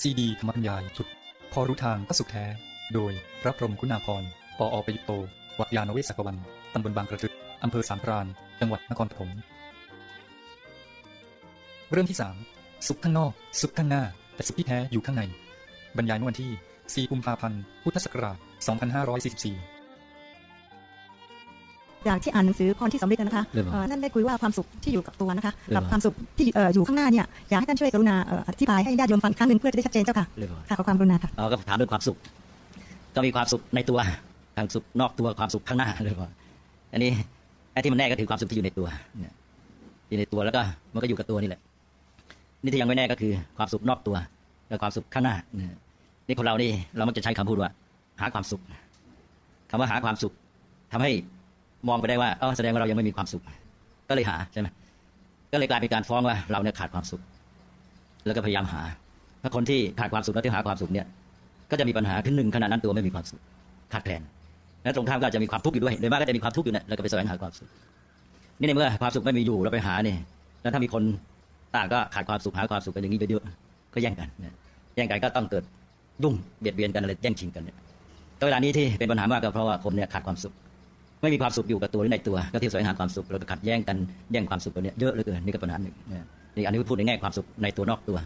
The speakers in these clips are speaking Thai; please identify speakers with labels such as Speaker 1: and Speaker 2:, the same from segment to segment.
Speaker 1: ซีดีธรรมบรรยายชุด พอรู้ทางก็สุขแท้ โดยพระพรหมคุณาภรณ์ปออประยุตโต วัดยาณเวศกวัน ตำบลบางกระทึก อำเภอสามพราน จังหวัดนครปฐม เรื่องที่สามสุขข้างนอก สุขข้างหน้า แต่สุขที่แท้อยู่ข้างใน บรรยายเมื่อวันที่ 4 กุมภาพันธ์ พุทธศักราช 2544
Speaker 2: อย่างที่อ่านหนังสือพรที่สำเร็จนะคะ
Speaker 3: เรื่องอะไร
Speaker 2: เอ่อท่านได้คุยว่าความสุขที่อยู่กับตัวนะคะ
Speaker 3: เรื่
Speaker 2: กั
Speaker 3: อบงอะไร
Speaker 2: ความสุขที่เอ่ออยู่ข้างหน้าเนี่ยอยากให้ท่านช่วยกรุณาเอ่ออธิบายให้ญาติโยมฟังอีกครั้งหนึ่งเพื่อจะได้ชัดเจนเจ้าค่ะ
Speaker 3: เรียบร้อย
Speaker 2: ค่ะขอความกรุณาค่ะ
Speaker 3: เราก็ถามเรื่องความสุขก็มีความสุขในตัวทางสุขนอกตัวความสุขข้างหน้าเรียบร้อยอันนี้ไอ้ที่มันแน่ก็คือความสุขที่อยู่ในตัวเนี่ยอยู่ในตัวแล้วก็มันก็อยู่กับตัวนี่แหละ นี่ที่ยังไม่แน่ก็คือความสุขนอกตัวและความสุขข้างหน้าเนี่ยนี่คนเรานี่เรามักจะใช้คำพูดว่า หาความสุขคำว่าหาความสุขทำให้ มองไปได้ว่าเออแสดงว่าเรายังไม่มีความสุข ก็เลยหาใช่ไหมก็เลยกลายเป็นการฟ้องว่าเราเนี่ยขาดความสุข แล้วก็พยายามหา ถ้าคนที่ขาดความสุขแล้วที่หาความสุขเนี่ย ก็จะมีปัญหาขึ้นหนึ่งขณะนั้นตัวไม่มีความสุข ขาดแคลนและตรงข้ามก็อาจจะมีความทุกข์อยู่ด้วยโดยมากก็จะมีความทุกข์อยู่เนี่ยแล้วก็ไปแสวงหาความสุข นี่ในเมื่อความสุขไม่มีอยู่เราไปหาเนี่ยแล้วถ้ามีคนต่างก็ขาดความสุขหาความสุขกันอย่างนี้ไปเยอะก็แย่งกันแย่งกันก็ต้องเกิดยุ่งเบียดเบียนกันอะไรแย่งชิงกันเนี่ยแต่เวลานี้ที่เป็นปัญหามากก็เพราะว่าคนเนี่ยขาดความสุข ไม่มีความสุขอยู่กับตัวหรือในตัว ก็ที่แสวงหาความสุขเราก็ขัดแย่งกันแย่งความสุขตัวเนี้ยเยอะเหลือเกินนี่ก็ปัญหาหนึ่งนี่อันนี้พูดในแง่ความสุขในตัวนอกตัว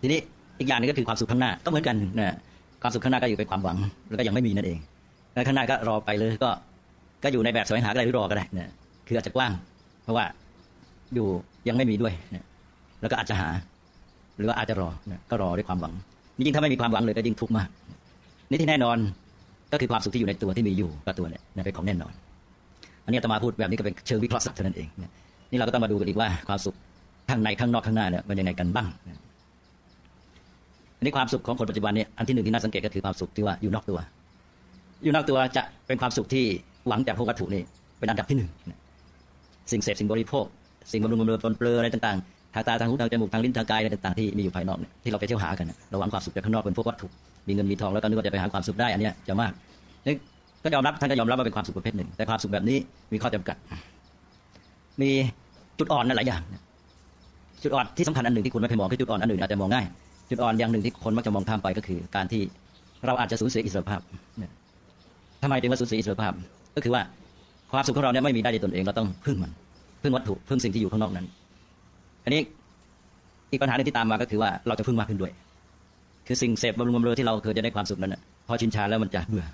Speaker 3: ทีนี้อีกอย่างนึงก็คือความสุขข้างหน้าก็เหมือนกันนะความสุขข้างหน้าก็อยู่เป็นความหวัง แล้วก็ยังไม่มีนั่นเองแล้วข้างหน้าก็รอไปเลยก็ก็อยู่ในแบบแสวงหาก็ได้หรือรอก็ได้นะคืออาจจะกว้าง เพราะว่าอยู่ยังไม่มีด้วยนะแล้วก็อาจจะหา หรือว่าอาจจะรอนะก็รอด้วยความหวังนี่ยิ่งถ้าไม่มีความหวังเลยก็ยิ่งทุกข์มากนี่ที่แน่นอน ก็คือความสุขที่อยู่ในตัวที่มีอยู่กับตัวเนี่ยนะเป็นของแน่นอน อันนี้อาตมาพูดแบบนี้ก็เป็นเชิงวิเคราะห์สักเท่านั้นเองนี่เราก็ต้องมาดูกันอีกว่าความสุขข้างในข้างนอกข้างหน้าเนี่ยมันยังไงกันบ้างอันนี้ความสุขของคนปัจจุบันเนี่ยอันที่หนึ่งที่น่าสังเกตก็คือความสุขที่ว่าอยู่นอกตัว อยู่นอกตัวจะเป็นความสุขที่หวังจากพวกวัตถุนี่เป็นอันดับที่หนึ่งสิ่งเสพสิ่งบริโภค สิ่งบำรุงบำรุงปนเปลืออะไรต่างๆทางตาทางหูทางจมูกทางลิ้นทางกายอะไรต่างๆที่มีอยู่ภายนอกเนี่ยที่เราไปเที่ยวหากันเราหวังความสุขจากข้างนอกเป็นพวกวัตถุ มีเงินมีทองแล้วก็นึกว่าจะไปหาความสุขได้อันเนี้ยจะมากก็ยอมรับท่านก็ยอมรับว่าเป็นความสุขประเภทหนึ่ง แต่ความสุขแบบนี้มีข้อจำกัด มีจุดอ่อนนั่นหลายอย่างจุดอ่อนที่สำคัญอันหนึ่งที่คุณไม่เคยมองคือจุดอ่อนอันอื่นอาจจะมองง่ายจุดอ่อนอย่างหนึ่งที่คนมักจะมองข้ามไปก็คือ การที่เราอาจจะสูญเสียอิสรภาพเนี่ยทำไมถึงว่าสูญเสียอิสรภาพ ก็คือว่าความสุขของเราเนี่ยไม่มีได้ในตนเองเราต้องพึ่งมันพึ่งวัตถุพึ่งสิ่งที่อยู่ข้างนอกนั้น อันนี้อีกปัญหาหนึ่งที่ตามมาก็คือว่าเราจะพึ่งมากขึ้นด้วย คือสิ่งเสพบำรุงบำเรอที่เราเคยจะได้ความสุขนั้นน่ะพอชินชาแล้วมันจะเบื่อ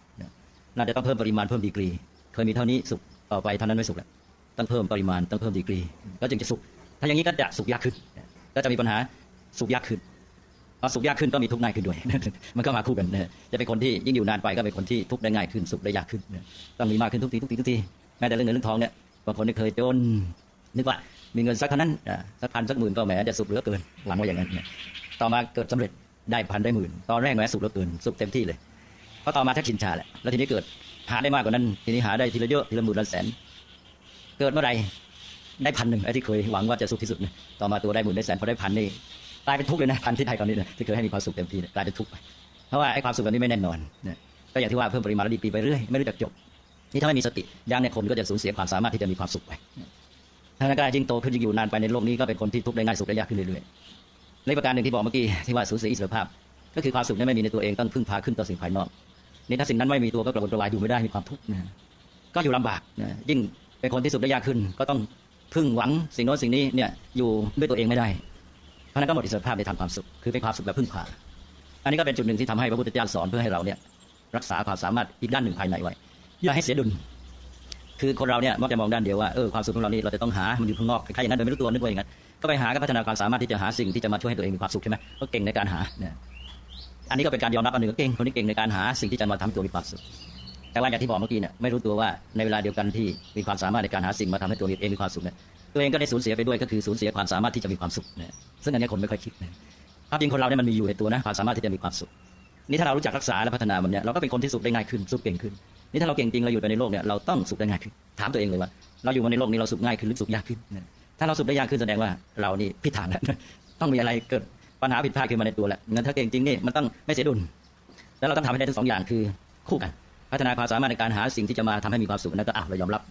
Speaker 3: น่าจะต้องเพิ่มปริมาณเพิ่มดีกรี เคยมีเท่านี้สุขต่อไปเท่านั้นไม่สุขแล้วต้องเพิ่มปริมาณต้องเพิ่มดีกรีก็จึงจะสุข ถ้าอย่างนี้ก็จะสุขยากขึ้น ก็จะมีปัญหาสุขยากขึ้นพอสุขยากขึ้นก็มีทุกข์ง่ายขึ้นด้วย มันก็มาคู่กันนะจะเป็นคนที่ยิ่งอยู่นานไปก็เป็นคนที่ทุกข์ได้ง่ายขึ้นสุขได้ยากขึ้นต้องมีมากขึ้นทุกทีทุกทีทุกทีแม้แต่เรื่องเงินเรื่องทองเนี่ยบางคนเคยจนนึกว่ามีเงินสักเท่านั้นสักพันสักหมื่นก็แหมจะสุขเหลือเกินหวังว่าอย่างนั้นต่อมาเกิดสำเร็จ ได้พันได้หมื่น ตอนแรกแหมสุขเหลือเกินสุขเต็มที่เลยพอต่อมาถ้าชินชาแหละแล้วทีนี้เกิดหาได้มากกว่านั้น ทีนี้หาได้ทีละเยอะทีละหมื่นละแสน เกิดเมื่อไรได้พันหนึ่งไอ้ที่เคยหวังว่าจะสุขที่สุดเนี่ยต่อมาตัวได้หมื่นได้แสนพอได้พันนี่กลายเป็นทุกข์เลยนะพันที่ไทยตอนนี้เนี่ยที่เคยให้มีความสุขเต็มที่กลายเป็นทุกข์ไปเพราะว่าไอ้ความสุขแบบนี้ไม่แน่นอนเนี่ยก็อย่างที่ว่าเพิ่มปริมาณและดีกรีไปเรื่อยไม่รู้จักจบนี่ถ้าไม่มีสติย่างเนี่ยคนก็จะสูญเสียความสามารถที่จะมีความสุขไปถ้าร่างกายยิ่งโตขึ้นยิ่งอยู่นานไปในโลกนี้ก็เป็นคนที่ทุกข์ได้ง่ายสุขได้ยากขึ้นเรื่อยๆ ในประการหนึ่งที่บอกเมื่อกี้ที่ว่าสูญเสียอิสรภาพ ก็คือความสุขนี่ไม่มีในตัวเองต้องพึ่งพาขึ้นต่อสิ่งภายนอกนี่ถ้าสิ่งนั้นไม่มีตัวก็กระวนกระวายอยู่ไม่ได้มีความทุกข์นะก็อยู่ลำบากนะยิ่งเป็นคนที่สุขได้ยากขึ้น ก็ต้องพึ่งหวังสิ่งโน้นสิ่งนี้เนี่ยอยู่ด้วยตัวเองไม่ได้เพราะนั้นก็หมดอิสรภาพในทางความสุขคือเป็นความสุขแบบพึ่งพา อันนี้ก็เป็นจุดหนึ่งที่ทำให้พระพุทธเจ้าสอนเพื่อให้เราเนี่ยรักษาความสามารถอีกด้านหนึ่งภายในไว้อย่าให้เสียดุลคือคนเราเนี่ยมักจะมองด้านเดียวว่าเออความสุขของเรานี่เราจะต้องหามันอยู่ข้างนอกใครอย่างนั้นโดยไม่รู้ตัวนึกว่าอย่างนั้น ก็ไปหาก็พัฒนาความสามารถที่จะหาสิ่งที่จะมาช่วยให้ตัวเองมีความสุขใช่ไหมก็เก่งในการหาเนี่ยอันนี้ก็เป็นการยอมรับอันหนึ่งก็เก่งคนที่เก่งในการหาสิ่งที่จะมาทำให้ตัวมีความสุขแต่ว่าอย่างที่บอกเมื่อกี้เนี่ยไม่รู้ตัวว่าในเวลาเดียวกันที่มีความสามารถในการหาสิ่งมาทำให้ตัวเองมีความสุขเนี่ยตัวเองก็ได้สูญเสียไปด้วยก็คือสูญเสียความสามารถที่จะมีความสุขเนี่ยซึ่งอันนี้คนไม่ค่อยคิดนะความจริงคนเราเนี่ยมันมีอยู่ในตัวนะความสามารถที่จะมีความสุข นี่ถ้าเรารู้จักรักษาและพัฒนามันเนี่ยเราก็เป็นคนที่สุขได้ง่ายขึ้นสุขเก่งขึ้น นี่ถ้าเราเก่งจริงเราอยู่ในโลกเนี่ยเราต้องสุขได้ง่ายขึ้นถามตัวเองเลยว่า เราอยู่ในโลกนี้เราสุขง่ายขึ้นหรือสุขยากขึ้นนะ ถ้าเราสุขได้ยากขึ้นแสดงว่าเรานี่ผิดทางแล้วต้องมีอะไรเกิดปัญหาผิดพลาดขึ้นมาในตัวแหละงั้นถ้าเก่งจริงนี่มันต้องไม่เสียดุล แล้วเราต้องทำให้ได้ทั้งสองอย่างคือคู่กัน พัฒนาความสามารถในการหาสิ่งที่จะมาทำให้มีความสุขนั้นก็อะเรายอมรับ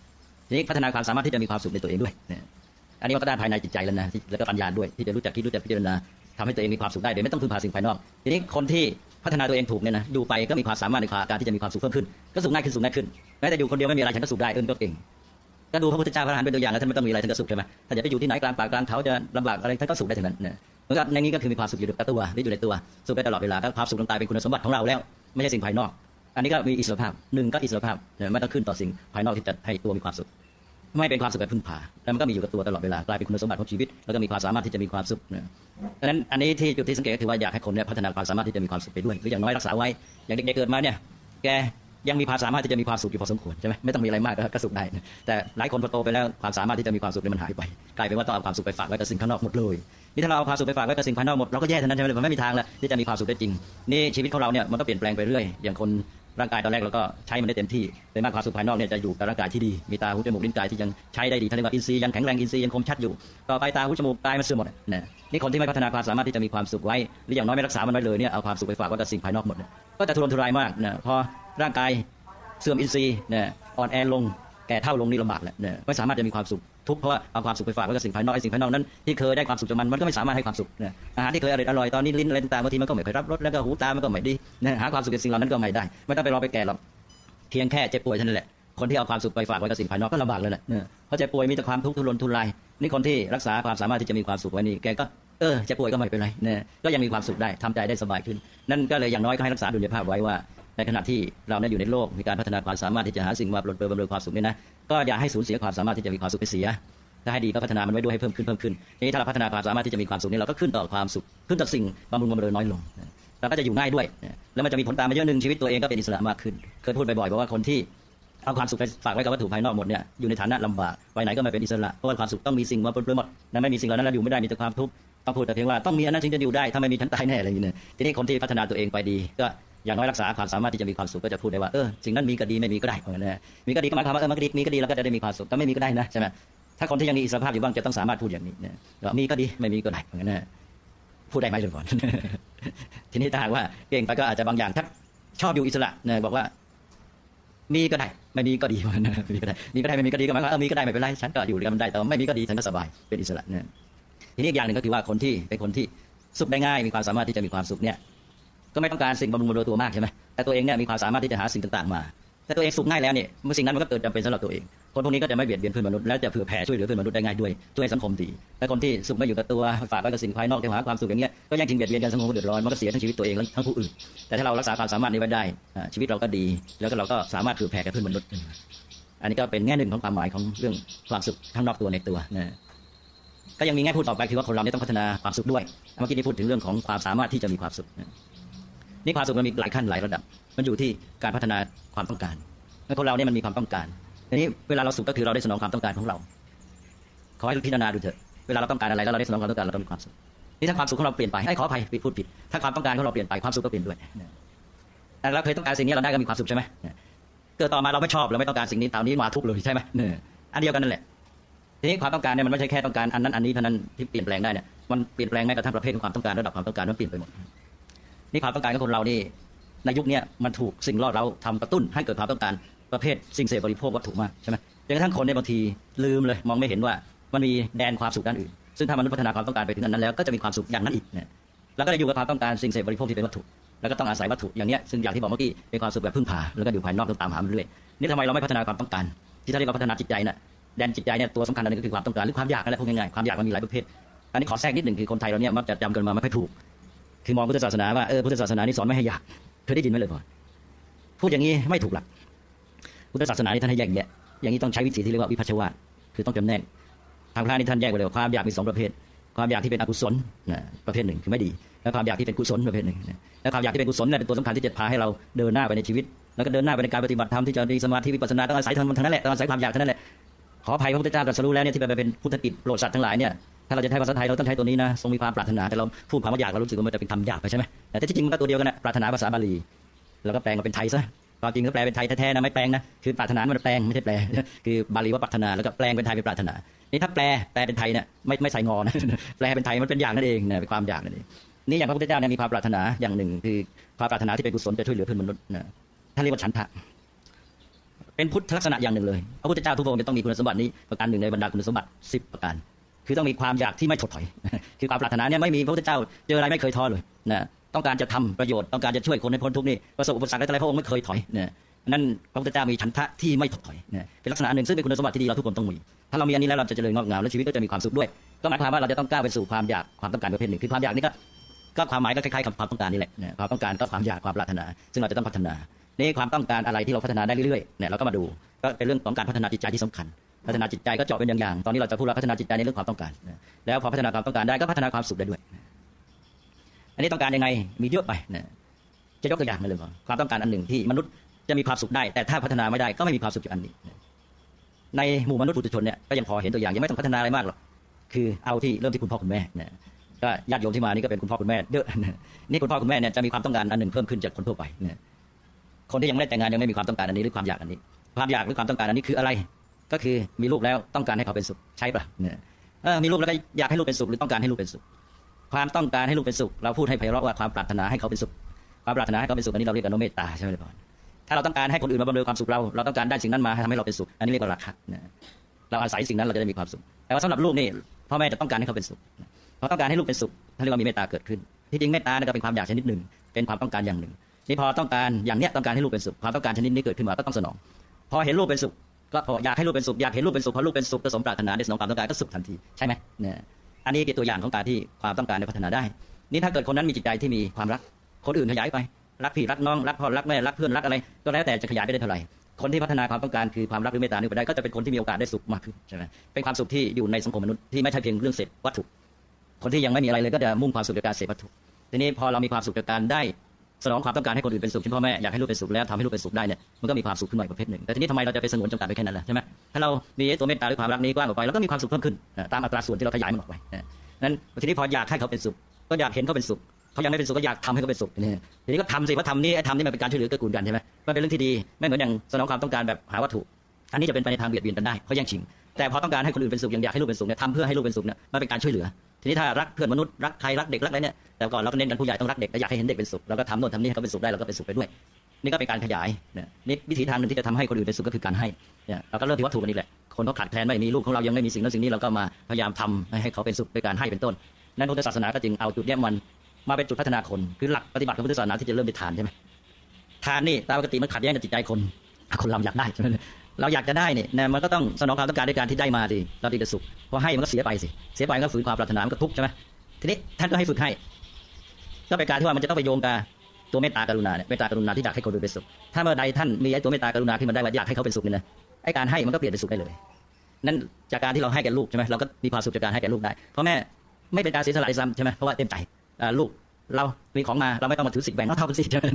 Speaker 3: ทีนี้พัฒนาความสามารถที่จะมีความสุขในตัวเองด้วยอันนี้มันก็ด้านภายในจิตใจแล้วนะแล้วก็ปัญญาด้วยที่จะรู้จักคิดรู้จักพิจารณาทำให้ตัวเองมีความสุขได้โดยไม่ต้องพึ่งพาสิ่งภายนอก ทีนี้คนที่พัฒนาตัวเองถูกเนี่ยนะอยู่ไปก็มีความสามารถในการที่จะมีความสุขเพิ่มขึ้น ก็สุขง่ายขึ้นสุขง่ายขึ้นแม้แต่อยู่คนเดียวไม่มีอะไรฉันก็สุขได้เอินก็เก่ง ก็ดูพระพุทธเจ้าพระอรหันต์เป็นตัวอย่างแล้วท่านไม่ต้องมีอะไรท่านก็สุขใช่ไหมถ้านจะไปอยู่ที่ไหนกลางป่ากลางเขาจะลำบากอะไรท่านก็สุขได้ทั้งนั้นเนะเหมือนกับในนี้ก็คือมีความสุขอยู่กับตัวหรือยู่ในตัวสุขได้ตลอดเวลาถ้าความสุขตรงตายเป็นคุณสมบัติของเราแล้ว ไม่ใช่สิ่งภายนอก อันนี้ก็มีอิสรภาพหนึ่งก็อิสรภาพไม่ต้องขึ้นต่อสิ่งภายนอกที่จะให้ตัวมีความสุข ไม่เป็นความสุขแบบพึ่งพาแล้วมันก็มีอยู่กับตัวตลอดเวลากลายเป็นคุณสมบัติของชีวิต แล้วก็มีความสามารถที่จะมีความสุขเนะดังนั้นอันนี้ที่จุดที่สังเกตก็คือว่าอยากให้คนเนี่ยพัฒนาความสามารถที่จะมีความสุขไปด้วยหรืออย่างน้อยรักษาไว้อย่างเด็กๆเกิดมาเนี่ยแก ยังมีความสามารถที่จะมีความสุขอยู่พอสมควรใช่ไหมไม่ต้องมีอะไรมากก็สุขได้ แต่หลายคนพอโตไปแล้วความสามารถที่จะมีความสุขเนี่ยมันหายไปกลายเป็นว่าต้องเอาความสุขไปฝากไว้กับสิ่งข้างนอกหมดเลยนี่ถ้าเราเอาความสุขไปฝากไว้กับสิ่งภายนอกหมดเราก็แย่เท่านั้นใช่ไหมมันไม่มีทางแล้วที่จะมีความสุขได้จริงนี่ชีวิตของเราเนี่ยมันก็เปลี่ยนแปลงไปเรื่อยอย่างคน ร่างกายตอนแรกเราก็ใช้มันได้เต็มที่โดยมากความสุขภายนอกเนี่ยจะอยู่กับร่างกายที่ดี มีตาหูจมูกลิ้นกายที่ยังใช้ได้ดีท่านเรียกว่าอินทรีย์ยังแข็งแรงอินทรีย์ยังคมชัดอยู่ ต่อไปตาหูจมูกกายมันเสื่อมหมดนะนี่คนที่ไม่พัฒนาความสามารถที่จะมีความสุขไว้หรืออย่างน้อยไม่รักษามันไว้เลยเนี่ยเอาความสุขไปฝากไว้กับสิ่งภายนอกหมด ก็จะทุรนทุรายมากนะพอร่างกายเสื่อมอินทรีย์นะอ่อนแอลงแก่เฒ่าลงนี่ลำบากแหละนะไม่สามารถจะมีความสุข ทุกข์เพราะว่าเอาความสุขไปฝากไว้กับสิ่งภายนอกไอ้สิ่งภายนอกนั้นที่เคยได้ความสุขจากมันมันก็ไม่สามารถให้ความสุขนะอาหารที่เคยอร่อยอร่อยตอนนี้ลิ้นอะไรต่างๆบางทีมันก็ไม่เคยรับรสแล้วก็หูตามันก็ไม่ดีนะหาความสุขจากสิ่งเหล่านั้นก็ไม่ได้ไม่ต้องไปรอไปแก่หรอกเพียงแค่เจ็บป่วยเท่านั้นแหละคนที่เอาความสุขไปฝากไว้กับสิ่งภายนอกก็ลำบากเลยแหละเพราะเจ็บป่วยมีแต่ความทุกข์ทุรนทุรายนี่คนที่รักษาความสามารถที่จะมีความสุขไว้นี่แกก็เออเจ็บป่วยก็ไม่เป็นไรเนี่ยก็ยังมีความสุขได้ทำใจได้สบายขึ้น นั่นก็เลยอย่างน้อยก็ให้รักษาดุลยภาพไว้ว่า ในขณะที่เราเนี่ยอยู่ในโลกมีการพัฒนาความสามารถที่จะหาสิ่งมาปลดเปลื้องบำรุงความสุขเนี่ยนะก็อย่าให้สูญเสียความสามารถที่จะมีความสุขไปเสียถ้าให้ดีก็พัฒนามันไว้ด้วยให้เพิ่มขึ้นเพิ่มขึ้นทีนี้ถ้าเราพัฒนาความสามารถที่จะมีความสุขนี่เราก็ขึ้นต่อความสุขขึ้นต่อสิ่งบำรุงบำรุงน้อยลงเราก็จะอยู่ง่ายด้วย แล้วมันจะมีผลตามมาเยอะหนึ่งชีวิตตัวเองก็เป็นอิสระมากขึ้น เคยพูดบ่อยๆบอกว่าคนที่เอาความสุขไปฝากไว้กับวัตถุภายนอกหมดเนี่ยอยู่ในฐานะลำบากไปไหนก็ไม่เป็นอิสระเพราะว่าความสุขต้องมีสิ่งมาปนเปื้อนหมดนั้นไม่มีสิ่งเหล่านั้นเราอยู่ไม่ได้มีแต่ความทุกข์ต้องพูดแต่เพียงว่าต้องมีอันนั้นจึงจะอยู่ได้ถ้าไม่มีฉันตายแน่อะไรอย่างเงี้ยทีนี้คนที่พัฒนาตัวเองไปดีก็ อย่างน้อยรักษาความสามารถที่จะมีความสุขก็จะพูดได้ว่าเออสิ่งนั้นมีก็ดีไม่มีก็ได้เหมือนกันมีก็ดีก็หมายความว่าเออมันก็ดีมีก็ดีแล้วก็จะได้มีความสุขแต่ไม่มีก็ได้นะใช่ไหมถ้าคนที่ยังมีอิสรภาพอยู่บ้างจะต้องสามารถพูดอย่างนี้นะมีก็ดีไม่มีก็ได้เหมือนกันพูดได้ไหมเลยก่อนทีนี้ถ้าหากว่าเก่งไปก็อาจจะบางอย่างถ้าชอบอยู่อิสระเนี่ยบอกว่า มีก็ได้ ไม่มีก็ดีนะมีก็ได้มีก็ได้ไม่มีก็ดีก็หมายความว่ามีก็ได้ไม่เป็นไรฉันก็อยู่ด้วยกันได้แต่ไม่มีก็ดีฉันก็สบายเป็นอิสระเนี่ยทีนี้อีกอย่างหนึ่งก็คือว่าคนที่เป็นคนที่สุขได้ง่ายมีความสามารถที่จะมีความสุขเนี่ย ก็ไม่ต้องการสิ่งบำรุงบำรุงตัวมากใช่ไหมแต่ตัวเองเนี่ยมีความสามารถที่จะหาสิ่งต่างๆมา แต่ตัวเองสุขง่ายแล้วเนี่ยเมื่อสิ่งนั้นมันก็เกิดจำเป็นสำหรับตัวเอง คนพวกนี้ก็จะไม่เบียดเบียนเพื่อนมนุษย์และจะเผื่อแผ่ช่วยเหลือเพื่อนมนุษย์ได้ง่ายด้วยช่วยสังคมดีแต่คนที่สุขไม่อยู่กับตัวฝากไว้กับสิ่งภายนอกที่หาความสุขอย่างเงี้ยก็ยังทิ้งเบียดเบียนกันสังคมเดือดร้อนมันก็เสียทั้งชีวิตตัวเองและทั้งผู้อื่น แต่ถ้าเรารักษาความสามารถนี้ไว้ได้ชีวิตเราก็ดี แล้วก็เราก็สามารถเผื่อแผ่กับเพื่อนมนุษย์ อันนี้ก็เป็นแง่หนึ่งของความหมายของเรื่องความสุขทั้งนอกตัวในตัวนะก็ยังมีแง่พูดต่อไปคือว่าคนเราเนี่ยต้องพัฒนาความสุขด้วยเมื่อกี้ที่พูดถึงเรื่องของความสามารถที่จะมีความสุข นี่ความสุขมันมีหลายขั้นหลายระดับ มันอยู่ที่การพัฒนาความต้องการคนเราเนี่ยมันมีความต้องการทีนี้เวลาเราสุขก็คือเราได้สนองความต้องการของเรา ขอให้พิจารณาดูเถอะ เวลาเราต้องการอะไรแล้วเราได้สนองความต้องการเราต้องมีความสุข นี่ถ้าความสุขของเราเปลี่ยนไป ให้ขออภัยพูดผิด ถ้าความต้องการของเราเปลี่ยนไปความสุขก็เปลี่ยนด้วยเราเคยต้องการสิ่งนี้เราได้ก็มีความสุขใช่ไหมเกิดต่อมาเราไม่ชอบเราไม่ต้องการสิ่งนี้ตามนี้มาทุกเลยใช่ไหมเนี่ยอันเดียวกันนั่นแหละ ทีนี้ความต้องการเนี่ยมันไม่ใช่แค่ต้องการอันนั้นอันนี้เท่านั้นที่เปลี่ยนแปลงได้เนี่ย มันเปลี่ยนแปลงแม้กระทั่งประเภทของความต้องการระดับความต้องการมันเปลี่ยนไปหมด นี่ความต้องการของคนเรานี่ในยุคนี้มันถูกสิ่งล่อเราทำกระตุ้นให้เกิดความต้องการประเภทสิ่งเสพบริโภควัตถุมากใช่ไหมจนกระทั่งคนในบางทีลืมเลยมองไม่เห็นว่ามันมีแดนความสุขด้านอื่น ซึ่งถ้ามนุษย์พัฒนาความต้องการไปถึงนั้นแล้วก็จะมีความสุขอย่างนั้นอีกเนี่ยแล้วก็จะอยู่กับความต้องการสิ่งเสพบริโภคที่เป็นวัตถุ แล้วก็ต้องอาศัยวัตถุอย่างนี้ซึ่งอย่างที่บอกเมื่อกี้เป็นความสุขแบบพึ่งพาแล้วก็อยู่ภายนอกต้องตามหามันเรื่อยนี่ทำไมเราไม่พัฒนาความต้องการ ที่ถ้าเรียกว่าพัฒนาจิตใจน่ะแดนจิตใจเนี่ยตัวสำคัญอันนึงก็คือความต้องการหรือความอยากนั่นแหละพูดง่ายๆความอยากมันมีหลายประเภทอันนี้ขอแทรกนิดหนึ่งคือคนไทยเราเนี่ยมักจะจำกันมาไม่ค่อยถูก คือมองพุทธศาสนาว่าเออพุทธศาสนานี่สอนไม่ให้อยากเคยได้ยินไหมเลยพ่อพูดอย่างนี้ไม่ถูกหลัก พุทธศาสนาที่ท่านให้แยกเนี่ยอย่างนี้ต้องใช้วิธีที่เรียกว่าวิพัชวาคือต้องจำแนกทางพระนี่ท่านแยกไว้เลยความอยากมีสองประเภท ความอยากที่เป็นอกุศลนะประเภทหนึ่งคือไม่ดี แล้วความอยากที่เป็นกุศลประเภทหนึ่งแล้วความอยากที่เป็นกุศลเนี่ยเป็นตัวสำคัญที่จะพาให้เราเดินหน้าไปในชีวิต แล้วก็เดินหน้าไปในการปฏิบัติธรรมที่จะมีสมาธิวิปัสสนาต้องอาศัยทำทั้งนั้นแหละต้องอาศัยความอยากทั้งนั้นแหละขออภัยพระพุทธเจ้าตรัสรู้แล้วเนี่ยที่ไปเป็นพุทธกิจโปรดสัตว์ทั้งหลายเนี่ย ถ้าเราจะใช้ภาษาไทยเราต้องใช้ตัวนี้นะทรงมีความปรารถนาแต่เราพูดคำว่าอยากเรารู้สึกว่ามันจะเป็นคำหยาบไปใช่ไหมแต่ที่จริงมันก็ตัวเดียวกันนะปรารถนาภาษาบาลีแล้วก็แปลงมาเป็นไทยซะความจริงก็แปลเป็นไทยแท้ๆนะไม่แปลงนะคือปรารถนามันแปลงไม่ใช่แปลคือบาลีว่าปรารถนาแล้วก็แปลงเป็นไทยเป็นปรารถนานี่ถ้าแปลแปลเป็นไทยเนี่ยไม่ไม่ใส่งอนะแปลเป็นไทยมันเป็นอย่างนั่นเองนี่เป็นความอยากนั่นเองนี่อย่างพระพุทธเจ้าเนี่ยมีความปรารถนาอย่างหนึ่ง คือความปรารถนาที่เป็นกุศลจะช่วยเหลือเพื่อนมนุษย์นะท่านเรียกว่าฉันทะเป็นพุทธลักษณะอย่างหนึ่งเลยพระพุทธเจ้าทุกองค์จะต้องมีคุณสมบัตินี้ประการหนึ่งในบรรดาคุณสมบัติสิบประการ คือต้องมีความอยากที่ไม่ถดถอย คือความปรารถนาเนี่ยไม่มีพระพุทธเจ้าเจออะไรไม่เคยท้อเลยนะต้องการจะทำประโยชน์ต้องการจะช่วยคนให้พ้นทุกข์นี่ประสบอุปสรรคอะไรพระองค์ไม่เคยถอยนะนั่นพระพุทธเจ้ามีฉันทะที่ไม่ถดถอยนะเป็นลักษณะหนึ่งซึ่งเป็นคุณสมบัติที่ดีเราทุกคนต้องมี ถ้าเรามีอันนี้แล้วเราจะเจริญงอกงามและชีวิตก็จะมีความสุขด้วย ก็หมายความว่าเราจะต้องก้าวไปสู่ความอยากความต้องการประเภทหนึ่งคือความอยากนี่ก็ก็ความหมายก็คล้ายๆกับความต้องการนี่แหละนะความต้องการก็ความอยากความปรารถนา ซึ่งเราจะต้องพัฒนา นี่ความต้องการอะไรที่เราพัฒนาได้เรื่อยๆเนี่ยเราก็มาดูก็เป็นเรื่องของการพัฒนาจิตใจที่สำคัญ พัฒนาจิตใจก็เจาะเป็นอย่างๆตอนนี้เราจะพูดว่าพัฒนาจิตใจในเรื่องความต้องการ แล้วพอพัฒนาความต้องการได้ก็พัฒนาความสุขได้ด้วย อันนี้ต้องการยังไงมีเยอะไปนะจะยกตัวอย่างมาเลยว่าความต้องการอันหนึ่งที่มนุษย์จะมีความสุขได้ แต่ถ้าพัฒนาไม่ได้ก็ไม่มีความสุขอยู่อันนี้ ในหมู่มนุษย์ปุถุชนเนี่ยก็ยังพอเห็นตัวอย่างยังไม่ต้องพัฒนาอะไรมากหรอกคือเอาที่เริ่มที่คุณพ่อคุณแม่นะก็ญาติโยมที่มานี่ก็เป็นคุณพ่อคุณแม่เยอะนะนี่คุณพ่อคุณแม่เนี่ยจะมีความต้องการอันหนึ่งเพิ่มขึ้นจากคนทั่วไปนะคนที่ยังไม่ได้แต่งงานยังไม่มีความต้องการอันนี้หรือความอยากอันนี้ ความอยากหรือความต้องการอันนี้คืออะไร ก็คือมีลูกแล้วต้องการให้เขาเป็นสุขใช่ปะเนี่ยมีลูกแล้วก็อยากให้ลูกเป็นสุขหรือต้องการให้ลูกเป็นสุข ความต้องการให้ลูกเป็นสุข เราพูดให้ไพเราะว่าความปรารถนาให้เขาเป็นสุข ความปรารถนาให้เขาเป็นสุขอันนี้เราเรียกกันว่าเมตตาใช่ไหมพ่อถ้าเราต้องการให้คนอื่นมาบำเรอความสุขเราเราต้องการได้สิ่งนั้นมาทำให้เราเป็นสุข อันนี้เรียกว่าราคะเราอาศัยสิ่งนั้นเราจะได้มีความสุข แต่ว่าสำหรับลูกนี่พ่อแม่จะต้องการให้เขาเป็นสุขพอต้องการให้ลูกเป็นสุขท่านเรียกว่ามีเมตตาเกิดขึ้น ที่จริงเมตตาก็เป็นความอยากชนิดหนึ่ง เป็นความต้องการอย่างหนึ่ง นี่พอต้องการอย่างเนี้ยต้องการให้ลูกเป็นสุข ความต้องการชนิดนี้เกิดขึ้นมาก็ต้องสนอง พอเห็นลูกเป็นสุข ก็พออยากให้ลูกเป็นสุขอยากเห็นลูกเป็นสุขพอลูกเป็นสุขก็สมปรารถนาได้สนองความต้องการก็สุขทันทีใช่ไหมเนี่ยอันนี้เป็นตัวอย่างของการที่ความต้องการได้พัฒนาได้ นี่ถ้าเกิดคนนั้นมีจิตใจที่มีความรัก คนอื่นขยายไปรักพี่รักน้องรักพ่อรักแม่รักเพื่อนรักอะไร ก็แล้วแต่จะขยายไปได้เท่าไหร่คนที่พัฒนาความต้องการคือความรักหรือเมตตานี้ไปได้ก็จะเป็นคนที่มีโอกาสได้สุขมากขึ้นใช่ไหมเป็นความสุขที่อยู่ในสังคมมนุษย์ที่ไม่ใช่เพียงเรื่องเสพวัตถุ คนที่ยังไม่มีอะไรเลยก็จะมุ่งความสุขจากการเสพวัตถุ ทีนี้พอเรามีความสุขจากการได้ สนองความต้องการให้คนอื่นเป็นสุขเช่นพ่อแม่อยากให้ลูกเป็นสุขแล้วทำให้ลูกเป็นสุขได้เนี่ยมันก็มีความสุขขึ้นมาอีกประเภทหนึ่งแต่ทีนี้ทำไมเราจะไปสงวนจำกัดไปแค่นั้นล่ะใช่ไหมถ้าเรามีตัวเมตตาหรือความรักนี้กว้างออกไปเราก็มีความสุขเพิ่มขึ้นตามอัตราส่วนที่เราขยายมันออกไปนั้นทีนี้พออยากให้เขาเป็นสุข ก็อยากเห็นเขาเป็นสุขเขายังไม่เป็นสุขก็อยากทำให้เขาเป็นสุขนี่ทีนี้ก็ทำสิว่าทำนี่ทำนี่มันเป็นการช่วยเหลือเกื้อกูลกันใช่ไหมมันเป็นเรื่องที่ดีไม่เหมือนอย่างสนองความต้องการแบบหาวัตถุ อันนี้จะเป็นไปในทางเบียดเบียนกันได้เพราะแย่งชิง แต่พอต้องการให้คนอื่นเป็นสุขอยังอยากให้ลูกเป็นสุขเนี่ยทำเพื่อให้ลูกเป็นสุขเนี่ยมันเป็นการช่วยเหลือ ทีนี้ถ้ารักเพื่อนมนุษย์รักใครรักเด็กรักอะไรเนี่ยแต่ก่อนเราก็เน้นกันผู้ใหญ่ต้องรักเด็กอยากให้เห็นเด็กเป็นสุขเราก็ทำโน่นทำนี่ให้เขาเป็นสุขได้เราก็เป็นสุขไปด้วย นี่ก็เป็นการขยายเนี่ยนี่วิธีทางหนึ่งที่จะทำให้คนอื่นเป็นสุขก็คือการให้เนี่ยเราก็เริ่มที่วัตถุกันนี่แหละคนเขาขาดแคลนไม่มีลูกของเรายังไม่มีสิ่งนั้นสิ่งนี้เราก็มาพยายามทำให้เขาเป็นสุขด้วยการให้เป็นต้นนั้นพุทธศาสนาก็จึงเอาจุดเนี้ยมันมาเป็นจุดพัฒนาคนคือหลักปฏิบัติของพุทธศาสนาที่จะเริ่มด้วยทานใช่ไหมทานนี่ตามปกติมันขัดแย้งกับจิตใจคนคนเราอยากได้ใช่ไหม เราอยากจะได้เนี่ยนะมันก็ต้องสนองความต้องการด้วยการที่ได้มาสิเราถึงจะสุขพอให้มันก็เสียไปสิเสียไปก็ฝืนความปรารถนามันก็ทุกข์ใช่ไหมทีนี้ท่านก็ให้ฝึกให้ ก็เป็นการที่ว่ามันจะต้องไปโยงกับตัวเมตตากรุณาเนี่ยเมตตากรุณาที่อยากให้คนอื่นเป็นสุข ถ้าเมื่อใดท่านมีไอ้ตัวเมตตากรุณาที่มันได้ว่าอยากให้เขาเป็นสุขเนี่ยนะไอ้การให้มันก็เปลี่ยนเป็นสุขได้เลยนั่นจากการที่เราให้แก่ลูกใช่ไหมเราก็มีความสุขจากการให้แก่ลูกได้เพราะแม่ไม่เป็นการเสียสละซ้ำใช่ไหมเพราะว่าเต็มใจลูกเรามีของมาเราไม่ต้องมาถือสิทธิ์แบ่งเท่ากันสิใช่ไหม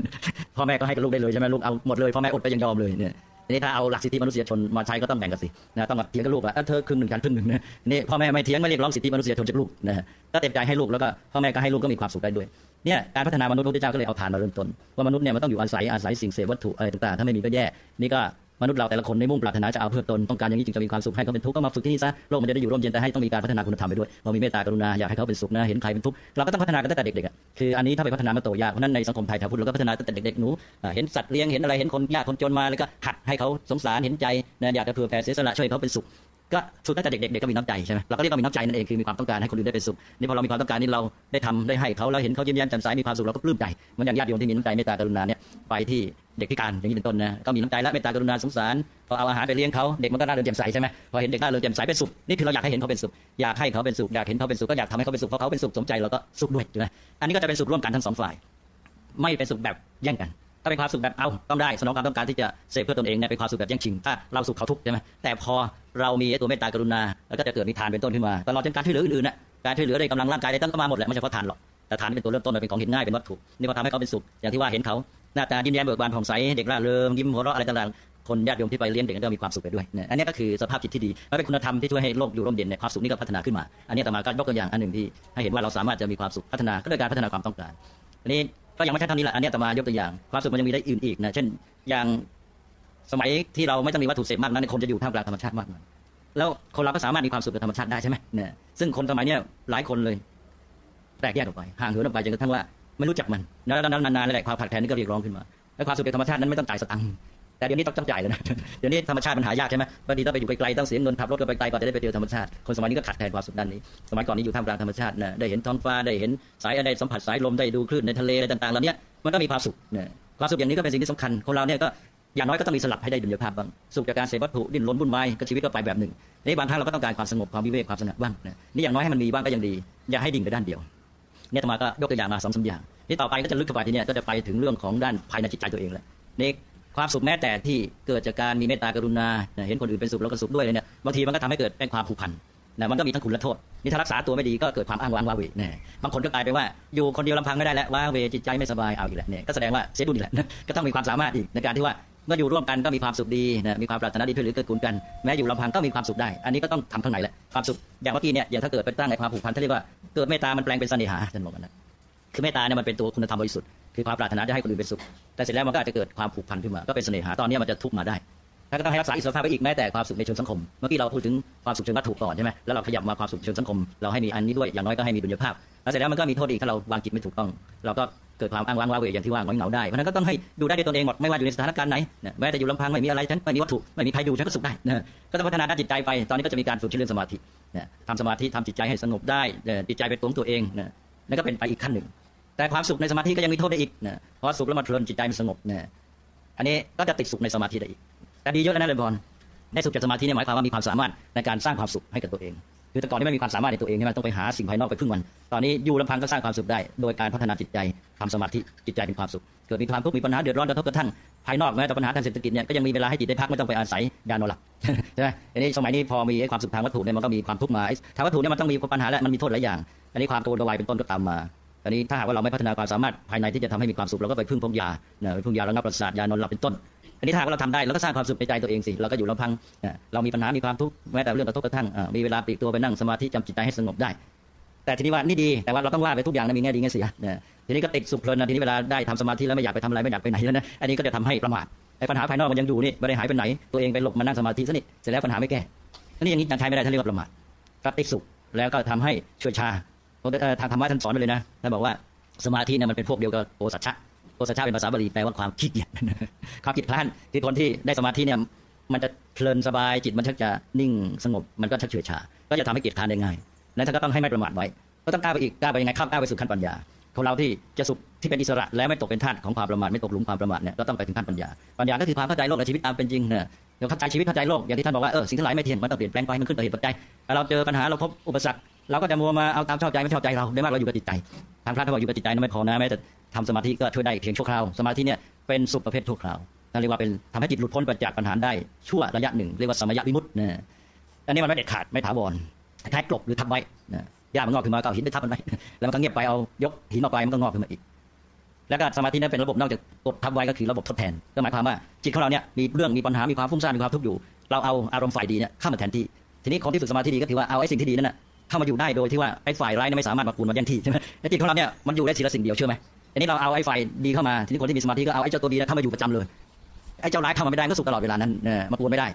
Speaker 3: พ่อแม่ก็ให้กับลูกได้เลยใช่ไหมลูกเอาหมดเลยพ่อแม่อดก็ยังยอมเลยเนี่ย ทีนี้ถ้าเอาหลักสิทธิมนุษยชนมาใช้ก็ต้องแบ่งกันสินะต้องเถียงกับลูกว่าเธอครึ่งหนึ่งฉันครึ่งหนึ่งนะนี่พ่อแม่ไม่เถียงไม่เรียกร้องสิทธิมนุษยชนจากลูกนะฮะก็เต็มใจให้ลูกแล้วก็พ่อแม่ก็ให้ลูกก็มีความสุขได้ด้วยเนี่ยการพัฒนามนุษย์พระพุทธเจ้าก็เลยเอาฐานมาเริ่มต้นว่ามนุษย์เนี่ยมันต้องอยู่อาศัยอาศัยสิ่งเสพวัตถุอะไรต่างๆถ้าไม่มีก็แย่นี่ก็ มนุษย์เราแต่ละคนในมุ่งปรารถนาจะเอาเพื่อตนต้องการอย่างนี้จึงจะมีความสุขให้เขาเป็นทุกข์ก็มาฝึกที่นี่ซะโลกมันจะได้อยู่ร่มเย็นแต่ให้ต้องมีการพัฒนาคุณธรรมไปด้วยเรามีเมตตากรุณาอยากให้เขาเป็นสุขนะเห็นใครเป็นทุกข์เราก็ต้องพัฒนากันตั้งแต่เด็กๆคืออันนี้ถ้าไปพัฒนามาโตยากเพราะนั้นในสังคมไทยแถวพุทธเราก็พัฒนาตั้งแต่เด็กๆหนูเห็นสัตว์เลี้ยงเห็นอะไรเห็นคนยากคนจนมาแล้วก็หัดให้เขาสงสารเห็นใจนะอยากจะเผื่อแผ่เสียสละช่วยเขาเป็นสุข ก็ฝึกตั้งแต่เด็กๆเด็กก็มีน้ำใจใช่ไหมเราก็เรียกว่ามีน้ำใจนั่นเองคือมีความต้องการให้คนอื่นได้เป็นสุขนี่พอเรามีความต้องการนี่เราได้ทำได้ให้เขาเราเห็นเขายิ้มแย้มแจ่มใสมีความสุขเราก็ปลื้มใจเหมือนอย่างญาติโยมที่มีน้ำใจเมตตากรุณาเนี่ยไปที่เด็กพิการอย่างนี้เป็นต้นนะก็มีน้ำใจและเมตตากรุณาสงสารพอเอาอาหารไปเลี้ยงเขาเด็กมันก็น่าเริงแจ่มใสใช่ไหมพอเห็นเด็กน่าเริงแจ่มใสเป็นสุขนี่คือเราอยากให้เห็นเขาเป็นสุขอยากให้เขาเป็นสุขอยากเห็นเขาเป็นสุขก็อยากทำให้เขาเป็นสุขเพราะเขาเป็นสุขสมใจเราก็สุขด้วยใช่ไหมอันนี้ก็จะเป็นสุขร่วมกันทั้งสองฝ่าย ไม่เป็นสุขแบบแย่งกัน ถ้าเป็นความสุขแบบเอาต้องได้สนองความต้องการที่จะเสพเพื่อตนเองเนี่ยเป็นความสุขแบบแย่งชิงถ้าเราสุขเขาทุกข์ใช่ไหมแต่พอเรามีตัวเมตตากรุณาแล้วก็จะเกิดมีทานเป็นต้นขึ้นมาตลอดจนการช่วยเหลืออื่นๆน่ะการช่วยเหลือในกำลังร่างกายได้ตั้งก็มาหมดแหละไม่ใช่เพาะทานหรอกแต่ทานเป็นตัวเริ่มต้นเป็นของเห็นง่ายเป็นวัตถุนี่พอทำให้เขาเป็นสุขอย่างที่ว่าเห็นเขาหน้าตายิ้มแย้มเบิกบานผ่องใสเด็กร่าเริงยิ้มหัวเราะอะไรต่างๆคนญาติโยมที่ไปเลี้ยงเด็กก็มีความสุขไปด้วยเนี่ยอันนี้ก็คือสภาพจิตที่ดีมันเป็นคุณธรรมที่ช่วยให้โลกอยู่ร่มเย็นเนี่ยความสุขนี้ก็พัฒนาขึ้นมา อันนี้ต่มาก็ยกตัวอย่างอันหนึ่งที่ให้เห็นว่าเราสามารถจะมีความสุขพัฒนาก็โดยการพัฒนาความต้องการอันนี้ ก็ยังไม่ใช่เท่านี้แหละอันนี้ต่มายกตัวอย่าง ความสุขมันยังมีได้อื่นอีกนะเช่นอย่างสมัยที่เราไม่ต้องมีวัตถุเสพมากนั้นคนจะอยู่ท่ามกลางธรรมชาติมากแล้วคนเราก็สามารถมีความสุขกับธรรมชาติได้ใช่ไหมเนี่ยซึ่งคนสมัยเนี้ยหลายคนเลยแตกแยกออกไปห่างเหินออกไปจนกระทั่งว่าไม่รู้จักมัน แล้วนานๆแล้วแหละความผัดแทนนี่ก็เรียกร้องขึ้นมา แล้วความสุขกับธรรมชาตินั้นไม่ต้องจ่ายสตังค์ แต่เดี๋ยวนี้ต้องจำจ่ายเลยนะ เดี๋ยวนี้ธรรมชาติมันหายากใช่ไหมบางทีต้องไปอยู่ไกลๆต้องเสียเงินขับรถกันไปไกลก่อนจะได้ไปเจอธรรมชาติ คนสมัยนี้ก็ขาดแคลนความสุขด้านนี้ สมัยก่อนนี้อยู่ท่ามกลางธรรมชาตินะ ได้เห็นท้องฟ้า ได้เห็นสายอะไรสัมผัสสายลม ได้ดูคลื่นในทะเลอะไรต่างๆเหล่านี้มันก็มีความสุขนะความสุขอย่างนี้ก็เป็นสิ่งที่สำคัญ คนเราเนี่ยก็อย่างน้อยก็ต้องมีสลับให้ได้ดุลยภาพบ้าง สุขจากการเสพวัตถุดิ้นรนวุ่นวายก็ชีวิตก็ไปแบบหนึ่งนี่บางครั้งเราก็ต้องการความสงบความวิเวกความสงัดบ้างนะนี่อย่างน้อยให้มันมีบ้างก็ยังดี อย่าให้ดิ่งไปด้านเดียวเนี่ยธรรมาก็ยกตัวอย่างมาสองสามอย่างนี่ต่อไปก็จะลึกเข้าไปทีเนี้ยก็จะไปถึงเรื่องของด้านภายในจิตใจตัวเองแหละนี่ ความสุขแม้แต่ที่เกิดจากการมีเมตตากรุณา เห็นคนอื่นเป็นสุขแล้วก็สุขด้วยเนี่ยบางทีมันก็ทำให้เกิดเป็นความผูกพันนะมันก็มีทั้งคุณและโทษนี่ถ้ารักษาตัวไม่ดีก็เกิดความอ้างว้างว้าเวเนี่ยบางคนก็กลายไปว่าอยู่คนเดียวลำพังไม่ได้แล้วว้าเวจิตใจไม่สบายเอาอีกแล้วเนี่ยก็แสดงว่าเสียดุลอีกแหละก็ต้องมีความสามารถอีกในการที่ว่าเมื่ออยู่ร่วมกันก็มีความสุขดีนะมีความปรารถนาดีช่วยเหลือเกื้อกูลกันแม้อยู่ลำพังก็มีความสุขได้ อันนี้ก็ต้องทำข้างในแหละความสุขอย่างเมื่อกี้เนี่ยอย่างถ้าเกิดไปตั้งในความผูกพันเขาเรียกว่าเกิดเมตตามันแปลงเป็นเสน่หาท่านบอกกันนะคือเมตตาเนี่ยมันเป็นตัวคุณธรรมบริสุทธิ์ คือความปรารถนาจะให้คนอื่นเป็นสุข แต่เสร็จแล้วมันก็อาจจะเกิดความผูกพันขึ้นมา ก็เป็นเสน่หา ตอนนี้มันจะทุกมาได้แล้วก็ต้องให้รักษาอิสรภาพไว้อีกแม้แต่ความสุขในเชิงสังคม เมื่อกี้เราพูดถึงความสุขเชิงวัตถุก่อนใช่ไหมแล้วเราขยับมาความสุขเชิงสังคม เราให้มีอันนี้ด้วย อย่างน้อยก็ให้มีดุลยภาพ แล้วเสร็จแล้วมันก็มีโทษอีกถ้าเราวางจิตไม่ถูกต้อง เราก็เกิดความอ้างว้างว้าเหวอย่างที่ว่าหงอยเหงาได้ เพราะนั้นก็ต้องให้ดูได้ด้วยตนเองหมด ไม่ว่าอยู่ในสถานการณ์ไหน แม้แต่อยู่ลำพังไม่มีอะไรฉันไม่มีวัตถุไม่มีใครดูฉันก็สุขได้นะก็ต้องพัฒนาด้านจิตใจไป ตอนนี้ก็จะมีการฝึกเรื่องสมาธิทำสมาธิทำจิตใจให้สงบได้จิตใจเป็นตัวของตัวเองนั่นก็เป็นไปอีกขั้นหนึ่ง แต่ความสุขในสมาธิก็ยังมีโทษได้อีกนะเพราะสุขแล้วมันเพลินจิตใจมันสงบนะอันนี้ก็จะติดสุขในสมาธิได้อีกแต่ดีเยอะแล้วนะเลยพรในสุขจากสมาธิเนี่ยหมายความว่ามีความสามารถในการสร้างความสุขให้กับตัวเอง คือแต่ก่อนนี่ไม่มีความสามารถในตัวเองใช่ไหมต้องไปหาสิ่งภายนอกไปพึ่งมัน ตอนนี้อยู่ลำพังก็สร้างความสุขได้ โดยการพัฒนาจิตใจทำสมาธิจิตใจเป็นความสุข เกิดมีความทุกข์มีปัญหาเดือดร้อนกระทบกระทั่งภายนอกแม้แต่ปัญหาทางเศรษฐกิจเนี่ยก็ยังมีเวลาให้จิตได้พักไม่ต้องไปอาศัยยานอนหลับใช่ไหมอันนี้สมัยนี้พอมีความสุขทางวัตถุเนี่ยมันก็มีความทุกข์มาทางวัตถุเนี่ยมันต้องมีปัญหาและมันมีโทษหลายอย่าง อันนี้ความโกรธกระวายเป็นต้นก็ตามมา อันนี้ถ้าหากว่าเราไม่พัฒนาความสามารถภายในที่จะทำให้มีความสุขเราก็ไปพึ่งพวกยาเนี่ยไปพึ่งยาระงับประสาทยานอนหลับเป็นต้น อันนี้ถ้าหากว่าเราทำได้เราก็สร้างความสุขในใจตัวเองสิเราก็อยู่ลำพังเรามีปัญหามีความทุกข์แม้แต่เรื่องกระทบกระทั่งมีเวลาปีกตัวไปนั่งสมาธิจำจิตใจให้สงบได้ แต่ทีนี้ว่านี่ดีแต่ว่าเราต้องว่าไปทุกอย่างนะมีแง่ดีแง่เสียทีนี้ก็ติดสุขเพลินนะทีนี้เวลาได้ทำสมาธิแล้วไม่อยากไปทำอะไรไม่อยากไปไหนแล้วนะอันนี้ก็จะทำให้ประมาทไอ้ปัญหาภายนอกมันยังอยู่นี่ไม่ได้หายไปไหน ตัวเองไปหลบมานั่งสมาธิซะนี่เสร็จแล้วปัญหาไม่แก้นนี้อย่างนี้ยังใช้ไม่ได้ท่านเรียกว่าประมาทก็ติดสุขแล้วก็ทำให้ชั่วชา ทางธรรมะท่านสอนไปเลยนะท่านบอกว่าสมาธิเนี่ยมันเป็นพวกเดียวกับโอสัจฉะโอสัจฉะเป็นภาษาบาลีแปลว่าความขี้เกียจความคิดพลานคือคนที่ได้สมาธิเนี่ยมันจะเพลินสบายจิตมันชักจะนิ่งสงบมันก็ชักเฉื่อยชา ก็จะทำให้เกียจคร้านได้ง่ายนั้นท่านก็ต้องให้ไม่ประมาทไว้ก็ต้องกล้าไปอีกกล้าไปยังไงข้ามกล้าไปสู่ขั้นปัญญาของเราที่จะสุขที่เป็นอิสระและไม่ตกเป็นทาสของความประมาทไม่ตกหลุมความประมาทเนี่ยก็ต้องไปถึงขั้นปัญญาปัญญาก็คือความเข้าใจโลกและชีวิตตามเป็นจริงเนี่ยเราเข้าใจชีวิตเข้าใจโลกอย่างที่ท่านบอกว่าเออสิ่งทั้งหลายไม่เที่ยงมันต้องเปลี่ยนแปลงไปมันขึ้นต่อเหตุปัจจัยเราเจอปัญหาเราพบอุปสรรค เราก็จะมัวมาเอาตามชอบใจไม่ชอบใจเราได้มากเราอยู่กับจิตใจทางพระท่านบอกอยู่กับจิตใจนั้นไม่พอนะแม้แต่ทำสมาธิก็ช่วยได้เพียงชั่วคราว สมาธิเนี่ยเป็นสุขประเภทชั่วคราวนั่นเรียกว่าเป็นทำให้จิตหลุดพ้นจากปัญหาได้ชั่วระยะหนึ่งเรียกว่าสมยวิมุตต์นะอันนี้มันไม่เด็ดขาดไม่ถาวรคล้ายกลบหรือทับไว้นะหญ้ามันงอกขึ้นมาก็เอาหินไปทับมันไว้แล้วมันก็เงียบไปเอายกหินออกไปมันก็งอกขึ้นมาอีก แล้วก็สมาธินั้นเป็นระบบนอกจากกดทับไว้ก็คือระบบทดแทนก็หมายความว่าจิตของเราเนี่ยมีเรื่องมีปัญหามีความฟุ้งซ่านมีความทุกข์อยู่ เราเอาอารมณ์ฝ่ายดีเนี่ยเข้ามาแทนที่ทีนี้คนที่ฝึกสมาธิดีก็คือว่าเอาไอ้สิ่งที่ดีนั่นนะ เข้ามาอยู่ได้โดยที่ว่าไอ้ฝ่ายร้ายไม่สามารถมากูนมาแย่งที่ใช่ไหมไอ้จิตของเราเนี่ยมันอยู่ได้ทีละสิ่งเดียวเชื่อไหมอันนี้เราเอาไอ้ฝ่ายดีเข้ามาทีนี้คนที่มีสมาธิก็เอาไอ้เจ้าตัวดีเข้ามาอยู่ประจำเลยไอ้เจ้าร้ายเข้ามาไม่ได้ก็สุขตลอดเวลานั้นมากวนไม่ได้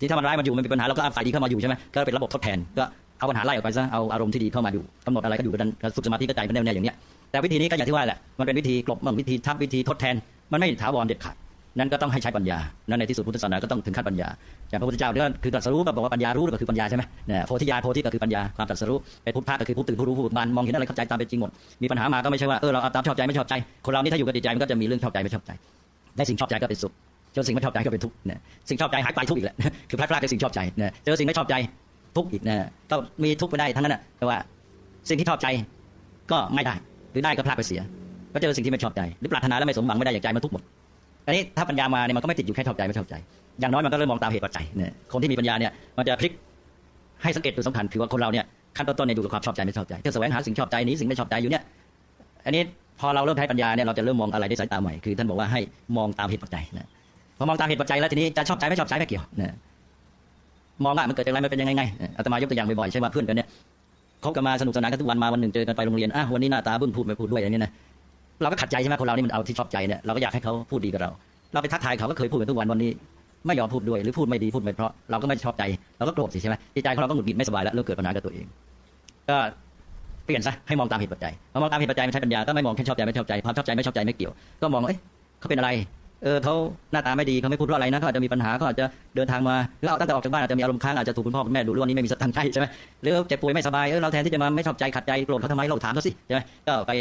Speaker 3: ที่ถ้ามันร้ายมันอยู่มันมีปัญหาเราก็เอาฝ่ายดีเข้ามาอยู่ใช่ไหมก็เป็นระบบทดแทนก็เอาปัญหาไล่ออกไปซะเอาอารมณ์ที่ดีเข้ามาอยู่กำหนดอะไรก็อยู่กันสุขสมาธิก็ใจเป็นแนวๆอย่างเนี้ยแต่วิธีนี้ก็อย่างที่ว่าแหละมันเป็นวิธีกลบมันวิธีทับวิธีทดแทนมันไม่ถาวรเด็ดขาด นั้นก็ต้องให้ใช้ปัญญา นั้นในที่สุดพุทธศาสนาก็ต้องถึงขั้นปัญญา อย่างพระพุทธเจ้าเนี่ยคือตรัสรู้ก็บอกว่าปัญญารู้ก็คือปัญญาใช่ไหมเนี่ยโพธิญาณโพธิก็คือปัญญา ความตรัสรู้เป็นพุทธะก็คือผู้ตื่นผู้รู้ผู้บานมองเห็นอะไรเข้าใจตามเป็นจริงหมด มีปัญหามาก็ไม่ใช่ว่าเออเราตามชอบใจไม่ชอบใจ คนเรานี่ถ้าอยู่กับจิตใจมันก็จะมีเรื่องชอบใจไม่ชอบใจ ได้สิ่งชอบใจก็เป็นสุข เจอสิ่งไม่ชอบใจก็เป็นทุกข์เนี่ยสิ่งชอบใจหายไปทุกข์อีกแหละคือพลาดพลาดกับสิ่งชอบใจเนี่ยเจอสิ่งไม่ชอบใจทุกข์อีกเนี่ยก็มีทุกข์ไปได้ทั้งนั้นนะแต่ว่าสิ่งที่ชอบใจก็ไม่ได้ หรือได้ก็พลาดไปเสีย ก็เจอสิ่งที่ไม่ชอบใจ หรือปรารถนาแล้วไม่สมหวังไม่ได้อย่างใจมันทุกข์หมด อันนี้ถ้าปัญญามาเนี่ยมันก็ไม่ติดอยู่แค่ชอบใจไม่ชอบใจ อย่างน้อยมันก็เริ่มมองตามเหตุปัจจัยเนี่ยคนที่มีปัญญาเนี่ยมันจะพลิกให้สังเกตตัวสำคัญคือว่าคนเราเนี่ยขั้นต้นๆในดูกับความชอบใจไม่ชอบใจจะแสวงหาสิ่งชอบใจนี้สิ่งไม่ชอบใจอยู่เนี่ยอันนี้พอเราเริ่มใช้ปัญญาเนี่ยเราจะเริ่มมองอะไรด้วยสายตาใหม่คือท่านบอกว่าให้มองตามเหตุปัจจัยนะพอมองตามเหตุปัจจัยแล้วทีนี้จะชอบใจไม่ชอบใจไม่เกี่ยวนะมองว่ามันเกิดจากอะไรมันเป็นยังไงไงอาตมายกตัวอย่างบ่อยๆใช่ไหมเพื่อนกันเนี่ยเขากันมาสนุกสนานกันทุกวันมาวันหนึ่งเจอกันไปโรงเรียนอะวันนี้หน้าตาบึ้งพูดไม่พูดด้วยอย่างนี้นะ เราก็ขัดใจใช่ไหมคนเรานี่มันเอาที่ชอบใจเนี่ยเราก็อยากให้เขาพูดดีกับเรา เราไปทักทายเขาก็เคยพูดกันทุกวันวันนี้ ไม่ยอมพูดด้วยหรือพูดไม่ดีพูดไม่เพราะเราก็ไม่ชอบใจเราก็โกรธสิใช่ไหมจิตใจของเราก็หงุดหงิดไม่สบายแล้วเริ่มเกิดปัญหากับตัวเอง ก็เปลี่ยนซะให้มองตามเหตุปัจจัยพอมองตามเหตุปัจจัยไม่ใช่ปัญญาก็ไม่มองแค่ชอบใจไม่ชอบใจความชอบใจไม่ชอบใจไม่เกี่ยว ก็มองเอ้ยเขาเป็นอะไรเออเขาหน้าตาไม่ดีเขาไม่พูดเพราะอะไรนะเขาอาจจะมีปัญหาเขาอาจจะเดินทางมาแล้วตั้งแต่ออกจากบ้านอาจจะมีอารมณ์ค้างอาจจะถูกคุณพ่อคุณแม่ดุเรื่องนี้ไม่มีสตังค์ใช้ใช่ไหมหรือเจ็บป่วยไม่สบายเออเราแทนที่จะมาไม่ชอบใจขัดใจโกรธเขาทำไมเราถามเขาสิใช่ไหมก็ไป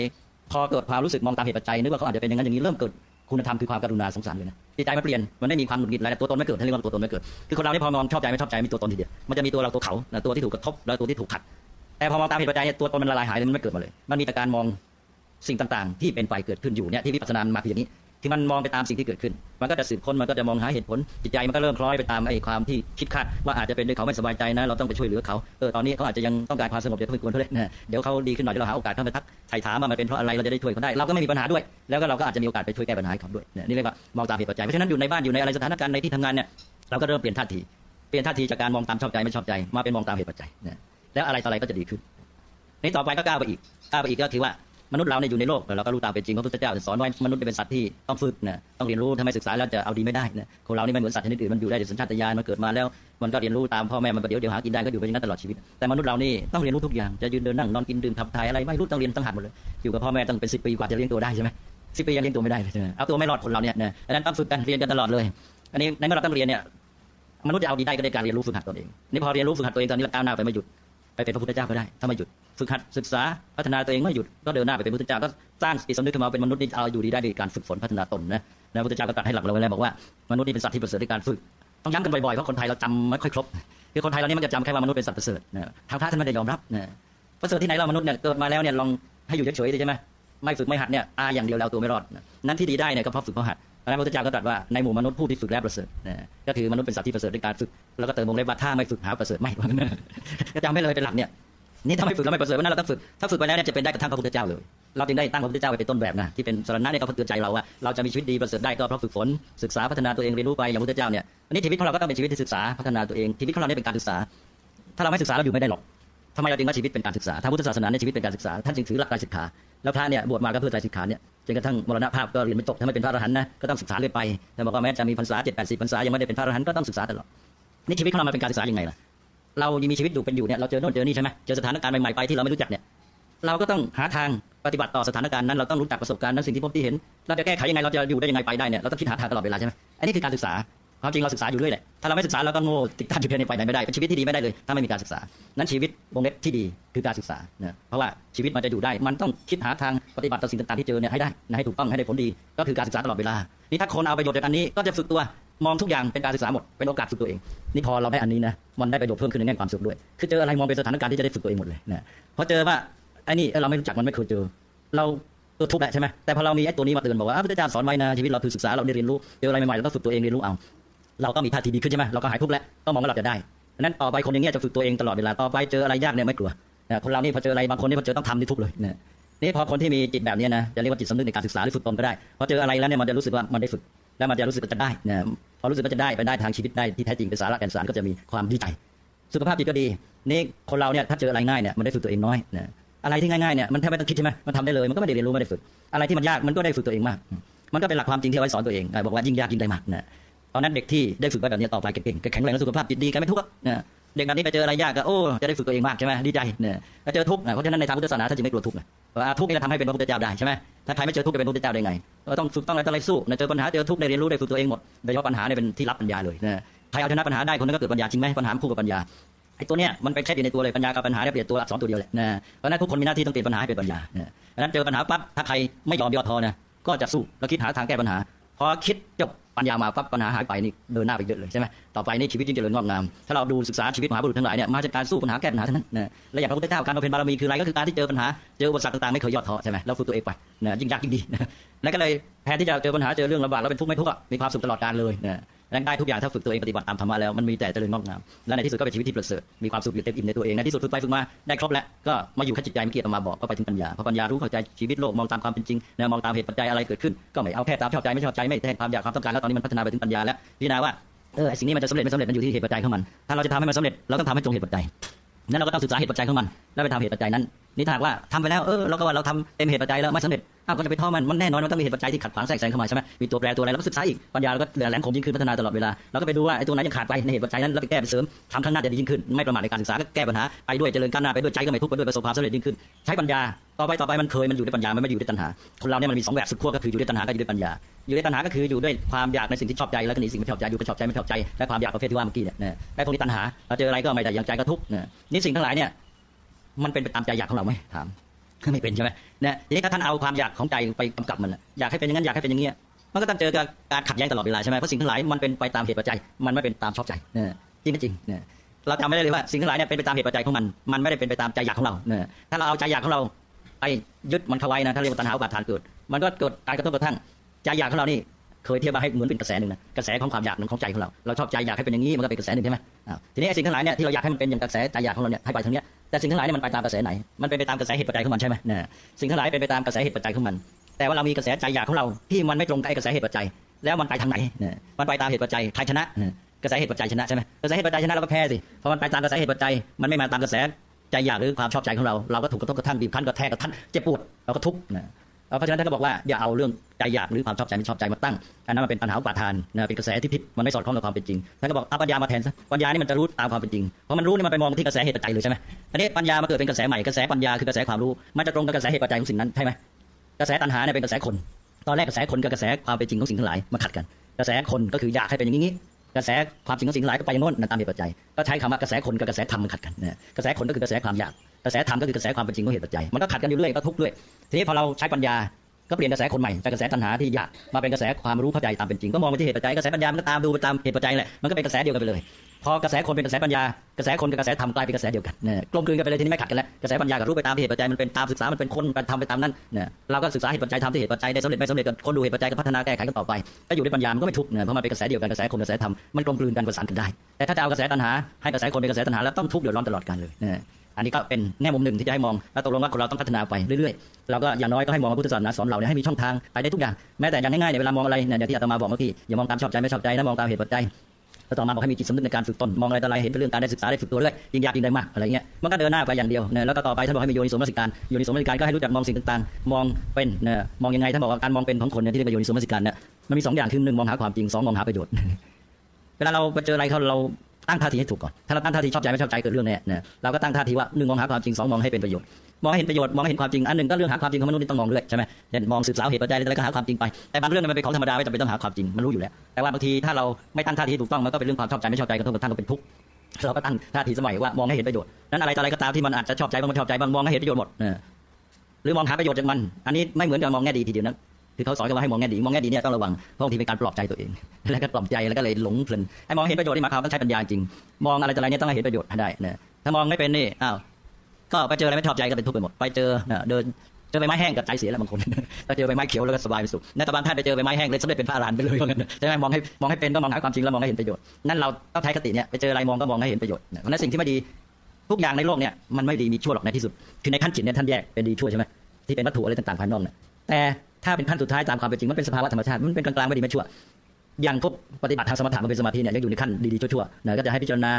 Speaker 3: พอเกิดความรู้สึกมองตามเหตุปัจจัยนึกว่าเขาอาจจะเป็นอย่างนั้นอย่างนี้เริ่มเกิดคุณธรรมคือความกรุณาสงสารเลยนะจิตใจมันเปลี่ยนมันไม่มีความหงุดหงิดอะไรต่ตัวตนไม่เกิดท่านเรียกว่าตัวตนไม่เกิดคือคนเราเนี่ยพอมองชอบใจไม่ชอบใจมีตัวตนทีเดียวมันจะมีตัวเราตัวเขาตัวที่ถูกกระทบแล้วตัวที่ถูกขัด แต่พอมองตามเหตุปัจจัยตัวตนมันละลายหายเลยมันไม่เกิดมาเลย มันมีแต่การมองสิ่งต่างๆ ที่เป็นไปเกิดขึ้นอยู่เนี่ยที่วิปัสสนามาคืออย่างนี้ ที่มันมองไปตามสิ่งที่เกิดขึ้น มันก็จะสืบค้นมันก็จะมองหาเหตุผลจิตใจมันก็เริ่มคล้อยไปตามไอ้ความที่คิดคาดว่าอาจจะเป็นด้วยเขาไม่สบายใจนะ เราต้องไปช่วยเหลือเขาเออตอนนี้เขาอาจจะยังต้องการความสงบเดี๋ยวเขาไปกวนเขาเลยนะเดี๋ยวเขาดีขึ้นหน่อยเดี๋ยวเราหาโอกาสเข้าไปทักไถ่ถามว่ามันเป็นเพราะอะไรเราจะได้ช่วยเขาได้เราก็ไม่มีปัญหาด้วย แล้วก็เราก็อาจจะมีโอกาสไปช่วยแก้ปัญหาให้เขาด้วยนี่เรียกว่ามองตามเหตุปัจจัยเพราะฉะนั้นอยู่ในบ้านอยู่ในอะไรสถานการณ์ในที่ทำงานเนี่ยเราก็เริ่มเปลี่ยนท่าทีเปลี่ยนท่าทีจากการมองตามชอบใจไม่ชอบใจมาเป็นมองตามเหตุปัจจัยนะแล้วอะไรต่ออะไรก็จะดีขึ้นนี่ต่อไปก็ก้าวไปอีกก้าวไปอีกก็คือว่า มนุษย์เราเนี่ยอยู่ในโลกเราก็รู้ตามเป็นจริงพระพุทธเจ้าสอนไว้มนุษย์เป็นสัตว์ที่ต้องฝึกนะต้องเรียนรู้ถ้าไม่ศึกษาแล้วจะเอาดีไม่ได้นะคนเรานี่ไม่เหมือนสัตว์ชนิดอื่นมันอยู่ได้ด้วยสัญชาตญาณมันเกิดมาแล้วมันก็เรียนรู้ตามพ่อแม่มันเดี๋ยวเดี๋ยวหากินได้ก็อยู่ไปอย่างนั้นตลอดชีวิตแต่มนุษย์เรานี่ต้องเรียนรู้ทุกอย่างจะยืนเดินนั่งนอนกินดื่มขับถ่ายอะไรไม่รู้ต้องเรียนต้องหัดหมดเลยอยู่กับพ่อแม่ต้องเป็นสิบปีกว่าจะเลี้ยงตัวได้ใช่ไหมสิบปียังเลี้ยงตัวไม่ได้เลยเอาตัวไม่รอดคนเราเนี่ยนะดังนั้นต้องฝึกกันเรียนกันตลอดเลย อันนี้ในเมื่อเราต้องเรียนเนี่ยมนุษย์จะเอาดีได้ก็ด้การเรียนรู้ฝึกหัดตัวเองนี่พอเรียนรู้ฝึกหัดตัวเองตอนนี้เราก้าวหน้าไปไม่หยุด ไปเป็นพระพุทธเจ้าก็ได้ถ้าไม่หยุดฝึกหัดศึกษาพัฒนาตัวเองไม่หยุดก็เดินหน้าไปเป็นพุทธเจ้าก็สร้างจิสำนึกขึ้นมาเป็นมนุษย์ที่เอาอยู่ดีได้ด้วยการฝึกฝนพัฒนาตนนะนะพระพุทธเจ้าก็ตรัสให้หลักเราไว้แล้วบอกว่ามนุษย์นี่เป็นสัตว์ที่ประเสริฐด้วยการฝึกต้องย้ำกันบ่อยๆเพราะคนไทยเราจำไม่ค่อยครบคือคนไทยเรานี่มันจะจำแค่ว่ามนุษย์เป็นสัตว์ประเสริฐนะทางพระท่านไม่ได้ยอมรับนะประเสริฐที่ไหนเรามนุษย์เนี่ยเกิดมาแล้วเนี่ยลองให้อยู่เฉยๆใช่ไหมไม่ฝึกไม่หัดเนี่ยอาอย่างเดียวแล้วตัวไม่รอดนั้นที่ดีได้เนี่ยก็เพราะฝึกเพราะหัด พระพุทธเจ้าก็ตรัสว่าในหมู่มนุษย์ผู้ที่ฝึกแล้วประเสริฐนะก็คือมนุษย์เป็นสัตว์ที่ประเสริฐด้วยการฝึก แล้วก็เติมวงเล็บว่าถ้าไม่ฝึกหาประเสริฐไม่ก็จำไม่เลยเป็นหลักเนี่ยนี่ถ้าไม่ฝึกเราไม่ประเสริฐวันนั้นเราต้องฝึกถ้าฝึกไปแล้วเนี่ยจะเป็นได้กระทั่งพระพุทธเจ้าเลย เราจึงได้ตั้งพระพุทธเจ้าไว้เป็นต้นแบบนะที่เป็นสารณะเนี่ยก็เตือนใจเราว่าเราจะมีชีวิตดีประเสริฐได้ก็เพราะฝึกฝนศึกษาพัฒนาตัวเองเรียนรู้ไปอย่างพระพุทธเจ้าเนี่ยอันนี้ชีวิตของเราก็ต้องเป็นชีวิตที่ศึกษาพัฒนาตัวเองชีวิตของเราเนี่ยเป็นการศึกษา ถ้าเราไม่ศึกษาเราอยู่ไม่ได้หรอก ทำไมเราจึงว่าชีวิตเป็นการศึกษาทางพุทธศาสนาในชีวิตเป็นการศึกษาท่านจึงถือหลักการศึกษาแล้วพระเนี่ยบวชมาก็เพื่อใจศึกษาเนี่ยจนกระทั่งมรณภาพก็เรียนไม่จบถ้าไม่เป็นพระอรหันต์นะก็ต้องศึกษาเรื่อยไปแต่บอกว่าแม้จะมีพรรษาเจ็ดแปดสิบพรรษายังไม่ได้เป็นพระอรหันต์ก็ต้องศึกษาตลอดนี่ชีวิตของเรามาเป็นการศึกษายังไงล่ะเรายังมีชีวิตอยู่เป็นอยู่เนี่ยเราเจอโน่นเจอนี่ใช่ไหมเจอสถานการณ์ใหม่ๆไปที่เราไม่รู้จักเนี่ยเราก็ต้องหาทางปฏิบัติต่อสถานการณ์นั้นเราต้องรู้จักประสบการณ์นั้นสิ่งที่พบที่เห็น เราจะแก้ไขยังไงเราจะอยู่ได้ยังไงไปได้เนี่ยเราต้องคิดหาทางตลอดเวลาใช่ไหมอันนี้คือการศึกษา ความจริงเราศึกษาอยู่เรื่อยแหละ ถ้าเราไม่ศึกษาเราก็โง่ติดตั้งอยู่เพียงในไปไหนไม่ได้ เป็นชีวิตที่ดีไม่ได้เลย ถ้าไม่มีการศึกษา นั้นชีวิตวงเล็บที่ดีคือการศึกษาเนี่ยเพราะว่าชีวิตมันจะอยู่ได้ มันต้องคิดหาทางปฏิบัติต่อสิ่งต่างๆที่เจอเนี่ยให้ได้ให้ถูกต้องให้ได้ผลดี ก็คือการศึกษาตลอดเวลา นี่ถ้าคนเอาประโยชน์จากอันนี้ก็จะฝึกตัว มองทุกอย่างเป็นการศึกษาหมด เป็นโอกาสฝึกตัวเอง นี่พอเราได้อันนี้นะ มันได้ประโยชน์เพิ่มขึ้นในแง่ความสุขด้วย คือเจออะไรมองเป็นสถานการณ์ที่จะได้ฝึกตัวเองหมดเลยนะพอเจอว่าไอ้นี่เราไม่รู้จักมันไม่เคยเจอ เราตัวทุกข์แหละใช่ไหมแต่พอเรามีไอ้ตัวนี้มาเตือนบอกว่าพระพุทธเจ้าสอนไว้นะชีวิตเราคือศึกษาเราได้เรียนรู้เจออะไรใหม่ๆเราต้องฝึกตัวเองเรียนรู้เอา เราก็มีท่าทีดีขึ้นใช่ไหมเราก็หายทุกข์แล้วก็มองว่าเราจะได้นั้นต่อไปคนอย่างเงี้ยจะฝึกตัวเองตลอดเวลาต่อไปเจออะไรยากเนี่ยไม่กลัวคนเรานี่พอเจออะไรบางคนนี่พอเจอต้องทำนี่ทุกเลยนะนี่พอคนที่มีจิตแบบนี้นะจะเรียกว่าจิตสำนึกในการศึกษาหรือฝึกตนก็ได้พอเจออะไรแล้วเนี่ยมันจะรู้สึกว่ามันได้ฝึก แล้วมันจะรู้สึกว่าจะได้นะพอรู้สึกว่าจะได้ไปได้ทางชีวิตได้ที่แท้จริงเป็นสาระแก่นสารก็จะมีความดีใจสุขภาพจิตก็ดีนี่คนเราเนี่ยถ้าเจออะไรง่ายเนี่ยมันได้ฝึกตัวเองน้อยนะอะไรที่ง่ายๆเนี่ยมันแทบไม่ต้องคิดใช่ไหมมันทำได้เลยมันก็ไม่ได้เรียนรู้ไม่ได้ฝึก อะไรที่มันยากมันก็ได้ฝึกตัวเองมาก มันก็เป็นหลักความจริงที่เอาไว้สอนตัวเองบอกว่ายิ่งยากยิ่งได้มากนะ ตอนนั้นเด็กที่ได้ฝึกแบบนี้ต่อไปเก่งๆแข็งแรงและสุขภาพจิตดีกันไม่ทุกข์นะเด็กแบบนี้ไปเจออะไรยากก็โอ้จะได้ฝึกตัวเองมากใช่ไหมดีใจเนี่ยถ้าเจอทุกข์เพราะฉะนั้นในทางพุทธศาสนาท่านจึงไม่กลัวทุกข์ว่าทุกข์นี่ทำให้เป็นพระพุทธเจ้าได้ใช่ไหมถ้าใครไม่เจอทุกข์จะเป็นพระพุทธเจ้าได้ไงเราต้องฝึกต้องอะไรต้องอะไรสู้เจอปัญหาเจอทุกข์ได้เรียนรู้ได้ฝึกตัวเองหมดโดยเฉพาะปัญหาเนี่ยเป็นที่รับปัญญาเลยนะใครเอาชนะปัญหาได้คนนั้นก็เกิดปัญญาจริงไหมปัญหาคู่กับปัญญาไอ้ตัวเนี้ยมันเป็นแค่อยู่ในตัวเลยปัญญากับปัญหาเนี่ยเปลี่ยนตัวอักษรตัวเดียวแหละนะเพราะนั้นทุกคนมีหน้าที่ต้องเปลี่ยนปัญหาให้เป็นปัญญาเพราะนั้นเจอปัญหาปั๊บถ้าใครไม่ยอมย่อท้อนะก็จะสู้แล้วคิดหาทางแก้ปัญหาพอคิดจบ ปัญญามาปั๊บปัญหาหายไปนี่เดินหน้าไปเยอะเลยใช่ไหมต่อไปนี่ชีวิตยิ่งเจริญงอกงามถ้าเราดูศึกษาชีวิตมหาบุรุษทั้งหลายเนี่ยมาจากการสู้ปัญหาแก้ปัญหาทั้งนั้นนะและอย่างพระพุทธเจ้าการบำเพ็ญบารมีคืออะไรก็คือการที่เจอปัญหาเจออุปสรรคต่างๆไม่เคยย่อท้อใช่ไหมเราฝึกตัวเองไปนะยิ่งยากยิ่งดีนะแล้วก็เลยแทนที่จะเจอปัญหาเจอเรื่องลำบากแล้วเป็นทุกข์ไม่ทุกข์มีความสุขตลอดกาลเลยนะ นั้นได้ทุกอย่างถ้าฝึกตัวเองปฏิบัติตามธรรมะแล้วมันมีแต่เจริญงอกงามและในที่สุดก็เป็นชีวิตที่ประเสริฐมีความสุขอยู่เต็มอิ่มในตัวเองในที่สุดฝึกไปฝึกมาได้ครบแล้วก็มาอยู่แค่จิตใจเมื่อกี้อามาบอกก็ไปถึงปัญญาพอปัญญารู้เข้าใจชีวิตโลกมองตามความเป็นจริงนะมองตามเหตุปัจจัยอะไรเกิดขึ้นก็ไม่เอาแค่ตามชอบใจไม่ชอบใจไม่แทนความอยากความต้องการแล้วตอนนี้มันพัฒนาไปถึงปัญญาแล้วพิจารณาว่าเออสิ่งนี้มันจะสำเร็จไม่สำเร็จมันอยู่ที่เหตุปัจจัยของมัน ถ้าเราจะทำให้มันสำเร็จเราต้องทำให้ตรงเหตุปัจจัยนั้นเราก็ต้องศึกษาเหตุปัจจัยของมัน แล้วไปทำเหตุปัจจัยนั้น นี่ถ้าหากว่าทำไปแล้วเออเราก็ว่าเราทำเต็มเหตุปัจจัยแล้วไม่สำเร็จอ้าวก็จะไปท้อมันมันแน่นอนมันต้องมีเหตุปัจจัยที่ขัดขวางแทรกแซงเข้ามาใช่ไหมมีตัวแปรตัวอะไรเราก็ศึกษาอีกปัญญาเราก็แหลมคมยิ่งขึ้นพัฒนาตลอดเวลาเราก็ไปดูว่าไอ้ตัวไหนยังขาดไปในเหตุปัจจัยนั้นแล้วไปแก้ไปเสริมทำข้างหน้าจะดียิ่งขึ้นไม่ประมาทในการศึกษาก็แก้ปัญหาไปด้วยเจริญก้าวหน้าไปด้วยใจก็ไม่ทุกข์ไปด้วยประสบความสำเร็จยิ่งขึ้นใช้ปัญญาต่อไปต่อไปมันเคยมันอยู่ด้วยปัญญามันไม่อยู่ด้วยตัณหาคนเราเนี่ยมันมีสองแบบสุดขั้วก็คืออยู่ด้วยตัณหากับอยู่ด้วยปัญญา อยู่ด้วยตัณหาก็คืออยู่ด้วยความอยากในสิ่งที่ชอบใจแล้วก็หนีสิ่งไม่ชอบใจอยู่กับชอบใจไม่ชอบใจและความอยากประเภทที่ว่าเมื่อกี้เนี่ยนะไอ้พวกนี้ตัณหาเราเจออะไรก็ไม่ได้อย่างใจก็ทุกข์นี่สิ่งทั้งหลายเนี่ย มันเป็นไปตามใจอยากของเราไหมถามไม่เป็นใช่ไหมเนี่ยทีนี้ถ้าท่านเอาความอยากของใจไปกำกับมันอยากให้เป็นอย่างนั้นอยากให้เป็นอย่างนี้มันก็ต้องเจอกับการขัดแย้งตลอดเวลาใช่ไหมเพราะสิ่งทั้งหลายมันเป็นไปตามเหตุปัจจัย มันไม่เป็นตามชอบใจเนี่ยจริงไม่จริงเนี่ยเราจำไม่ได้เลยว่าสิ่งทั้งหลายเนี่ยเป็นไปตามเหตุปัจจัยของมัน มันไม่ได้เป็นไปตามใจอยากของเราเนี่ยถ้าเราเอาใจอยากของเราไปยึดมันเข้าไว้นะถ้าเรียกว่าตัณหาอุปาทานเกิด มันก็เกิดการกระทบกระทั่งใจอยากของเรานี่เคยเทียบมาให้เหมือนเป็นกระแสหนึ่งนะกระแสของความอยากหนึ่งของใจของเราเราชอบใจอยากให้เป็นอย่างนี้มันก็เป็นกระแสหนึ่งใช่ไหมทีนี้สิ่งทั้งหลายเนี่ยที่เราอยากให้มันเป็นอย่างกระแสใจอยากของเราเนี่ยให้ไปทางเนี้ย แต่สิ่งทั้งหลายเนี่ยมันไปตามกระแสไหน มันเป็นไปตามกระแสเหตุปัจจัยของมันใช่ไหมเนี่ยสิ่งทั้งหลายเป็นไปตามกระแสเหตุปัจจัยของมัน แต่ว่าเรามีกระแสใจอยากของเราที่มันไม่ตรงกับกระแสเหตุปัจจัย แล้วมันไปทางไหนเนี่ยมันไปตามเหตุปัจจัยใครชนะกระแสเหตุปัจจัยชนะใช่ไหมกระแสเหตุปัจจัยชนะเราก็แพ้สิเพราะมันไปตามกระแสเหตุปัจจัยมันไม่มาตามกระแสใจอยากหรือความชอบใจของเรา เราก็ถูกกระทบกระทั่งบีบคั้นกระแทกกระทันเจ็บปวดเราก็ทุกข์นะ เพราะฉะนั้นท่านก็บอกว่าอย่าเอาเรื่องใจอยากหรือความชอบใจไม่ชอบใจมาตั้งอันนั้นมันเป็นปัญหาอุปาทานนะเป็นกระแสที่ผิดมันไม่สอดคล้องกับความเป็นจริงท่านก็บอกเอาปัญญามาแทนซะปัญญานี่มันจะรู้ตามความเป็นจริงเพราะมันรู้นี่มันไปมองที่กระแสเหตุปัจจัยเลยใช่ไหมอันนี้ปัญญามาเกิดเป็นกระแสใหม่กระแสปัญญาคือกระแสความรู้มันจะตรงกับกระแสเหตุปัจจัยของสิ่งนั้นใช่ไหมกระแสตัณหาเนี่ยเป็นกระแสคน ตอนแรกกระแสคนกับกระแสความเป็นจริงของสิ่งทั้งหลายมาขัดกัน กระแสคนก็คืออยากให้เป็นอย่างนี้ กระแสความจริงของสิ่งหลายก็ไปอย่างโน้นตามเหตุปัจจัย ก็ใช้คำว่ากระแสคนกับกระแสธรรมมันขัดกันนะกระแสคนก็คือกระแสความอยาก กระแสธรรมก็คือกระแสความเป็นจริงของเหตุปัจจัย มันก็ขัดกันอยู่เรื่อยก็ทุกข์ด้วยทีนี้พอเราใช้ปัญญา ก็เปลี่ยนกระแสคนใหม่จากกระแสตัณหาที่อยากมาเป็นกระแสความรู้เข้าใจตามเป็นจริง ก็มองไปที่เหตุปัจจัย กระแสปัญญา มันก็ตามดูไปตามเหตุปัจจัยแหละ มันก็เป็นกระแสเดียวกันไปเลย พอกระแสคนเป็นกระแสปัญญากระแสคนกับกระแสธรรมกลายเป็นกระแสเดียวกันเนี่ยกลมกลืนกันไปเลยทีนี้ไม่ขัดกันแล้วกระแสปัญญากับรู้ไปตามเหตุปัจจัยมันเป็นตามศึกษามันเป็นคนการทำไปตามนั้นเนี่ยเราก็ศึกษาเหตุปัจจัยทำที่เหตุปัจจัยได้สำเร็จไม่สำเร็จคนดูเหตุปัจจัยก็พัฒนาแก้ไขกันต่อไปก็อยู่ในปัญญามันก็ไม่ทุกเนี่ยเพราะมันเป็นกระแสเดียวกันกระแสคนกระแสธรรมมันกลมกลืนกันประสานกันได้ แต่ถ้าจะเอากระแสตัณหาให้กระแสคนเป็นกระแสตัณหาแล้วต้องทุกข์เดือดร้อนตลอดกาลเลยนี่ยอันนี้ก็เป็นแง่มุมหนึ่งที่จะให้มองแล้วตกลงว่าคนเราต้องพัฒนาไปเรื่อยๆ เราก็อย่างน้อยก็ให้มองว่าพุทธศาสนาสอนเราเนี่ยให้มีช่องทางไปได้ทุกอย่าง แม้แต่อย่างง่ายๆเนี่ยเวลามองอะไรเนี่ยอย่างที่อาตมาบอกเมื่อกี้อย่ามองตามชอบใจไม่ชอบใจนะมองตามเหตุปัจจัย แล้วต่อมาบอกให้มีจิตสำนึกในการฝึกตนมองอะไรต่ออะไรเห็นเป็นเรื่องการได้ศึกษาได้ฝึกตัวเรื่อยยิ่งยากยิ่งได้มากอะไรเงี้ยมันก็เดินหน้าไปอย่างเดียวเนี่ยแล้วก็ต่อไปท่านบอกให้มีโยนิสมนสิการโยนิสมนสิการก็ให้รู้จักมองสิ่งต่างๆ มองเป็นเนี่ยมองยังไงท่านบอกว่าการมองเป็นของคนเนี่ยที่เรียกว่าโยนิสมนสิการเนี่ยมันมีสองอย่างคือหนึ่งมองหาความจริงสองมองหาประโยชน์เวลาเราไปเจออะไรเขาเราตั้งท่าทีให้ถูกก่อน ถ้าเราตั้งท่าทีชอบใจไม่ชอบใจเกิดเรื่องแน่เนี่ยเราก็ตั้งท่าทีว่าหนึ่งมองหาความจริงสองมองให้เป็นประโยชน์ มองให้เห็นประโยชน์มองให้เห็นความจริงอันหนึ่งก็เรื่องหาความจริงของมนุษย์นี่ต้องมองด้วยใช่ไหมเช่นมองสืบสาวเหตุปัจจัยแล้วก็หาความจริงไปแต่บางเรื่องมันเป็นของธรรมดาไม่จำเป็นต้องหาความจริงมันรู้อยู่แล้วแต่ว่าบางทีถ้าเราไม่ตั้งท่าทีถูกต้องมันก็เป็นเรื่องความชอบใจไม่ชอบใจกระทบกระทั่งก็เป็นทุกข์เราก็ตั้งท่าทีสมัยว่ามองให้เห็นประโยชน์นั้นอะไรต่ออะไรก็ตามที่มันอาจจะชอบใจบางมันชอบใจบางมองให้เห็นประโยชน์หมดหรือมองหาประโยชน์จากมัน อันนี้ไม่เหมือนกับมองแง่ดีทีเดียวนั้นคือเขาสอนกันว่าให้มองแง่ดี มองแง่ดีเนี่ยต้องระวัง เพราะบางทีเป็นการปลอบใจตัวเอง แล้วก็ปลอบใจ แล้วก็เลยหลงเพลิน ให้มองเห็นประโยชน์ที่มาเขาต้องใช้ปัญญาจริง มองอะไรต่ออะไรเนี่ยต้องให้เห็นประโยชน์ให้ได้นะ ถ้ามองไม่เป็นนี่ อ้าว ก็ไปเจออะไรไม่ชอบใจก็เป็นทุกข์ไปหมด ไปเจอเดินเจอใบไม้แห้งกับใจเสียแล้วบางคนถ้าเจอใบไม้เขียวแล้วก็สบายสุขในตะบานท่านไปเจอใบไม้แห้งเลยสำเร็จเป็นพระอรหันต์ไปเลยใช่ไหมมองให้มองให้เป็นต้องมองหาความจริงแล้วมองให้เห็นประโยชน์นั่นเราต้องใช้คติเนี่ยไปเจออะไรมองก็มองให้เห็นประโยชน์เพราะนั้นสิ่งที่ไม่ดีทุกอย่างในโลกเนี่ยมันไม่ดีมีชั่วหรอกในที่สุด คือในขั้นจิตเนี่ยท่านแยกเป็นดีชั่วใช่ไหมที่เป็นวัตถุอะไรต่างๆภายนอกเนี่ยแต่ถ้าเป็นขั้นสุดท้ายตามความเป็นจริงมันเป็นสภาวะธรรมชาติมันเป็นกลางๆไม่ดีไม่ชั่วอย่างพวกปฏิบัติทางสมถะมันเป็นสมาธิเนี่ยยังอยู่ในขั้นดีๆชั่วๆนะก็จะให้พิจารณา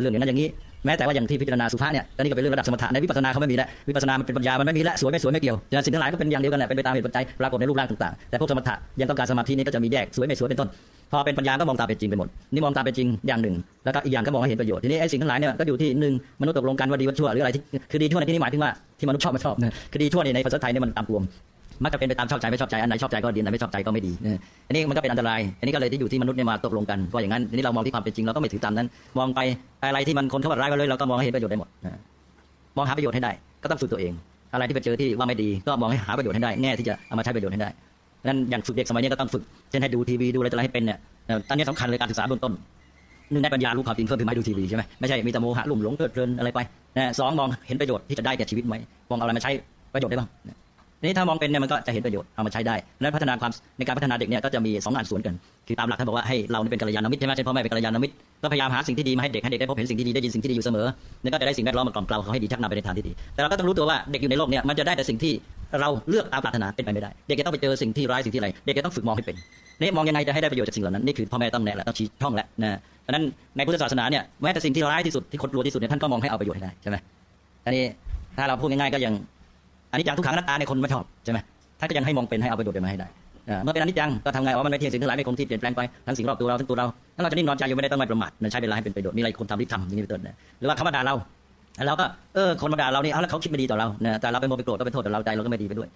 Speaker 3: เรื่องอย่างนั้นอย่างนี้ แม้แต่ว่าอย่างที่พิจารณาสุภาเนี่ยก็นี่ก็เป็นเรื่องระดับสมถะในวิปัสสนาเขาไม่มีแล้ววิปัสสนามันเป็นปัญญามันไม่มีแล้วสวยไม่สวยไม่เกี่ยวฉะนั้นสิ่งทั้งหลายก็เป็นอย่างเดียวกันแหละเป็นไปตามเหตุปัจจัยปรากฏในรูปร่างต่างๆแต่พวกสมถะยังต้องการสมาธินี้ก็จะมีแยกสวยไม่สวยเป็นต้น พอเป็นปัญญาก็มองตามเป็นจริงไปหมดนี่มองตามเป็นจริงอย่างหนึ่ง แล้วก็อีกอย่างก็มองให้เห็นประโยชน์ทีนี้ไอ้สิ่งทั้งหลายเนี่ยก็อยู่ที่หนึ่งมนุษย์ตกลงกันว่าดีว่าชั่วหรืออะไรที่คือดีชั่วในที่นี้หมายถึงว่าที่มนุษย์ชอบไม่ชอบคือดีชั่วในภาษาไทยเนี่ยมันตามรวม มักจะเป็นไปตามชอบใจไม่ชอบใจอันไหนชอบใจก็ดีอันไหนไม่ชอบใจก็ไม่ดีอันนี้มันก็เป็นอันตราย อันนี้ก็เลยที่อยู่ที่มนุษย์เนี่ยมาตกลงกันเพราะอย่างนั้นอันนี้เรามองที่ความเป็นจริงเราก็ไม่ถือตามนั้น มองไปอะไรที่มันคนเขาบอกร้ายก็เลยเราก็มองให้เห็นประโยชน์ได้หมดมองหาประโยชน์ให้ได้ ก็ต้องฝึกตัวเอง อะไรที่ไปเจอที่ว่าไม่ดีก็มองให้หาประโยชน์ให้ได้แง่ที่จะเอามาใช้ประโยชน์ให้ได้นั้นอย่างฝึกเด็กสมัยนี้ก็ต้องฝึกเช่นให้ดูทีวีดูอะไรต่ออะไรให้เป็นเนี่ยตอนนี้สำคัญเลยการศึกษาเบื้องต้นหนึ่งได้ปัญญารู้ความจริงเพิ่มถึงไม่ดูทีวีใช่ไหมไม่ใช่มีแต่โมหะลุ่มหลงเพลิดเพลินอะไรไปสองมองเห็นประโยชน์ที่จะได้แก่ชีวิตไหมมองอะไรมาใช้ประโยชน์ได้บ้าง นี่ถ้ามองเป็นเนี่ยมันก็จะเห็นประโยชน์เอามาใช้ได้แล้วพัฒนาความในการพัฒนาเด็กเนี่ยก็จะมีสองอันสวนกันคือตามหลักท่านบอกว่าให้เราเป็นกัลยาณมิตรใช่ไหมเช่นพ่อแม่เป็นกัลยาณมิตรก็พยายามหาสิ่งที่ดีมาให้เด็กให้เด็กได้พบเห็นสิ่งที่ดีได้ยินสิ่งที่ดีอยู่เสมอแล้วก็จะได้สิ่งแวดล้อมมากล่อมเกลาเขาให้ดีชักนำไปในทางที่ดีแต่เราก็ต้องรู้ตัวว่าเด็กอยู่ในโลกเนี่ยมันจะได้แต่สิ่งที่เราเลือกตามปรารถนาเป็นไปไม่ได้ เด็กจะต้องไปเจอสิ่งที่ร้ายสิ่งที่อะไรเด็กจะต้องฝึกมองให้เป็นนี่มองยังไงจะให้ได้ประโยชน์จากสิ่งเหล่านั้นนี่คือพ่อแม่ต้องแนะและต้องชี้ช่องและนะเพราะนั้นในพุทธศาสนาเนี่ยแม้แต่สิ่งที่ร้ายที่สุดที่คนกลัวที่สุดเนี่ยท่านก็มองให้เอาประโยชน์ให้ได้ใช่ไหมอันนี้ถ้าเราพูดง่ายๆก็ยัง อันนี้จังทุกขังนัตตาในคนไม่ชอบใช่ไหมท่านก็ยังให้มองเป็นให้เอาไปโดดเป็นมาให้ได้เมื่อเป็นอนิจจังก็ทำไงอ๋อมันไม่เที่ยงสิ่งทั้งหลายไม่คงที่เปลี่ยนแปลงไปทั้งสิ่งรอบตัวเราทั้งตัวเราถ้าเราจะนิ่งนอนใจอยู่ไม่ได้ต้องไม่ประมาทนั่นใช้เวลาให้เป็นประโยชน์มีอะไรคนทำรีบทำอย่างนี้เป็นต้นนะหรือว่าเขามาด่าเราเราก็เออคนมาด่าเรานี่เอาแล้วเขาคิดไม่ดีต่อเราเนี่ยแต่เราไปโมไปโกรธก็เป็นโทษต่อเราใจเราก็ไม่ดีไปด้วย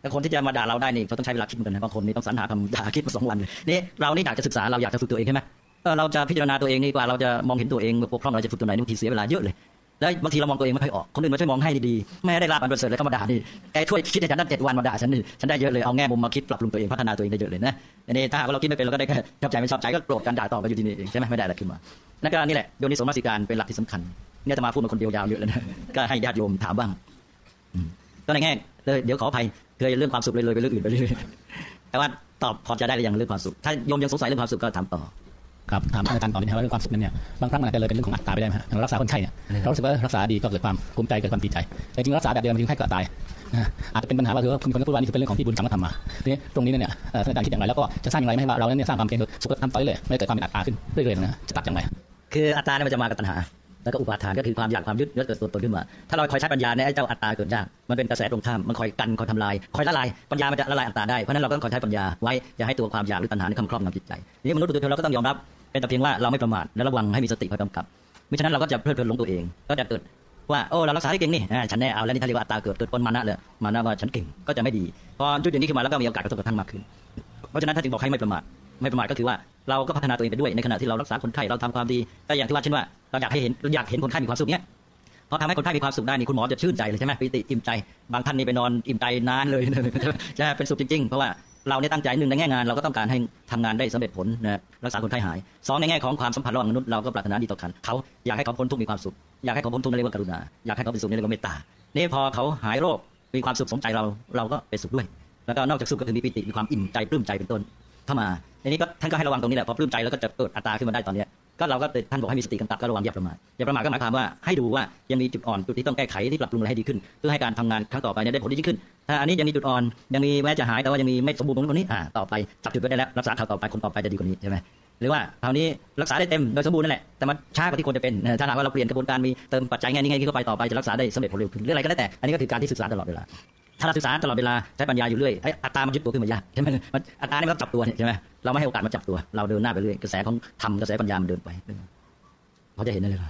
Speaker 3: แต่คนที่จะมาด่าเราได้นี่เขาต้องใช้เวลาคิดเหมือนกันนะบางคนนี่ต้องสรรหาคำด่าคิดมาสองวันเลยนี่เรานี่อยากจะศึกษาเราอยากจะฝึกตัวเองใช่ไหมเออเราจะพิจารณาตัวเองนี่กว่าเราจะมองเห็นตัวเองบกพร่องเราจะฝึกตัวไหนบางทีเสียเวลาเยอะเลย แล้วบางทีเรามองตัวเองไม่ค่อยออก คนอื่นมาช่วยมองให้ดีๆ แม่ได้ลาบอันประเสริฐเลยก็มาด่านี่แกช่วยคิดให้ฉันตั้งเจ็ดวันมาด่าฉันนี่ฉันได้เยอะเลย เอาแง่มุมมาคิดปรับปรุงตัวเองพัฒนาตัวเองได้เยอะเลยนะอันนี้ถ้าหากเราคิดไม่เป็นเราก็ได้แค่ชอบใจไม่ชอบใจก็โกรธกันด่าต่อไปอยู่ที่นี่เองใช่ไหมไม่ได้อะไรขึ้นมานั่นก็นี่แหละโยนิสมนสิการเป็นหลักที่สำคัญเนี่ยจะมาพูดมาคนเดียวยาวเยอะเลยนะก็ให้ญาติโยมถามบ้างก็ในแง่เลยเดี๋ยวขออภัยเคยเรื่องความสุขเลยเลยไปเรื่องอื่นไปเรื่อยแต่ว่าตอบพอจะได้หรือยังเรื่องความสุขถ้าโยมยังสงสัยเรื่องความสุขก็ถามต่อ
Speaker 4: ครับถามอาจารย์ต่อนิดนะครับว่าเรื่องความสุขนั้นเนี่ยบางครั้งมันอาจจะเลยเป็นเรื่องของอัตตาไปได้ไหมฮะอย่างเรารักษาคนไข้เนี่ยเรารู้สึกว่ารักษาดีก็เกิดความภูมิใจเกิดความดีใจแต่จริงๆรักษาแบบเดิมคนไข้ก็ตายนะฮะอาจจะเป็นปัญหาว่าคือว่าคุณคนก็พูดว่านี่คือเป็นเรื่องของที่บุญกรรมธรรมมาทีนี้ตรงนี้เนี่ยเอ่อท่านอาจารย์คิดอย่างไรแล้วก็จะสร้างอย่างไรไม่ให้ว่าเราเนี่ยสร้างความเป็นสุขธรรมต่อเรื่อยๆไม่ให้เกิดความเป็นอัตตาขึ้นเรื่อยๆนะจะตัดอย่างไร
Speaker 3: คืออัตตาเนี่ยมันจะมากับตัณหา แล้วก็อุปาทานก็คือความอยากความยึดยึดเกิดตัวตนขึ้นมาถ้าเราคอยใช้ปัญญาเนี่ยไอ้เจ้าอัตตาเกิดยากมันเป็นกระแสตรงข้ามมันคอยกันคอยทำลายคอยละลายปัญญามันจะละลายอัตตาได้เพราะนั้นเราก็ต้องคอยใช้ปัญญาไว้อย่าให้ตัวความอยากหรือตัณหานี่คำครอบงำจิตใจทีนี้มนุษย์ตัวเดียวเราก็ต้องยอมรับเป็นแต่เพียงว่าเราไม่ประมาทและระวังให้มีสติคอยกำกับมิฉะนั้นเราก็จะเพลิดเพลินหลงตัวเองก็จะเกิดว่าโอ้เรารักษาได้เก่งนี่ฉันแน่เอาแล้วนี่ท่าเรียกว่าอัตตาเกิดเกิดปนมานะเลยมานะว่าฉันเก่งก็จะไม่ดีพอจุดอย่างนี้ขึ้นมาแล้วก็มีโอกาสกระทบกระทั่งมากขึ้น เพราะฉะนั้นถ้าจึงบอกให้ไม่ประมาท ไม่ประมาทก็คือว่าเราก็พัฒนาตัวเองไปด้วยในขณะที่เรารักษาคนไข้เราทำความดีก็อย่างที่ว่าเช่นว่าเราอยากให้เห็นอยากเห็นคนไข้มีความสุขเนี้ยพอทำให้คนไข้มีความสุขได้นี่คุณหมอจะชื่นใจเลยใช่ไหมปิติอิ่มใจ บางท่านนี่ไปนอนอิ่มใจนานเลยใช่ไหมเป็นสุขจริงๆ เพราะว่าเราเนี่ยตั้งใจหนึ่งในแง่งานเราก็ต้องการให้ทำงานได้สำเร็จผลนะรักษาคนไข้หายสองในแง่ของความสัมพันธ์ระหว่างมนุษย์เราก็ปรารถนาดีต่อกันเขาอยากให้เขาพ้นทุกข์มีความสุขอยากให้เขาพ้นทุกข์ในเรียกว่ากรุณาอยากให้เขาเป็นสุขในเรียกว่าเมตตานี่พอเขาหายโรคมีความสุขสมใจเราเราก็เป็นสุขด้วย แล้วก็นอกจากสุขก็คือมีปิติมีความอิ่มใจปลื้มใจเป็นต้น เข้ามาในนี้ก็ท่านก็ให้ระวังตรงนี้แหละพอปลื้มใจแล้วก็จะเกิดอัตตาขึ้นมาได้ตอนนี้ก็เราก็ท่านบอกให้มีสติกำกับก็ระวังอย่าประมาทอย่าประมาทก็หมายความว่าให้ดูว่ายังมีจุดอ่อนจุดที่ต้องแก้ไขที่ปรับปรุงอะไรให้ดีขึ้น เพื่อให้การทำงานครั้งต่อไปเนี่ยได้ผลที่ดีขึ้น ถ้าอันนี้ยังมีจุดอ่อนยังมีแม้จะหายแต่ว่ายังมีไม่สมบูรณ์ตรงนี้อ่าต่อไปจับจุดไว้ได้แล้วรักษาคราวต่อไปคนต่อไปจะดีกว่านี้ใช่ไหมหรือว่าคราวนี้รักษาได้เต็มโดยสมบูรณ์นั่นแหละแต่มันช้ากว่าที่ควรจะเป็นถ้าหากว่าเราเปลี่ยนกระบวนการมีเติมปัจจัยแง่นี้แง่นี้เข้าไปต่อไปจะรักษาได้สำเร็จผลเร็วขึ้นหรืออะไรก็แล้วแต่อันนี้ก็คือการที่ศึกษาตลอดเวลา ถ้าเราศึกษาตลอดเวลาใช้ปัญญาอยู่เรื่อยไอ้อัตตามันยึดตัวขึ้นมายากใช่ไหมมันอัตตานี่มันต้องจับตัวเนี่ยใช่ไหมเราไม่ให้โอกาสมันจับตัว เราเดินหน้าไปเรื่อยกระแสของธรรมกระแสปัญญามันเดินไปเขาจะเห็นได้เลย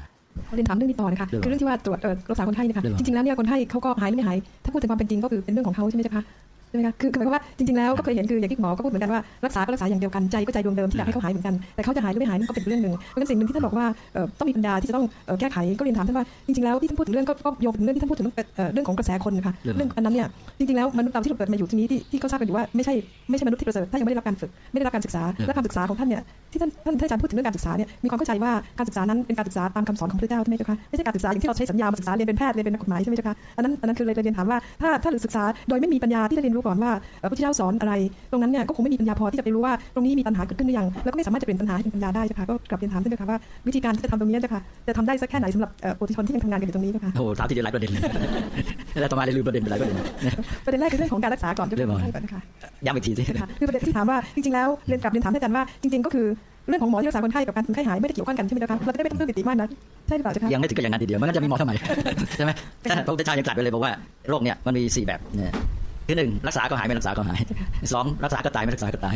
Speaker 2: เรียนถามเรื่องนี้ต่อนะคะ
Speaker 3: เรื่องอะไร
Speaker 2: คือเรื่องที่ว่าตรวจเอ่อรักษาคนไข้เนะคะ
Speaker 3: เรื่องอะไร
Speaker 2: จริงๆแล้วเนี่ยคนไข้เขาก็หายหรือไม่หาย ถ้าพูดถึงความเป็นจริงก็คือเป็นเรื่องของเขาใช่ไหมเจ๊คะ ใช่ไหมคะคือคือหมายความว่าจริงๆแล้วก็เคยเห็นคืออย่างที่หมอก็พูดเหมือนกันว่ารักษาก็รักษาอย่างเดียวกันใจก็ใจดวงเดิมที่อยากให้เขาหายเหมือนกันแต่เขาจะหายหรือไม่หายนั่นก็เป็นเรื่องหนึ่งเพราะฉะนั้นสิ่งหนึ่งที่ท่านบอกว่าเอ่อต้องมีปัญญาที่จะต้องเอ่อแก้ไขก็เรียนถามท่านว่าจริงๆแล้วที่ท่านพูดถึงเรื่องก็ก็โยงถึงเรื่องที่ท่านพูดถึงเอ่อเรื่องของกระแสคนนะคะ
Speaker 3: เรื่องอะไร
Speaker 2: เรื่องอันนั้นเนี่ยจริงๆแล้วมนุษย์เราที่เราเกิดมาอยู่ที่นี้ที่ที่เขาทราบกันอยู่ว่าไม่ใช่ไม่ใช่มนุษย์ที่ประเสริฐถ้ายังไม่ได้รับการฝึกไม่ได้รับการศึกษาและการศึกษาของท่านเนี่ยที่ท่านท่านท่านอาจารย์พูดถึงเรื่องการศึกษาเนี่ยมีความเข้าใจว่าการศึกษานั้นเป็นการศึกษาตามคำสอนของพระเจ้าใช่ไหมเจ้าคะไม่ใช่การศึกษาอย่างที่เราใช้สัญญามาศึกษาเรียนเป็นแพทย์เรียนเป็นนักกฎหมายใช่ไหมเจ้าคะอันนั้นอันนั้นคือเลยเรียนถามว่าถ้าถ้าศึกษาโดยไม่มีปัญญาที่จะเรียนรู้ก่อนว่าเอ่อพระเจ้าสอนอะไร ตรงนั้นเนี่ยก็คงไม่มีปัญญาพอที่จะไปรู้ว่าตรงนี้มีปัญหาเกิดขึ้นหรือยัง แล้วก็ไม่สามารถจะเปลี่ยนปัญหาให้เป็นปัญญาได้เจ้าค่ะก็กลับเรียนถามท่านเจ้าค่ะว่าวิธีการที่จะทำตรงนี้เจ้าค่ะจะทำได้สักแค่ไหนสำหรับเอ่อปุถุชนที่ยังทำงานกันอยู่ตรงนี้เจ้าค่ะ
Speaker 3: โอ้โหถามที่เดียวหลายประเด็นแล้วต่อมาเลยลืมประเด็นไปหลายประเด็นนะ
Speaker 2: ประเด็นแรกคือเรื่องของการรักษาก่อนเจ้า
Speaker 3: เรื่องอะไร
Speaker 2: ค่ะก่อนนะคะ
Speaker 3: ย้ำอีกทีสิ
Speaker 2: ค่ะคือประเด็นที่ถามว่าจริงๆแล้วเรียนกลับเรียนถามท่านอาจารย์ว่าจริง ๆ ก็คือเรื่องของหมอที่รักษาคนไข้กับการคนไข้หายไม่ได้เกี่ยวข้องกันใช่ไหมเจ้าคะเราจะได้ไม่ต้องเพิ่มปิติมากนะใช่หรือเปล่าเจ้าคะ
Speaker 3: ยังไม่ถึงกับอย่างนั้นทีเดียวมันก็จะมีหมอทำไมใช่ไหมถ้าพระพุทธเจ้ายังตรัสไปเลยบอกว่าโรคเนี่ยมันมีสี่แบบเนี่ย คือหนึ่งรักษาก็หายไม่รักษาก็หายสองรักษาก็ตายไม่รักษาก็ตาย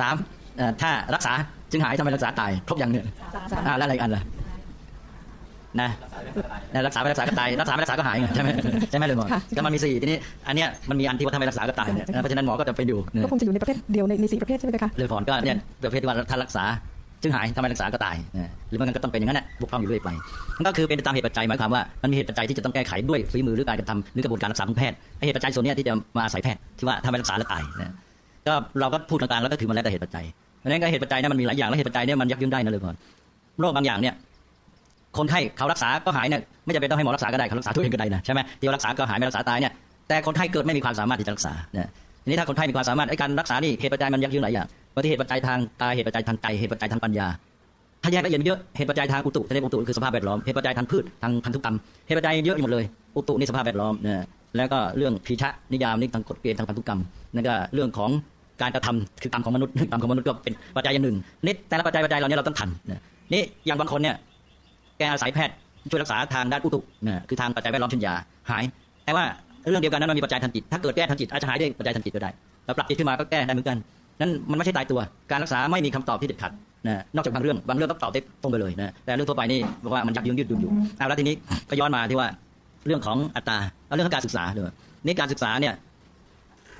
Speaker 3: สามเอ่อถ้ารักษาจึงหายทำไมรักษาตายครบอย่างเนี่ยอ่าแล้วอะไรอีกอันล่ะนะนะรักษาไม่รักษาก็ตายรักษาไม่รักษาก็หายไงใช่ไหมใช่ไหมเลยหมอก็มันมีสี่ทีนี้อันเนี้ยมันมีอันที่ว่าทำไมรักษาก็ตายเนี่ยเพราะฉะนั้นหมอก็จะไปดูเนี่ย
Speaker 2: ก็คงจะอยู่ในประเภทเดียวในในสี่ประเภทใช่ไหมเจ้าคะ
Speaker 3: เลยพรก็เนี่ยประเภทที่ว่าถ้ารักษา จึงหายทำไมรักษาก็ตายหรือมันก็ต้องเป็นอย่างนั้นแหละบกพร่องอยู่เรื่อยไปมันก็คือเป็นตามเหตุปัจจัยหมายความว่ามันมีเหตุปัจจัยที่จะต้องแก้ไขด้วยฝีมือหรือการกระทำหรือกระบวนการรักษาของแพทย์ไอเหตุปัจจัยส่วนนี้ที่จะมาอาศัยแพทย์ที่ว่าทำไมรักษาแล้วตายนะก็เราก็พูดกลางๆแล้วก็ถือมันแล้วแต่เหตุปัจจัยเพราะฉะนั้นก็เหตุปัจจัยนี่มันมีหลายอย่างและเหตุปัจจัยนี่มันยักยืนได้นะเลยพรโรคบางอย่างเนี่ยคนไข้เขารักษาก็หายเนี่ยไม่จำเป็นต้องให้หมอรักษาก็ได้เขารักษาตัวเองก็ได้นะใช่ไหมที่รักษาก็หายไม่รักษาตายเนี่ยแต่คนไข้เกิดไม่มีความสามารถที่จะรักษาเนี่ย ทีนี้ถ้าคนไข้มีความสามารถไอ้การรักษานี่เหตุปัจจัยมันยักยืนหลายอย่างบางทีเหตุปัจจัยทางกายเหตุปัจจัยทางใจเหตุปัจจัยทางปัญญา ถ้าแยกละเอียดเยอะเหตุปัจจัยทางอุตุทะเลอุตุคือสภาพแวดล้อมเหตุปัจจัยทางพืชทางพันธุกรรมเหตุปัจจัยเยอะอยู่หมดเลย อุตุนี่สภาพแวดล้อมนะแล้วก็เรื่องพีชะนิยามนี่ทางกฎเกณฑ์ทางพันธุกรรมนั่นก็เรื่องของการกระทำคือกรรมของมนุษย์กรรมของมนุษย์ก็เป็นปัจจัยอย่างหนึ่งนี่แต่ละปัจจัยปัจจัยเหล่านี้เราต้องทันนี่อย่างบางคนเนี่ยแกอาศัยแพทย์ช่วยรักษาทางด้านอุตุนะคือทางปัจจัยแวดล้อมเช่นยาหาย แต่ว่า เรื่องเดียวกันนั้นมันมีปัจจัยทางจิต ถ้าเกิดแก้ทางจิตอาจจะหายด้วยปัจจัยทางจิตก็ได้เราปรับจิตขึ้นมาก็แก้ได้เหมือนกัน นั้นมันไม่ใช่ตายตัว การรักษาไม่มีคำตอบที่เด็ดขาดนะนอกจากบางเรื่องบางเรื่องต้องตอบได้ตรงไปเลยนะแต่เรื่องทั่วไปนี่บอกว่ามันยักยืนยืดหยุ่นอยู่เอาแล้วทีนี้ก็ย้อนมาที่ว่าเรื่องของอัตตาเอาเรื่องของการศึกษาเลยนี่การศึกษาเนี่ย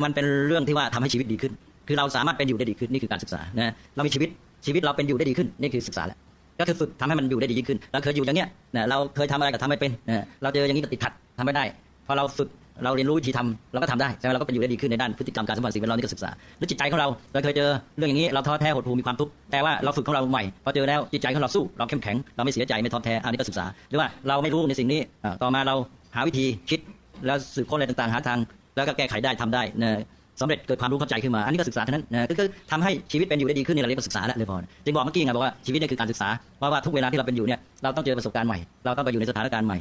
Speaker 3: มันเป็นเรื่องที่ว่าทำให้ชีวิตดีขึ้น คือเราสามารถเป็นอยู่ได้ดีขึ้นนี่คือการศึกษานะเรามีชีวิตชีวิตเราเป็นอยู่ได้ดีขึ้นนี่คือศึกษาแล้วก็คือฝึกทำให้มันอยู่ได้ดียิ่งขึ้น เราเคยอยู่อย่างเนี้ยนะเราเคยทำอะไรก็ทำไม่เป็นนะเราเจออย่างนี้ก็ติดขัดทำไม่ได้ พอเราฝึก เราเรียนรู้วิธีทำเราก็ทำได้ใช่ไหมเราก็เป็นอยู่ได้ดีขึ้นในด้านพฤติกรรมการสัมพันธ์สิ่งแวดล้อมนี่ก็ศึกษาแล้วจิตใจของเราเราเคยเจอเรื่องอย่างนี้เราท้อแท้หดหู่มีความทุกข์แต่ว่าเราฝึกของเราใหม่พอเจอแล้วจิตใจของเราสู้เราเข้มแข็งเราไม่เสียใจไม่ท้อแท้อันนี้ก็ศึกษา หรือว่าเราไม่รู้ในสิ่งนี้ต่อมาเราหาวิธีคิดแล้วสืบค้นอะไรต่างๆหาทาง แล้วก็แก้ไขได้ทำได้นะสำเร็จเกิดความรู้เข้าใจขึ้นมา อันนี้ก็ศึกษาเท่านั้นนะก็คือทำให้ชีวิตเป็นอยู่ได้ดีขึ้นนี่เราเรียกว่าศึกษาแล้วเลยพอจึงบอกเมื่อกี้ไงบอกว่าชีวิตนี่คือการศึกษาเพราะว่าทุกเวลาที่เราเป็นอยู่เนี่ยเราต้องเจอประสบการณ์ใหม่เราต้องไปอยู่ในสถานการณ์ใหม่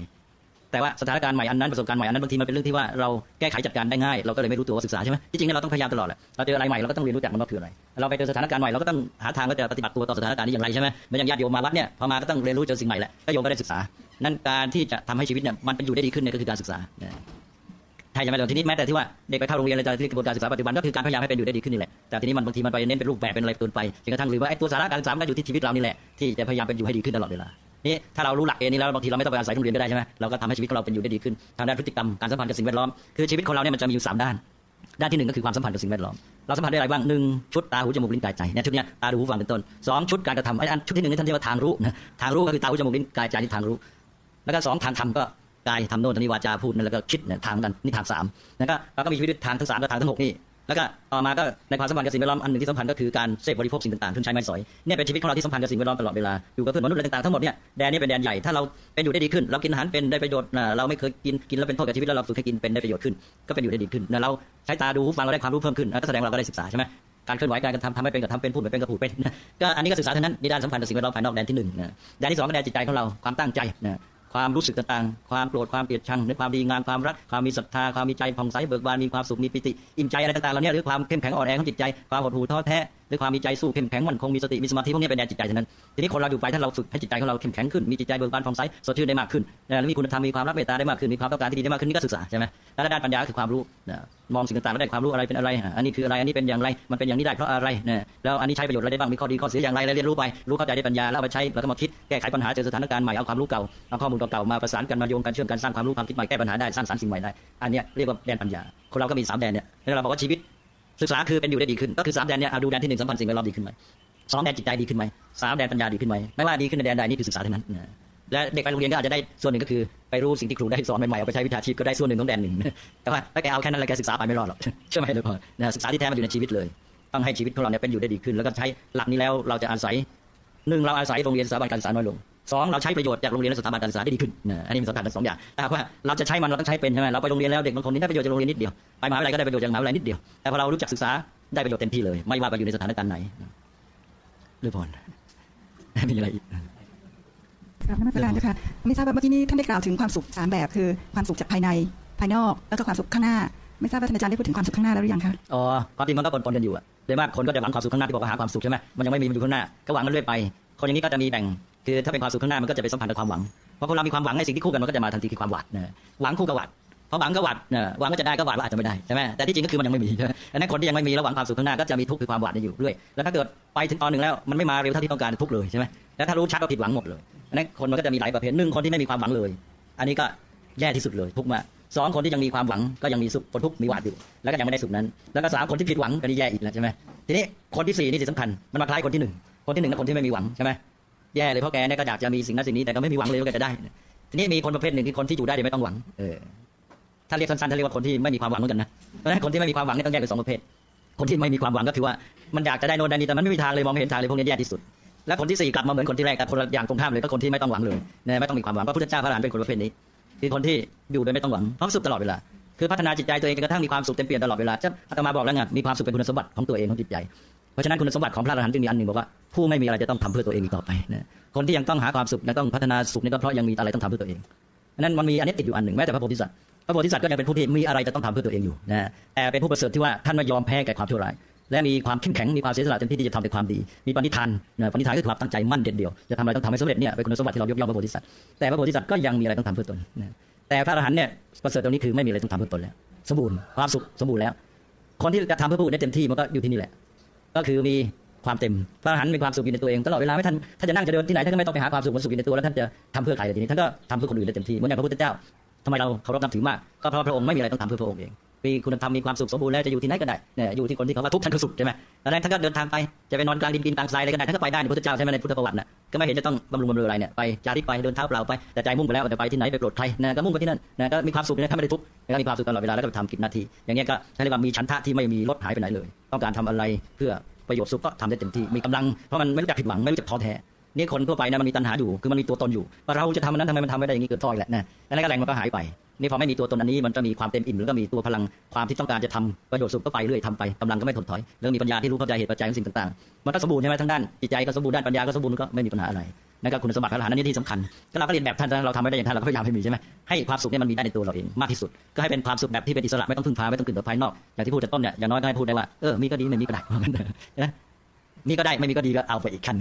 Speaker 3: แต่ว่าสถานการณ์ใหม่อันนั้นประสบการณ์ใหม่อันนั้นบางทีมันเป็นเรื่องที่ว่าเราแก้ไขจัดการได้ง่ายเราก็เลยไม่รู้ตัวว่าศึกษาใช่ไหมที่จริงเนี่ยเราต้องพยายามตลอดแหละเราเจออะไรใหม่เราก็ต้องเรียนรู้จักมันว่าคืออะไรเราไปเจอสถานการณ์ใหม่เราก็ต้องหาทางว่าจะปฏิบัติตัวต่อสถานการณ์นี้อย่างไรใช่ไหมเหมือนอย่างญาติโยมมาวัดเนี่ยพอมาก็ต้องเรียนรู้เจอสิ่งใหม่แหละก็โยมก็ได้ศึกษา นั่นการที่จะทำให้ชีวิตเนี่ยมันเป็นอยู่ได้ดีขึ้นเนี่ยก็คือการศึกษาใช่ใช่ไหมเราทีนี้แม้แต่ที่ว่าเด็กไปเข้าโรงเรียนอะไรที่กระบวนการศึกษาปัจจุบันก็คือการพยายามให้เป็นอยู่ได้ดีขึ้นนี่แหละแต่ทีนี้มันบางทีมันไปเน้นเป็นรูปแบบเป็นอะไรเกินไปจนกระทั่งลืมว่าไอ้ตัวสาระการศึกษามันอยู่ที่ชีวิตเรานี่แหละที่จะพยายามเป็นอยู่ให้ดีขึ้นตลอดเวลา นี่ถ้าเรารู้หลักเองนี้แล้วบางทีเราไม่ต้องไปอาศัยโรงเรียนก็ได้ใช่ไหมเราก็ทำให้ชีวิตของเราเป็นอยู่ได้ดีขึ้นทางด้านพฤติกรรมการสัมพันธ์กับสิ่งแวดล้อมคือชีวิตของเราเนี่ยมันจะมีอยู่สามด้านด้านที่หนึ่งก็คือความสัมพันธ์กับสิ่งแวดล้อม เราสัมพันธ์ได้อะไรบ้างหนึ่งชุดตาหูจมูกลิ้นกายใจเนี่ยชุดเนี้ยตาดูหูฟังเป็นต้นสองชุดการกระทำไอ้อันชุดที่หนึ่งนี่ท่านเรียกว่าทางรู้นะทางรู้ก็คือตาหูจมูกลิ้นกายใจที่ทางรู้ แล้วก็สองทางทำก็กายทำโน่นทำนี่วาจาพูดนั่นแล้วก็คิดเนี่ยทางนั้นนี่ทางสามแล้วก็เราก็มีชีวิตทางทั้งสามกับทางทั้งหกนี่ แล้วก็ต่อมาก็ในความสัมพันธ์กับสิ่งแวดล้อมอันหนึ่งที่สำคัญก็คือการเสพบริโภคสิ่งต่างๆเครื่องใช้ไม้สอยเนี่ยเป็นชีวิตของเราที่สัมพันธ์กับสิ่งแวดล้อมตลอดเวลาอยู่กับเพื่อนมนุษย์อะไรต่างๆทั้งหมดเนี่ยแดนนี้เป็นแดนใหญ่ถ้าเราเป็นอยู่ได้ดีขึ้น เรากินอาหารเป็นได้ประโยชน์เราไม่เคยกินกินแล้วเป็นโทษกับชีวิตแล้วเราฝึกให้กินเป็นได้ประโยชน์ขึ้น ก็เป็นอยู่ได้ดีขึ้นเราใช้ตาดูฟังเราได้ความรู้เพิ่มขึ้นก็แสดงเราก็ได้ศึกษาใช่ไหมการเคลื่อนไหวการกระทำทำให้เป็นกับทำเป็นพูดเป็นกับพูดเป็นก็อันนี้ก็ศึกษาเท่านั้นในด้านสัมพันธ์กับสิ่งแวดล้อมภายนอกแดนที่หนึ่งแดนที่สองก็แดนจิตใจของเราความตั้งใจ ความรู้สึกต่างๆ ความโกรธ ความเกลียดชังในความดีงามความรัก ความมีศรัทธา ความมีใจผ่องใส เบิกบาน มีความสุข มีปิติ อิ่มใจอะไรต่างๆ เหล่านี้หรือความเข้มแข็งอ่อนแอของจิตใจ ความหดหู่ท้อแท้ หรือความมีใจสู้เข้มแข็งมั่นคงมีสติมีสมาธิพวกนี้เป็นแดนจิตใจเท่านั้นทีนี้คนเราอยู่ไปถ้าเราฝึกให้จิตใจของเราเข้มแข็งขึ้นมีจิตใจเบิกบานผ่องใสสดชื่นได้มากขึ้นแล้วมีคุณธรรมมีความรักเมตตาได้มากขึ้นมีความต้องการที่ดีได้มากขึ้นนี่ก็ศึกษาใช่ไหมแล้วด้านปัญญาคือความรู้มองสิ่งต่างๆแล้วได้ความรู้อะไรเป็นอะไร อันนี้คืออะไรอันนี้เป็นอย่างไรมันเป็นอย่างนี้ได้เพราะอะไรนี่ยแล้วอันนี้ใช้ประโยชน์อะไรได้บ้างมีข้อดีข้อเสียอย่างไรเรียนรู้ไปรู้เข้าใจได้ปัญญาแล้วไปใช้แล้วก็มาคิดแก้ไขปัญหาเจอสถานการณ์ใหม่เอาความรู้เก่าเอาข้อมูลเก่าๆมาประสานกันมาโยงกันเชื่อมกันสร้างความรู้ความคิดใหม่แก้ปัญหาได้สร้างสรรค์สิ่งใหม่ได้อันนี้เรียกว่าแดนปัญญาคนเราก็มีสามแดนเนี่ยแล้วเราบอกว่าชีวิต ศึกษาคือเป็นอยู่ได้ดีขึ้น ก็คือสามแดนเนี่ยเอาดูแดนที่หนึ่งสัมพันธ์สิ่งแวดล้อมดีขึ้นไหมสองแดนจิตใจดีขึ้นไหมสามแดนปัญญาดีขึ้นไหมไม่ว่าดีขึ้นในแดนใดนี่คือศึกษาเท่านั้นและเด็กไปโรงเรียนก็อาจจะได้ส่วนหนึ่งก็คือไปรู้สิ่งที่ครูได้สอนใหม่ๆเอาไปใช้วิชาชีพก็ได้ส่วนหนึ่งของแดนหนึ่งแต่ว่าถ้าแกเอาแค่นั้นแล้วแกศึกษาไปไม่รอดหรอกใช่ไหมเลยพอศึกษาที่แท้มันอยู่ในชีวิตเลย ต้องให้ชีวิตของเราเนี่ยเป็นอยู่ได้ดีขึ้น แล้วก็ใช้หลักนี้แล้วเราจะอาศัยหนึ่งเราอาศัยโรงเรียนสถาบันการศึกษาน้อยลง สองเราใช้ประโยชน์จากโรงเรียนและสถาบันการศึกษาได้ดีขึ้นอันนี้มีสำคัญทั้งสองอย่างแต่ว่าเราจะใช้มันเราต้องใช้เป็นใช่ไหมเราไปโรงเรียนแล้วเด็กบางคนนี่ได้ประโยชน์จากโรงเรียนนิดเดียวไปมหาวิทยาลัยก็ได้ประโยชน์จากมหาวิทยาลัยนิดเดียวแต่พอเรารู้จักศึกษาได้ประโยชน์เต็มที่เลย ไม่ว่าไปอยู่ในสถานการณ์ไหนเรื่องพรมีอะไรอีก
Speaker 2: ครับนักการนะคะไม่ทราบว่าเมื่อกี้นี้ท่านได้กล่าวถึงความสุขสามแบบคือความสุขจากภายในภายนอกแล้วก็ความสุขข้างหน้า ไม่ทราบว่าท่านอาจารย์ได้พูดถึงความสุขข้างหน้าแล้วหรือยังคะ
Speaker 3: อ๋อความจริงมันก็ปนๆกันอยู่อะโดยมากคนก็จะหวังความสุขข้างหน้าที่บอกว่าหาความสุขใช่ไหมมันยังไม่มีมันอยู่ข้างหน้าก็หวังมันเรื่อยไป คนอย่างนี้ก็จะมีแบ่ง คือถ้าเป็นความสุขข้างหน้ามันก็จะไปสัมพันธ์กับความหวังเพราะคนเรามีความหวังในสิ่งที่คู่กันมันก็จะมาทันทีคือความหวัดนะหวังคู่กับหวัดพอหวังก็หวัดนี่ยหวังก็จะได้ก็หวัดว่าอาจจะไม่ได้ใช่ไหมแต่ที่จริงก็คือมันยังไม่มีใช่ไหมดังนั้นคนที่ยังไม่มีแล้วหวังความสุขข้างหน้าก็จะมีทุกข์คือความหวัดอยู่เรื่อยแล้วถ้าเกิดไปถึงตอนหนึ่งแล้วมันไม่มาเร็วเท่าที่ต้องการทุกข์เลยใช่ไหมแล้วถ้ารู้ชัดก็ผิดหวังหมดเลยดังนั้นคนมันก็จะมีหลายประเภทหนึ่งคนที่ไม่มีความหวังเลย อันนี้ก็แย่ที่สุดเลยทุกมาสองคนที่ยังมีความหวังก็ยังมีสุขคนทุกข์มีหวาดอยู่ แล้วก็ยังไม่ได้สุขนั้น แล้วก็สามคนที่ผิดหวังก็นี่แย่อีกแล้วใช่ไหมทีนี้คนที่สี่นี่สำคัญมันมาคล้ายคนที่หนึ่งคนที่หนึ่งกับคนที่ไม่มีหวังใช่ไหม แย่เลยเพราะแกเนี่ยก็อยากจะมีสิ่งนั้นสิ่งนี้แต่ก็ไม่มีหวังเลยว่าแกจะได้ ทีนี้มีคนประเภทหนึ่งคือคนที่อยู่ได้โดยไม่ต้องหวัง เออ ถ้าเรียกสั้นๆถ้าเรียกว่าคนที่ไม่มีความหวังเหมือนกันนะ เพราะฉะนั้นคนที่ไม่มีความหวังนี่ต้องแยกเป็นสองประเภท คนที่ไม่มีความหวังก็คือว่ามันอยากจะได้โน่นได้นี่แต่มันไม่มีทางเลยมองไม่เห็นทางเลยพวกนี้แย่ที่สุด และคนที่สี่กลับมาเหมือนคนที่แรกแต่คนละอย่างตรงข้ามเลยก็คนที่ไม่ต้องหวังเลยนะไม่ต้องมีความหวังพระพุทธเจ้าพระอรหันต์เป็นคนประเภทนี้คือคนที่อยู่โดยไม่ต้องหวังเพราะสุขตลอดเวลาคือพัฒนาจิตใจตัวเองจนกระทั่งมีความสุขเต็มเปี่ยมตลอดเวลาจะอาตมาบอกแล้วไงมีความสุขเป็นคุณสมบัติของตัวเองของจิตใจ เพราะฉะนั้นคุณสมบัติของพระอรหันต์จึงมีอันหนึ่งบอกว่าผู้ไม่มีอะไรจะต้องทำเพื่อตัวเองต่อไปนะคนที่ยังต้องหาความสุขยังต้องพัฒนาสุขนี่ก็เพราะยังมีอะไรต้องทำเพื่อตัวเองนั้นมันมีอันนี้ติดอยู่อันหนึ่งแม้แต่พระโพธิสัตว์พระโพธิสัตว์ก็ยังเป็นผู้ที่มีอะไรจะต้องทำเพื่อตัวเองอยู่นะแต่เป็นผู้ประเสริฐที่ว่าท่านไม่ยอมแพ้แก่ความชั่วร้ายและมีความเข้มแข็งมีความเสียสละเต็มที่ที่จะทำแต่ความดี มีปณิธานนะปณิธานคือความตั้งใจมั่นเด็ดเดี่ยวจะทำอะไรต้องทำให้สำเร็จเนี่ยเป็นคุณสมบัติที่เรายกย่องพระโพธิสัตว์แต่พระโพธิสัตว์ก็ยังมีอะไรต้องทำเพื่อตนนะแต่พระอรหันต์เนี่ยประเสริฐตรงนี้คือไม่มีอะไรต้องทำเพื่อตนแล้ว สมบูรณ์ความสุขสมบูรณ์แล้ว คนที่จะทำเพื่อผู้อื่นได้เต็มที่มันก็อยู่ที่นี่แหละ ก็คือมีความเต็มพระอรหันต์มีความสุขอยู่ในตัวเองตลอดเวลาไม่ท่านท่านจะนั่งจะเดินที่ไหนท่านก็ไม่ต้องไปหาความสุขมันสุขอยู่ในตัวแล้วท่านจะทำเพื่อใครเลยทีนี้ท่านก็ทำเพื่อคนอื่นได้เต็มที่เหมือนอย่างพระพุทธเจ้าทำไมเราเคารพนับถือมากก็เพราะพระองค์ไม่มีอะไรต้องทำเพื่อพระองค์เอง มีคุณธรรมมีความสุขสมบูรณ์แล้วจะอยู่ที่ไหนก็ได้เนี่ยอยู่ที่คนที่เขาว่าทุกข์ท่านก็สุขใช่ไหมดังนั้นท่านก็เดินทางไปจะไปนอนกลางดินกินกลางทรายอะไรก็ได้ท่านก็ไปได้ในพุทธเจ้าใช่ไหมในพุทธประวัติน่ะก็ไม่เห็นจะต้องบำรุงบำรุงอะไรเนี่ยไปจาริกไปเดินเท้าเปล่าไปแต่ใจมุ่งไปแล้วจะไปที่ไหนไปโปรดใครนะก็มุ่งไปที่นั่นนะก็มีความสุขนะท่านไม่ได้ทุกข์แล้วก็มีความสุขตลอดเวลาแล้วก็ทำกิจหน้าที่ อย่างเงี้ยก็เรียกว่ามีฉันทะที่ไม่มีลดหายไปไหนเลย ต้องการทำอะไรเพื่อประโยชน์สุขก็ทำได้เต็มที่มีกำลังเพราะมันไม่รู้จักผิดหวังไม่รู้จักท้อแท้ นี่คนทั่วไปนะมันมีตัณหาอยู่ คือมันมีตัวตนอยู่ว่าเราจะทำอันนั้นทำไมมันทำไม่ได้อย่างนี้เกิดต้อยแหละนะแล้วก็แรงมันก็หายไป นี่พอไม่มีตัวตนอันนี้มันจะมีความเต็มอิ่มหรือก็มีตัวพลังความที่ต้องการจะทำประโยชน์สุขก็ไปเรื่อยทำไปกำลังก็ไม่ถดถอย เรื่องมีปัญญาที่รู้เข้าใจเหตุปัจจัยของสิ่งต่างๆ มันก็สมบูรณ์ใช่ไหมทั้งด้านจิตใจก็สมบูรณ์ด้านปัญญาก็สมบูรณ์ก็ไม่มีปัญหาอะไรนั่นก็คุณสมบัติพระอรหันนั่นที่สำคัญก็เราก็เรียนแบบท่านเราทำไม่ได้อย่างท่านเราก็พยายามให้มีใช่ไหมให้ความสุขเนี่ยมันมีได้ในตัวเราเองมากที่สุด ก็ให้เป็นความสุขแบบที่เป็นอิสระไม่ต้องพึ่งพาไม่ต้องขึ้นต่อภายนอกอย่างที่พูดแต่ต้นเนี่ยอย่างน้อยก็ให้พูดได้ว่าเออมีก็ดีไม่มีก็ได้นะมีก็ได้ไม่มีก็ดีก็เอาไปอีกขั้น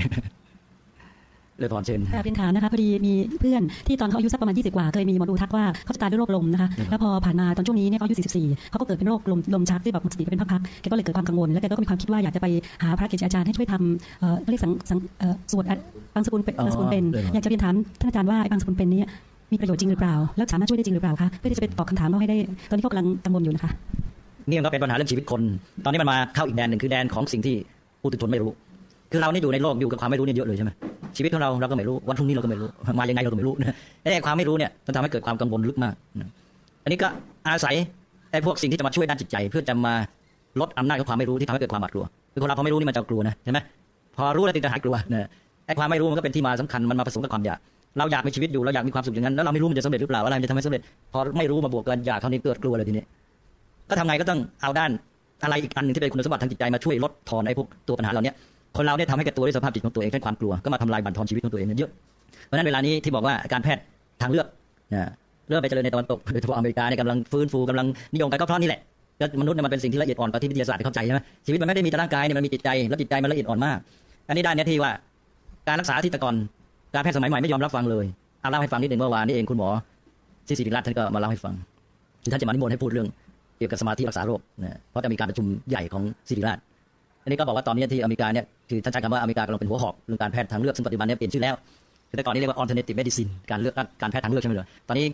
Speaker 3: เลยพรเชิญ
Speaker 5: ค่ะเป็นฐานนะคะพอดีมีเพื่อนที่ตอนเขาอายุสักประมาณ 20 กว่าเคยมีหมอดูทักว่าเขาจะตายด้วยโรคลมนะคะแล้วพอผ่านมาตอนช่วงนี้เนี่ยเขาอายุ44เขาก็เกิดเป็นโรคลมลมชักที่แบบหมดสติไปเป็นพักๆแกก็เลยเกิดความกังวลแล้วแกก็มีความคิดว่าอยากจะไปหาพระเกจิอาจารย์ให้ช่วยทำเอ่อเรียกสังสังเอ่อสวดอะบางสกุลเป็น
Speaker 3: อ๋อ
Speaker 5: บางสกุลเป็น
Speaker 3: เลยเหรอ
Speaker 5: อยากจะเรียนถามท่านอาจารย์ว่าไอ้บางสกุลเป็นนี้มีประโยชน์จริงหรือเปล่า แล้วสามารถช่วยได้จริงหรือเปล่าคะเพื่อที่จะไปตอบคำถามเขาให้ได้ตอนนี้เขากำลังกังวลอยู่นะคะ
Speaker 3: นี่มันก็เป็นปัญหาเรื่องชีวิตคน ตอนนี้มันมาเข้าอีกแดนหนึ่งคือแดนของสิ่งที่ผู้ตุชนไม่รู้ คือเรานี่อยู่ในโลกอยู่กับความไม่รู้เนี่ยเยอะเลยใช่ไหมชีวิตของเราเราก็ไม่รู้วันพรุ่งนี้เราก็ไม่รู้มายังไงเราก็ไม่รู้นะไอ้ความไม่รู้เนี่ยมันทำให้เกิดความกังวลลึกมากอันนี้ก็อาศัยไอ้พวกสิ่งที่จะมาช่วยด้านจิตใจ เพื่อจะมาลดอำนาจของความไม่รู้ที่ทำให้เกิดความหวาดกลัวคือคนเราพอไม่รู้นี่มันจะกลัวนะใช่ไหมพอรู้แล้วถึงจะหายกลัวนะไอ้ความไม่รู้มันก็เป็นที่มาสำคัญมันมาผสมกับความอยากเราอยากมีชีวิตอยู่เราอยากมีความสุขอย่างนั้นแล้วเราไม่รู้มันจะสำเร็จหรือเปล่าอะไรมันจะทำให้สำเร็จพอไม่รู้มาบวกกันอยากเท่านี้เกิดกลัวเลยทีนี้ก็ทำไงก็ต้องเอาด้านอะไรอีกอันหนึงที่เป็นคุณสมบัติทางจิตใจมาช่วยลดทอนไอ้พวกตัวปัญหาเหล่านี้ คนเราเนี่ยทำให้แก่ตัวด้วยสภาพจิตของตัวเองแค่ความกลัวก็มาทำลายบั่นทอนชีวิตของตัวเองเนี่ยเยอะเพราะฉะนั้นเวลานี้ที่บอกว่าการแพทย์ทางเลือกนะเริ่มไปเจริญในตะวันตกโดยเฉพาะอเมริกาเนี่ยกำลังฟื้นฟูกำลังนิยมกันก็เพราะนี่แหละก็มนุษย์เนี่ยมันเป็นสิ่งที่ละเอียดอ่อนกว่าที่วิทยาศาสตร์เข้าใจใช่ไหมชีวิตมันไม่ได้มีแต่ร่างกายเนี่ยมันมีจิตใจแล้วจิตใจมันละเอียดอ่อนมาก อันนี้ได้เนี้ยที่ว่าการรักษาที่ต่ก่อนการแพทย์สมัยใหม่ไม่ยอมรับฟังเลยเอาเล่าให้ฟังนิดหนึ่งเมื่อวานนี้เองคุณหมอที่ศิริราชท่านก็มาเล่าให้ฟังที่ท่านจะมานิมนต์ให้พูดเรื่อง เกี่ยวกับสมาธิรักษาโรคนะเพราะจะมีการประชุมใหญ่ของศิริราช อันนี้ก็บอกว่าตอนนี้ที่อเมริกาเนี่ยคือท่านใช้คำว่าอเมริกากำลังเป็นหัวหอกเรื่องการแพทย์ทางเลือกซึ่งปัจจุบันเนี่ยเปลี่ยนชื่อแล้วคือแต่ก่อนนี้เรียกว่า alternative medicine การเลือกการแพทย์ทางเลือกใช่ไหมล่ะตอนนี้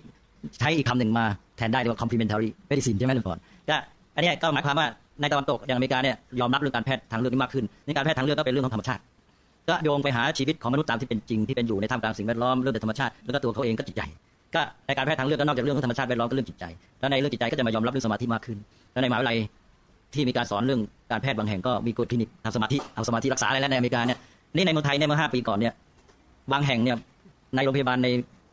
Speaker 3: ใช้อีกคำหนึ่งมาแทนได้เรียกว่า complementary medicine ใช่ไหมลุงพรก็อันนี้ก็หมายความว่าในตะวันตกอย่างอเมริกาเนี่ยยอมรับเรื่องการแพทย์ทางเลือกนี้มากขึ้นนี่การแพทย์ทางเลือกก็เป็นเรื่องของธรรมชาติก็โยงไปหาชีวิตของมนุษย์ตามที่เป็นจริงที่เป็นอยู่ในท่ามกลางสิ่งแวดล้อมเรื่องธรรมชาติแล้วก็ตัวเขาเองก็จิตใจก็ในการแพทย์ทางเลือกก็นอกจากเรื่องของธรรมชาติแวดล้อมก็เรื่องจิตใจ แล้วในเรื่องจิตใจก็จะมายอมรับเรื่องสมาธิมากขึ้น แล้วในมหาวิทยาลัย ที่มีการสอนเรื่องการแพทย์บางแห่งก็มีกฎคลินิกทำสมาธิเอาสมาธิรักษาอะไรแล้วในอเมริกาเนี่ยนี่ในเมืองไทยเนี่ยเมื่อห้าปีก่อนเนี่ยบางแห่งเนี่ยในโรงพยาบาลใน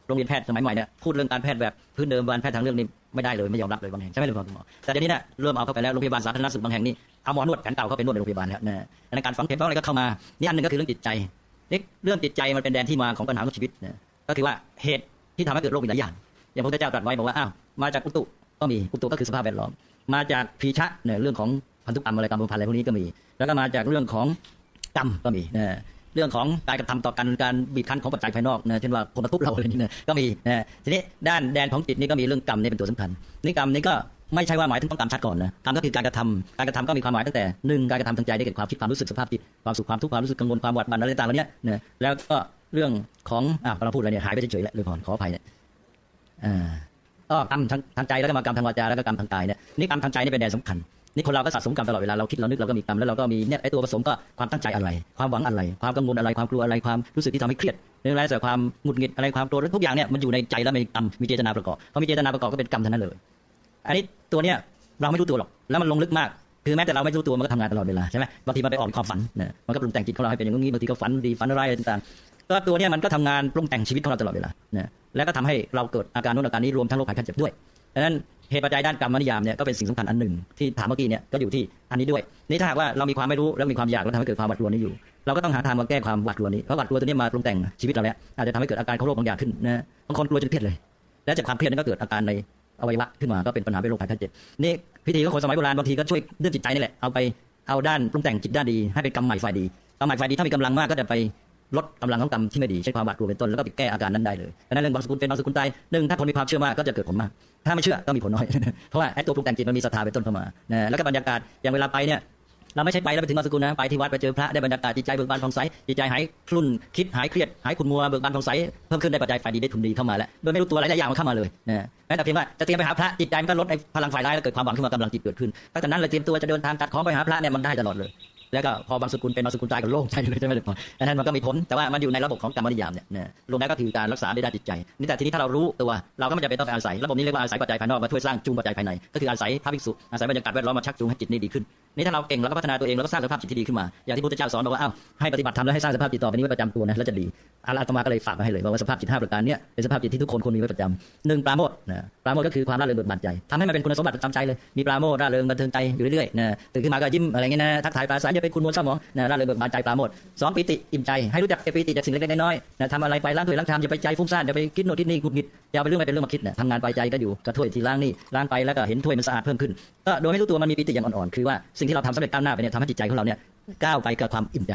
Speaker 3: โรงเรียนแพทย์สมัยใหม่เนี่ยพูดเรื่องการแพทย์แบบพื้นเดิมการแพทย์ทางเลือกนี่ไม่ได้เลยไม่ยอมรับเลยบางแห่งใช่ไหมหรือเปล่าคุณหมอแต่เดี๋ยวนี้เนี่ยเริ่มเอาเข้าไปแล้วโรงพยาบาลสาธารณสุขบางแห่งนี่เอาหมอนวดแผนเก่าเข้าไปนวดในโรงพยาบาลแล้วนะในการฝังเข็มฝังอะไรก็เข้ามานี่อันหนึ่งก็คือเรื่องจิตใจนี่เรื่องจิตใจมันเป็นแดนที่มาของปัญหาของชีวิตนะก็คือว่าเหตุที่ทำให้เกิดโรคมีหลายอย่างอย่างพระพุทธเจ้าตรัสไว้บอกว่าอ้าวมาจากอุตุ ก็มีอุตุก็คือสภาพแวดล้อม มาจากพีชะเนี่ยเรื่องของพันธุกรรมอะไรกรรมพันธุ์อะไรพวกนี้ก็มี แล้วก็มาจากเรื่องของกรรมก็มีนะเรื่องของการกระทำต่อกันการบีบคั้นของปัจจัยภายนอกนะเช่นว่าคนมาทุบเราอะไรนี่นะก็มีนะทีนี้ด้านแดนของจิตนี่ก็มีเรื่องกรรมนี่เป็นตัวสำคัญนี่กรรมนี่ก็ไม่ใช่ว่าหมายถึงต้องกรรมชัดก่อนนะกรรมก็คือการกระทำการกระทำก็มีความหมายตั้งแต่หนึ่งการกระทำทางใจได้แก่ความคิดความรู้สึกสภาพจิตความสุขความทุกข์ความรู้สึกกังวลความหวาดหวั่นอะไรต่างๆเหล่านี้นะแล้วก็เรื่องของอะเราพูดอะไรเนี่ยหายไปเฉยๆแล้วเลยก่อนขออภัยเนี่ยอ่า ก็กรรมทางทางใจแล้วก็มากรรมทางวาจาแล้วก็กรรมทางกายเนี่ยนี่กรรมทางใจนี่เป็นแดนสำคัญนี่คนเราก็สะสมกรรมตลอดเวลาเราคิดเรานึกเราก็มีกรรมแล้วเราก็มีเนี่ยไอตัวผสมก็ความตั้งใจอะไร ความหวังอะไร ความกังวลอะไรความกลัวอะไรความรู้สึกที่ทำให้เครียดเรื่องอะไรแต่ความหงุดหงิดอะไรความโกรธทุกอย่างเนี่ยมันอยู่ในใจแล้วมีกรรมมีเจตนาประกอบพอมีเจตนาประกอบก็เป็นกรรมทั้งนั้นเลยอันนี้ตัวเนี้ยเราไม่รู้ตัวหรอกแล้วมันลงลึกมากคือแม้แต่เราไม่รู้ตัวมันก็ทำงานตลอดเวลาใช่ไหมบางทีมันไปออกความฝันเนี่ยมันก็ปรุงแต่งจิตของเราให้เป็นอย่างนี้บางทีก็ฝันดีฝันร้ายอะไรต่าง ก็ตัวเนี้ยมันก็ทำงานปรุงแต่งชีวิตของเราตลอดเวลานี่ยแล้วก็ทำให้เราเกิดอาการโน้นอาการนี้รวมทั้งโรคภัยไข้เจ็บด้วยดังนั้นเหตุปัจจัยด้านกรรมนิยามเนี่ยก็เป็นสิ่งสำคัญอันหนึ่งที่ถามเมื่อกี้เนี่ยก็อยู่ที่อันนี้ด้วย นี่ถ้าหากว่าเรามีความไม่รู้แล้วมีความอยากแล้วทำให้เกิดความหวาดกลัวนี้อยู่ เราก็ต้องหาทางมาแก้ความหวาดกลัวนี้เพราะหวาดกลัวตัวนี้มาปรุงแต่งชีวิตเราแล้วอาจจะทำให้เกิดอาการของโรคบางอย่างขึ้นนะบางคนกลัวจนเครียดเลย และจากความเครียดนั้นก็เกิดอาการในอวัยวะขึ้นมาก็เป็นปัญหาเป็นโรคภัยไข้เจ็บนี่พิธีของคนสมัยโบราณบางทีก็ช่วยเรื่องจิตใจนี่แหละเอาไปเอาด้านปรุงแต่งจิตด้านดีให้เป็นกรรมใหม่ฝ่ายดีกรรมใหม่ฝ่ายดีถ้ามีกำลังมากก็จะไป ลดกำลังของกรรมที่ไม่ดีเช่นความหวาดกลัวเป็นต้นแล้วก็ไปแก้อาการนั้นได้เลยดังนั้นเรื่องบางสกุลเป็นบางสกุลตายหนึ่งถ้าคนมีความเชื่อมากก็จะเกิดผลมาก ถ้าไม่เชื่อก็มีผลน้อย เพราะว่าไอ้ตัวปรุงแต่งจิตมันมีศรัทธาเป็นต้นเข้ามานะแล้วก็บรรยากาศอย่างเวลาไปเนี่ยเราไม่ใช่ไปแล้วไปถึงบางสกุลนะไปที่วัดไปเจอพระได้บรรยากาศจิตใจเบิกบานผ่องใสจิตใจหายคลุ่นคิดหายเครียดหายขุ่นมัวเบิกบานผ่องใสเพิ่มขึ้นได้ปัจจัยฝ่ายดีได้ทุนดีเข้ามาแล้วโดยไม่รู้ตัวหลายๆอย่างมันเข้ามาเลยนะแม้แต่เพียงว่าจะเตรียมไปหาพระจิตใจมันก็ลดไอ้พลังฝ่ายร้ายแล้วเกิดความหวังขึ้นมากำลังจิตเกิดขึ้นตั้งแต่นั้นเลยเตรียมตัวจะเดินทางตัดของไปหาพระเนี่ยมันได้ตลอดเลย แล้วก็พอบางสกุลเป็นบางสกุลตายก็โล่งใจเลยใช่ไหมเด็กพอดังนั้นมันก็มีผลแต่ว่ามันอยู่ในระบบของกรรมนิยามเนี่ยนะรวมแล้วก็คือการรักษาได้ด้านจิตใจนี่แต่ทีนี้ถ้าเรารู้ตัวเราก็ไม่จำเป็นต้องไปอาศัยระบบนี้เรียกว่าอาศัยปัจจัยภายนอกมาช่วยสร้างจูงปัจจัยภายในก็คืออาศัยพระภิกษุอาศัยบรรยากาศแวดล้อมมาชักจูงให้จิตนี้ดีขึ้นนี่ถ้าเราเก่งเราก็พัฒนาตัวเองแล้วก็สร้างสภาพจิตที่ดีขึ้นมาอย่างที่พุทธเจ้าสอนบอกว่าอ้าวให้ปฏิบัติธรรมแล้วให้สร้างสภาพจิตต่อไปนี้ไว้ประจำตัวนะแล้วจะดีอาราตมาก็เลยฝากมาให้เลยว่าสภาพจิตห้าประการเนี้ยเป็นสภาพจิตที่ทุกคนควรมีไว้ประจำหนึ่งปราโมทนะปราโมทก็คือความร่าเริงเบิกบานใจทำให้มันเป็นคุณสมบัติประจำใจเลยมีปราโมทร่าเริงบันเทิงใจอยู่เรื่อยๆนะตื่นขึ้นมาก็ยิ้มอะไรเงี้ยนะทักทายปราศรัยจะเป็นคุณมวลสมองนะร่าเริงเบิกบานใจปราโมทสองปิติอิ่มใจให้รู้จักเก็บปิติจากสิ่งเล็กๆน้อยๆนะทำอะไรไปล้างถ้วยล้างชามอย่าไปใจฟุ้งซ่านอย่าไปคิดโน่นคิดนี่หงุดหงิดอย่าไปเรื่องอะไรเป็นเรื่องมาคิดนะทำงานไปใจก็อยู่กับถ้วยที่ล้างนี่ล้างไปแล้วก็เห็นถ้วยมันสะอาดเพิ่มขึ้นก็โดยไม่รู้ตัวมันมีปิติอย่างอ่อนๆคือว่าสิ่งที่เราทำสำเร็จก้าวหน้าไปเนี่ยทำให้จิตใจของเราเนี่ยก้าวไปกับความอิ่มใจ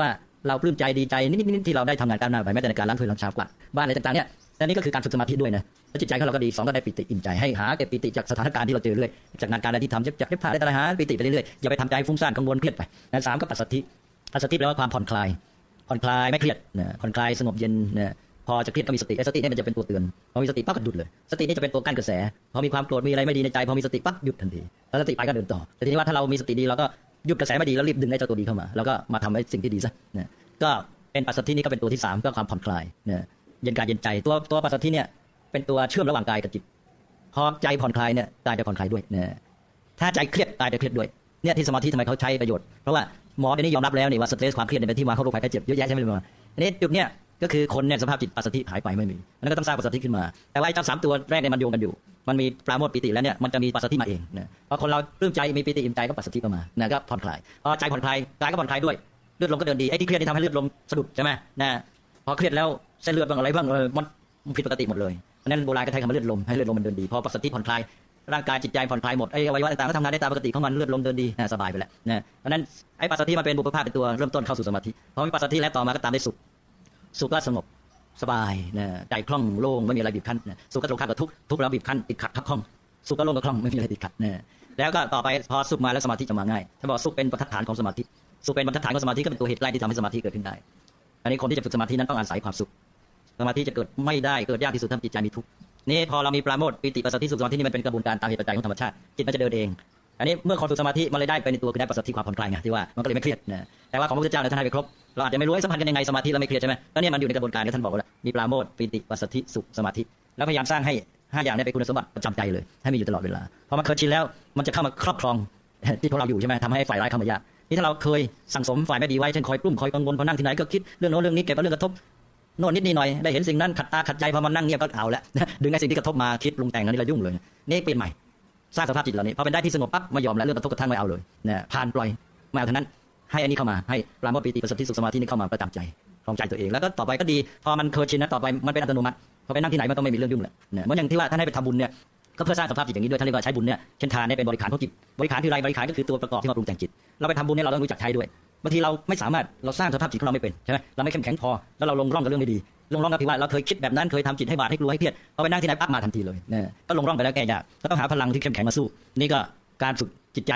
Speaker 3: ว่าเราปลื้มใจดีใจนิดๆที่เราได้ทำงานก้าวหน้าไปแม้แต่ในการล้างถ้วยล้างชามกวาดบ้านอะไรต่างๆเนี่ย และนี่ก็คือการฝึกสมาธิด้วยนะแล้วจิตใจของเราก็ดีสองก็ได้ปิติอิ่มใจให้หาเก็บปิติจากสถานการณ์ที่เราเจอเรื่อยจากงานการอะไรที่ทำจากเย็บผ้าได้แต่ละหาปิติไปเรื่อยๆอย่าไปทำใจฟุ้งซ่านกังวลเครียดไปนะสามก็ปัสสัทธิปัสสัทธิแปลว่าความผ่อนคลายผ่อนคลายไม่เครียดนะผ่อนคลายสงบเย็นนะพอจะเครียดก็มีสติไอ้สตินี่มันจะเป็นตัวเตือนพอมีสติปั๊บก็หยุดเลย สตินี่จะเป็นตัวกั้นกระแสพอมีความโกรธมีอะไรไม่ดีในใจพอมีสติปั๊บหยุดทันทีแล้วสติไปก็เดินต่อแต่ทีนี้ว่าถ้าเรามีสติดีเราก็หยุดกระแสไม่ดีแล้วรีบดึงไอ้เจ้าตัวดีเข้ามา แล้วก็มาทำให้สิ่งที่ดีซะนะก็เป็นปัสสตินี่ก็เป็นตัวที่สามก็ความผ่อนคลายนะ เย็นกายเย็นใจ ตัวตัวปัสสัทธิเนี่ยเป็นตัวเชื่อมระหว่างกายกับจิตพอใจผ่อนคลายเนี่ยกายจะผ่อนคลายด้วยนะถ้าใจเครียดกายจะเครียดด้วยเนี่ยที่สมาธิทำไมเขาใช้ประโยชน์เพราะว่าหมอเดี๋ยวนี้ยอมรับแล้วนี่ว่าสเตรสความเครียดเป็นที่มาเข้าโรคภัยไข้เจ็บเยอะแยะใช่ไหมล่ะอันนี้จุดเนี่ยก็คือคนเนี่ยสภาพจิตปัสสติหายไปไม่มีนั้นก็ต้องสร้างปัสสติขึ้นมา แต่ว่าไอ้เจ้าสามตัวแรกเนี่ยมันโยงกันอยู่ มันมีปราโมทปิติแล้วเนี่ยมันจะมีปัสสติมาเองนะพอคนเราปลื้มใจมีปิติอิ่มใจก็ปัสสติก็มานะก็ผ่อนคลายพอใจผ่อนคลายกายก็ผ่อนคลายด้วยเลือดลมก็เดินดีไอ้ที่เครียดที่ทำให้เลือดลมสะดุดใช่ไหมนะ พอเครียดแล้วเส้นเลือดบางอะไรบ้างมันผิดปกติหมดเลยเพราะนั้นโบราณก็ใช้คำว่าเลือดลมให้เลือดลมมันเดินดีพอปัสสติผ่อนคลายร่างกายจิตใจผ่อนคลายหมดไอ้อวัยวะต่างๆก็ทำงานได้ตามปกติของมันเลือดลมเดินดีสบายไปแล้วนะเพราะนั้นไอ้ปัสสติมันเป็นบุพภาพเป็นตัวเริ่มต้นเข้าสู่สมาธิพอมีปัสสติแล้วต่อมาก็ตามได้สุขสุขก็สงบสบายนะใจคล่องโล่งไม่มีอะไรบีบคั้นนะสุขก็ตรงข้ามกับทุกทุกแล้วบีบคั้นติดขัดทับข้องสุขก็โล่งก็คล่องไม่มีอะไรติดขัดนะแล้วก็ต่อไปพอสุขมาแล้วสมาธิจะมาง่ายถ้าบอกสุขเป็นบรรทัดฐานของสมาธิสุขเป็นบรรทัดฐานของสมาธิก็เป็นตัวเหตุใกล้ที่ทำให้สมาธิเกิดขึ้นได้ อันนี้คนที่จะฝึกสมาธินั้นต้องอาศัยความสุข สมาธิจะเกิดไม่ได้เกิดยากที่สุดถ้าจิตใจมีทุกข์นี่พอเรามีปราโมทปิติปัสสติสุขสมาธินี่มันเป็นกระบวนการตามเหตุปัจจัยของธรรมชาติจิตมันจะเดินเอง อันนี้เมื่อคนฝึกสมาธิมันเลยได้ไปในตัวคือได้ปัสสติความผ่อนคลายไงที่ว่ามันก็เลยไม่เครียดนะแต่ว่าของพระพุทธเจ้าเนี่ยท่านให้ไปครบเราอาจจะไม่รู้ให้สัมพันธ์กันยังไงสมาธิแล้วไม่เครียดใช่ไหมก็เนี่ยมันอยู่ในกระบวนการที่ท่านบอกว่ามีปราโมทปิติปัสสติสุขสมาธิ แล้วพยายามสร้างให้ห้าอย่างนี้เป็นคุณสมบัติประจำใจเลย ให้มีอยู่ตลอดเวลาพอมันเคยชินแล้วมันจะเข้ามาครอบครองที่พวกเราอยู่ใช่ไหมทำให้ฝ่ายร้ายเข้ามายาก นี่ถ้าเราเคยสั่งสมฝ่ายไม่ดีไว้เช่นคอยกลุ้มคอยกังวลพอนั่งที่ไหนก็คิดเรื่องโน้นเรื่องนี้เก็บเรื่องกระทบโน่นนิดนี่หน่อยได้เห็นสิ่งนั้นขัดตาขัดใจพอมันนั่งเงียบก็เอาละดึงไอ้สิ่งที่กระทบมาคิดปรุงแต่งนั้นเรายุ่งเลยนี่เปลี่ยนใหม่สร้างสภาพจิตเหล่านี้พอเป็นได้ที่สงบปั๊บไม่ยอมแล้วเรื่องกระทบกระทั่งไม่เอาเลยเนะผ่านปล่อยไม่เอาเท่านั้นให้อันนี้เข้ามาให้ปราโมทปีติปัสสติสุขสมาธินี่เข้ามาประจำใจคลองใจตัวเองแล้วก็ต่อไปก็ดี พอมันเคยชินนะต่อไปมันเป็นอัตโนมัติพอไปนั่งที่ไหนมันต้องไม่มีเรื่องยุ่งแหละเนี่ยเหมือนอย่างที่ว่าท่านให้ไปทำบุญเนี่ย ก็เพื่อสร้างสภาพจิตอย่างนี้ด้วยท่านเรียกว่าใช้บุญเนี่ยเช่นทานเนี่ยเป็นบริขารของจิตบริขารคืออะไรบริขารก็คือตัวประกอบที่มาปรุงแต่งจิต เราไปทำบุญเนี่ยเราต้องรู้จักใช้ด้วยบางทีเราไม่สามารถเราสร้างสภาพจิตของเราไม่เป็นใช่ไหมเราไม่เข้มแข็งพอแล้วเราลงร่องกับเรื่องไม่ดีลงร่องกับที่ว่าเราเคยคิดแบบนั้นเคยทำจิตให้บาดให้กลัวให้เครียดพอไปนั่งที่ไหนปั๊บมาทันทีเลยเนี่ยก็ลงร่องไปแล้วแก้ยากก็ต้องหาพลังที่เข้มแข็งมาสู้ นี่ก็การฝึกจิตใจ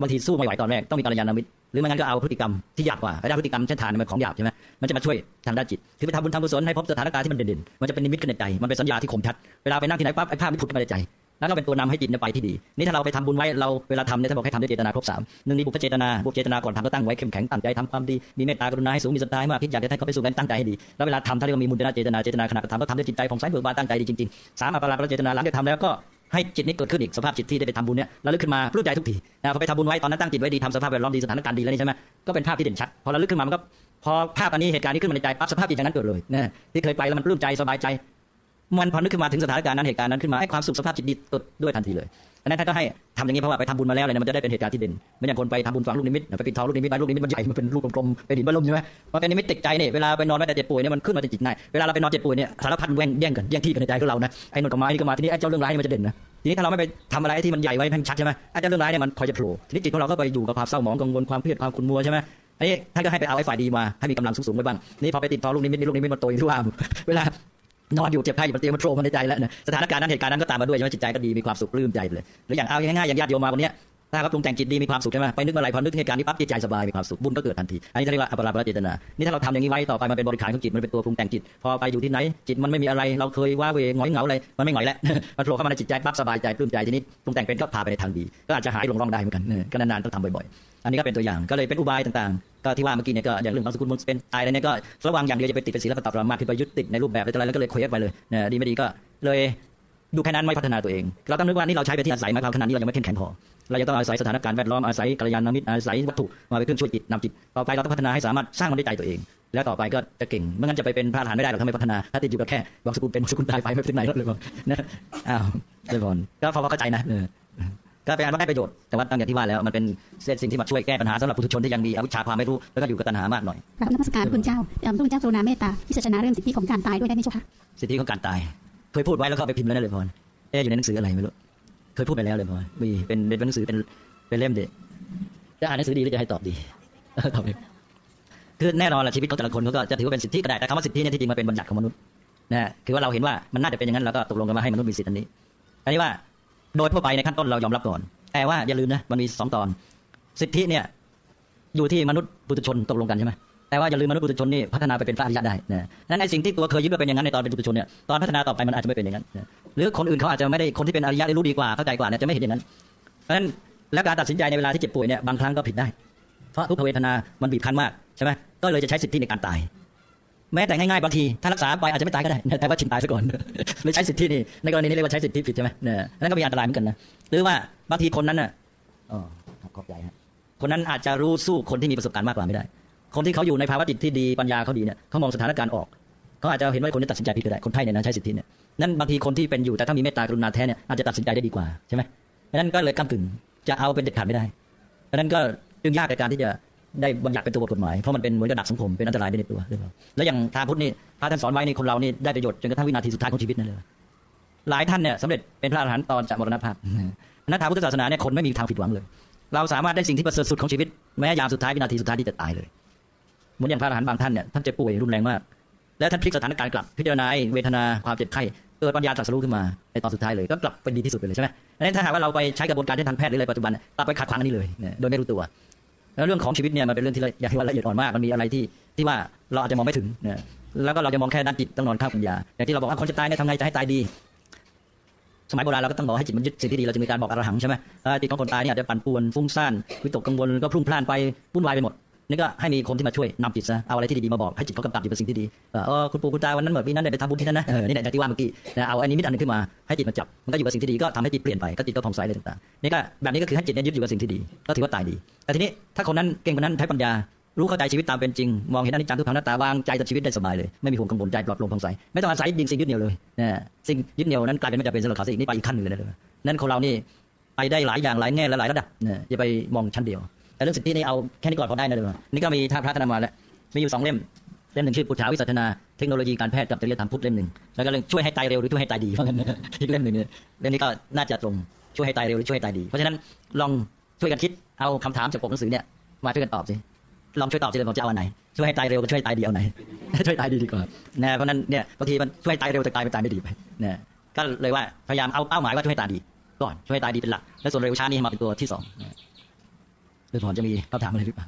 Speaker 3: บางทีสู้ไม่ไหวตอนแรกต้องมีกัลยาณมิตร หรือไม่งั้นก็เอาพฤติกรรมที่หยาบกว่าได้พฤติกรรมเช่นทานมันของหยาบใช่ไหมมันจะมาช่วยทางด้านจิตคือไปทำบุญทำกุศลให้พบสถานการณ์ที่มันเด่นๆมันจะเป็นนิมิตขึ้นในใจมันเป็นสัญญาที่คมชัดเวลาไปนั่งที่ไหนปั๊บไอ้ภาพมันผุดขึ้นมาในใจแล้วก็เป็นตัวนำให้จิตไปที่ดี นี่ถ้าเราไปทำบุญไว้ เราเวลาทำเนี่ยท่านบอกให้ทำด้วยเจตนาครบสามหนึ่งมีบุพเจตนา บุพเจตนาก่อนทำก็ตั้งไว้เข้มแข็งตั้งใจทำความดี มีเมตตากรุณาให้สูง มีศรัทธามากคิดอยากจะให้เขาไปสู่กันตั้งใจให้ดี แล้วเวลาทำถ้าเรียกว่ามีมุนเจตนา เจตนาขณะทำก็ทำด้วยจิตใจผ่องใสเบิกบานตั้งใจดีจริงๆสามอัปปาราปเจตนาหลังจากทำแล้วก็ ให้จิตนี้เกิดขึ้นอีกสภาพจิตที่ได้ไปทำบุญเนี่ยระลึกขึ้นมาปลื้มใจทุกทีนะพอไปทำบุญไว้ตอนนั้นตั้งจิตไว้ดีทำสภาพแวดล้อมดีสถานการณ์ดีแล้วนี่ใช่ไหมก็เป็นภาพที่เด่นชัดพอระลึกขึ้นมามันก็พอภาพอันนี้เหตุการณ์นี้ขึ้นมาในใจปั๊บสภาพจิตอย่างนั้นเกิดเลยนะที่เคยไปแล้วมันปลื้มใจสบายใจ มันพอนึกขึ้นมาถึงสถานการณ์นั้นเหตุการณ์นั้นขึ้นมาให้ความสุขสภาพจิตดีเกิดด้วยทันทีเลยอันนั้นท่านก็ให้ทำอย่างนี้เพราะว่าไปทำบุญมาแล้วเลยมันจะได้เป็นเหตุการณ์ที่เด่นไม่อย่างคนไปทำบุญฝังลูกนิมิตไปปิดทองลูกนิมิตไปลูกนิมิตมันใหญ่มันเป็นลูกกลมๆเป็นหินบรรลุใช่ไหมมันเป็นนิมิตติดใจเนี่ยเวลาไปนอนไม่แต่เจ็บป่วยเนี่ยมันขึ้นมาในจิตในเวลาเราไปนอนเจ็บป่วยเนี่ยสารพัดแย่งแย่งกันแย่งที่กันในใจของเรานะไอ้นนก็มาไอ้นี่ก็มาทีนี้ไอ้เจ้าเรื่องร้ายมันจะเด่นนะทีนี้ถ้าเราไม่ไปทำอะไรที่มันใหญ่ไว้ให้ชัดใช่ไหมไอาจจะเรื่องร้ายเนี่ยมันคอยจะโผล่ทีนี้จิตของเราก็ไปอยู่กับความเศร้าหมองกังวลความเครียดความขุ่นมัวใช่ไหมอันนี้ท่านก็ให้ไปเอาไอ้ฝ่ายดีมาให้มีกำลังสูงๆไว้บ้างนี่พอไปติดต่อลูกนิมิตนี่ลูกนิมิตมันโตอยู่ที่ว่าเวลา นอนอยู่เจ็บไข้อยู่บนเตียงมันโผล่มาในใจแล้วนะสถานการณ์นั้นเหตุการณ์นั้นก็ตามมาด้วยใช่ไหมจิตใจก็ดีมีความสุขปลื้มใจเลยหรืออย่างเอาง่ายๆอย่างญาติโยมมาวันนี้ถ้าเขาปรุงแต่งจิตดีมีความสุขใช่ไหมไปนึกอะไรพอนึกเหตุการณ์นี้ปั๊บจิตใจสบายมีความสุขบุญก็เกิดทันทีอันนี้เรียกว่าอัปปราปรเจตนานี่ถ้าเราทำอย่างนี้ไว้ต่อไปมันเป็นบริขารของจิตมันเป็นตัวปรุงแต่งจิต พอไปอยู่ที่ไหน จิตมันไม่มีอะไรเราเคยว่าเวงหงอยเหงาอะไรมันไม่หงอยแล้วมันโผล่เข้ามาในจิตใจปั๊บสบายใจปลื้มใจทีนี้ปรุงแต่งเป็นก็พาไปในทางดีก็อาจจะหายลงร่องได้เหมือนกันเออก็นานๆต้องทำบ่อยๆอันนี้ก็เป็นตัวอย่างก็เลยเป็นอุบายต่างๆ ก็ที่ว่าเมื่อกี้เนี่ยก็อย่างเรื่องของสกุลมนต์เป็นตายอะไรเนี่ยก็ระวังอย่างเดียวจะไปติดเป็นศีลปฏิปรามาที่ไปยึดติดในรูปแบบอะไรแล้วก็เลยเคว้งไปเลยนะดีไม่ดีก็เลยดูแค่นั้นไม่พัฒนาตัวเอง เราต้องนึกว่านี่เราใช้เป็นที่อาศัยมาคราวขนาดนี้เรายังไม่เข้มแข็งพอ เรายังต้องอาศัยสถานการณ์แวดล้อมอาศัยกัลยาณมิตรอาศัยวัตถุมาเป็นเครื่องช่วยจิตนำจิต ต่อไปเราต้องพัฒนาให้สามารถสร้างมันด้ใจตัวเอง แล้วต่อไปก็จะเก่ง ไม่งั้นจะไปเป็นพระอรหันต์ไม่ได้หรอกถ้าไม่พัฒนา ถ้าติดอยู่กับแค่บางสกุลเป็นสกุลตายไปไม่ถึงไหนแล้วเลยบอกนะ อ้าวเลยบอลก็พอเข้าใจนะเออ ก็เป็นอันว่าได้ประโยชน์แต่ว่าตั้งอย่างที่ว่าแล้วมันเป็นเศษสิ่งที่มาช่วยแก้ปัญหาสำหรับปุถุชนที่ยังมีอวิชชาความไม่รู้แล้วก็อยู่กับตัณหามากหน่อย
Speaker 6: กราบนมัสการคุณเจ้าเอ่อพระคุณเจ้ากรุณาเมตตาพิจารณาเรื่องสิทธิของการตายด้วยได้ไหมเจ้าคะ
Speaker 3: สิทธิของการตาย เคยพูดไว้แล้วก็เอาไปพิมพ์แล้วนะเลยพรเอ๊ะอยู่ในหนังสืออะไรไม่รู้เคยพูดไปแล้วเลยพรมีเป็นเป็นหนังสือเป็นเป็นเล่มเด็จะอ่านหนังสือดีหรือจะให้ตอบดีตอบดีคือแน่นอนแหละชีวิตของแต่ละคนเขาก็จะถือว่าเป็นสิทธิก็ได้แต่คำว่าสิทธิเนี่ยที่จริงมันเป็นบัญญัติของมนุษย์นะฮะคือว่าเราเห็นว่ามันน่าจะเป็นอย่างนั้นแล้วก็ตกลงกันว่าให้มนุษย์มีสิทธิอันนี้อันนี้ว่า โดยทั่วไปในขั้นต้นเรายอมรับก่อน แต่ว่าอย่าลืมนะมันมีสองตอน สิทธิเนี่ยอยู่ที่มนุษย์ปุถุชนตกลงกันใช่ไหมแต่ว่าอย่าลืมมนุษย์ปุถุชนนี่พัฒนาไปเป็นพระอริยะได้นะนั้นในสิ่งที่ตัวเคยยึดว่าเป็นอย่างนั้นในตอนเป็นปุถุชนเนี่ยตอนพัฒนาต่อไปมันอาจจะไม่เป็นอย่างนั้นหรือคนอื่นเขาอาจจะไม่ได้คนที่เป็นอริยะได้รู้ดีกว่าเข้าใจกว่าเนี่ยจะไม่เห็นอย่างนั้นเพราะฉะนั้นแล้วการตัดสินใจในเวลาที่เจ็บป่วยเนี่ยบางครั้งก็ผิดได้ เพราะทุกขเวทนา มันบีบคั้นมากใช่ไหมก็เลยจะใช้สิทธิในการตาย แม้แต่ง่ายๆบางทีถ้ารักษาไปอาจจะไม่ตายก็ได้แต่ว่าชิงตายซะก่อนเลยใช้สิทธินี่ในกรณีนี้เรียกว่าใช้สิทธิผิดใช่ไหมเนี่ยนั่นก็มีอันตรายเหมือนกันนะหรือว่าบางทีคนนั้นน่ะอ๋อขอบใจฮะคนนั้นอาจจะรู้สู้คนที่มีประสบการณ์มากกว่าไม่ได้ คนที่เขาอยู่ในภาวะจิตที่ดีปัญญาเขาดีเนี่ยเขามองสถานการณ์ออกเขาอาจจะเห็นว่าคนนี้ตัดสินใจผิดก็ได้คนไข้เนี่ยนะใช้สิทธิเนี่ยนั่นบางทีคนที่เป็นอยู่แต่ถ้ามีเมตตากรุณาแท้เนี่ยอาจจะตัดสินใจได้ดีกว่าใช่ไหมเพราะฉะนั้นก็เลยก้ากึ่งจะเอาเป็นเด็ดขาดไม่ได้เพราะฉะนั้นก็จึงยากในการที่จะ ได้บัญญัติเป็นตัวบทกฎหมาย เพราะมันเป็นเหมือนกับดักสังคมเป็นอันตรายไปในตัวด้วยแล้วอย่างทางพุทธนี่พระท่านสอนไว้นี่คนเรานี่ได้ประโยชน์จนกระทั่งวินาทีสุดท้ายของชีวิตนั่นเลยหลายท่านเนี่ยสำเร็จเป็นพระอรหันต์ตอนจะมรณภาพนั้นทางพุทธศาสนาเนี่ยคนไม่มีทางผิดหวังเลย เราสามารถได้สิ่งที่ประเสริฐสุดของชีวิตแม้ยามสุดท้ายวินาทีสุดท้ายที่จะตายเลยเหมือนอย่างพระอรหันต์บางท่านเนี่ยท่านเจ็บป่วยรุนแรงมาก แล้วท่านพลิกสถานการณ์กลับพิจารณาเวทนาความเจ็บไข้เกิดปัญญาตรัสรู้ขึ้นมาในตอนสุดท้ายเลยก็กลับเป็นดีที่สุดไปเลยใช่ไหมดังนั้นถ้าหากว่าเราไปใช้กระบวนการที่ทางแพทย์หรืออะไรปัจจุบันกลับไปขัดขวางอันนี้เลยโดยไม่รู้ตัว แล้วเรื่องของชีวิตเนี่ยมันเป็นเรื่องที่อย่างที่ว่าละเอียดอ่อนมากมันมีอะไรที่ที่ว่าเราอาจจะมองไม่ถึงเนี่ยแล้วก็เราจะมองแค่ด้านจิตต้องนอนข้ามปัญญาอย่างที่เราบอกว่าคนจะตายเนี่ยทำไงจะให้ตายดี สมัยโบราณเราก็ต้องบอกให้จิตมันยึดสิ่งที่ดีเราจะมีการบอกอรหังใช่ไหมจิตของคนตายเนี่ยอาจจะปั่นป่วนฟุ้งซ่านวิตกกังวลก็พลุ่งพล่านไปวุ่นวายไปหมด นี่ก็ให้มีคนที่มาช่วยนำจิตซะเอาอะไรที่ดีๆมาบอกให้จิตเขากำกับอยู่กับสิ่งที่ดีเออคุณปู่คุณตาวันนั้นเหมือนปีนั้นได้ไปทำบุญที่นั่นนะเออนี่แหละจากที่ว่าเมื่อกี้นะเอาอันนี้มิตรอันนึงขึ้นมาให้จิตมาจับมันก็อยู่กับสิ่งที่ดีก็ทำให้จิตเปลี่ยนไปก็จิตก็ผ่องใสอะไรต่างๆนี่ก็แบบนี้ก็คือให้จิตเนี่ยยึดอยู่กับสิ่งที่ดี ก็ถือว่าตายดี แต่ทีนี้ถ้าคนนั้นเก่งกว่านั้นใช้ปัญญารู้เข้าใจชีวิตตามเป็นจริง มองเห็นอนิจจังทุกขังหน้าตาวางใจกับชีวิตได้สบายเลย ไม่มีห่วงกังวลใจปลอดโปร่งผ่องใสไม่ต้องอาศัยยิงสิ่งยึดเหนี่ยวเลยนะสิ่งยึดเหนี่ยวนั้นกลายเป็นไม่จำเป็นสำหรับเขาสินี่ไปอีกขั้นหนึ่งเลยนะนั่นคนเรานี่ไปได้หลายอย่างหลายแง่และหลายระดับนะอย่าไปมองชั้นเดียว แต่เรื่องสิทธินี่เอาแค่นี้ก่อนพอได้นะเดี๋ยวนี่ก็มีท่าพระธนมาแล้วมีอยู่สองเล่มเล่มหนึ่งชื่อปุจฉาวิสัชนาเทคโนโลยีการแพทย์กับจริยธรรมพุทธเล่มหนึ่งแล้วก็เรื่องช่วยให้ตายเร็วหรือช่วยให้ตายดีเพราะงั้นอีกเล่มหนึ่งเนี่ยเล่มนี้ก็น่าจะตรงช่วยให้ตายเร็วหรือช่วยให้ตายดี เพราะฉะนั้นลองช่วยกันคิดเอาคำถามจากปกหนังสือเนี่ยมาช่วยกันตอบสิลองช่วยตอบสิเลยผมจะเอาอันไหนช่วยให้ตายเร็วกับช่วยให้ตายดีเอาไหนช่วยตายดีดีกว่านะเพราะนั้นเนี่ยบางทีมันช่วยตายเร็วแต่ตายไม่ตายไม่ดีไปนะก็เลยว่าพยายามเอาเป้าหมายว่าช่วยให้ตายดีก่อนช่วยให้ตายดีเป็นหลักแล้วส่วนเร็วช้านี่มาเป็นตัวที่สองนะ เรื่องผมจะมีคำถามอะไรหรือเปล่า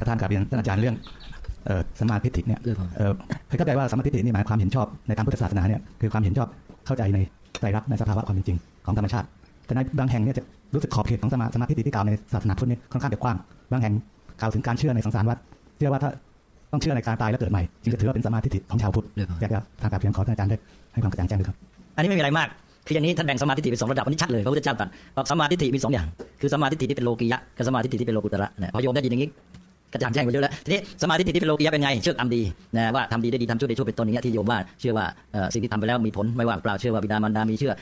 Speaker 7: ประธานกับเรียนท่านอาจารย์เรื่องเอ่อสัมมาทิฏฐิเนี่ย
Speaker 3: เรื่องของ
Speaker 7: เอ่อเคยเข้าใจว่าสัมมาทิฏฐินี่หมายความเห็นชอบในทางพุทธศาสนาเนี่ยคือความเห็นชอบเข้าใจในไตรลักษณ์ในสภาวะความเป็นจริงของธรรมชาติ แต่ในบางแห่งเนี่ยจะรู้สึกขอบเขตของสมาสมาทิฏฐิที่กล่าวในศาสนาพุทธเนี่ยค่อนข้างจะกว้าง บางแห่งกล่าวถึงการเชื่อในสังสารวัฏเชื่อว่าถ้าต้องเชื่อในการตายและเกิดใหม่จึงจะถือว่าเป็นสมาทิฏฐิของชาวพุทธ
Speaker 3: เรื่องของ
Speaker 7: อยากจะทางกับเรียนขอท่านอาจารย์ได้ให้ความกระจ่างแจ้งด้วยครับ
Speaker 3: อันนี้ไม่มีอะไรมาก คืออย่างนี้ท่านแบ่งสมาธิเป็นสองระดับอันนี้ชัดเลยพระพุทธเจ้าตรัสบอกสมาธิมีสองอย่าง คือสมาธิที่เป็นโลกียะกับสมาธิที่เป็นโลกุตระนะพอโยมได้ยินอย่างนี้กระจ่างแจ้งไปเรื่อยแล้วทีนี้สมาธิที่เป็นโลกียะเป็นไงเชื่อทำดีนะว่าทำดีได้ดีทำชั่วได้ชั่วเป็นต้นอย่างเงี้ที่โยมว่าเชื่อว่าสิ่งที่ทำไปแล้วมีผลไม่ว่างเปล่าเชื่อว่าบิดามารดามีเชื่อ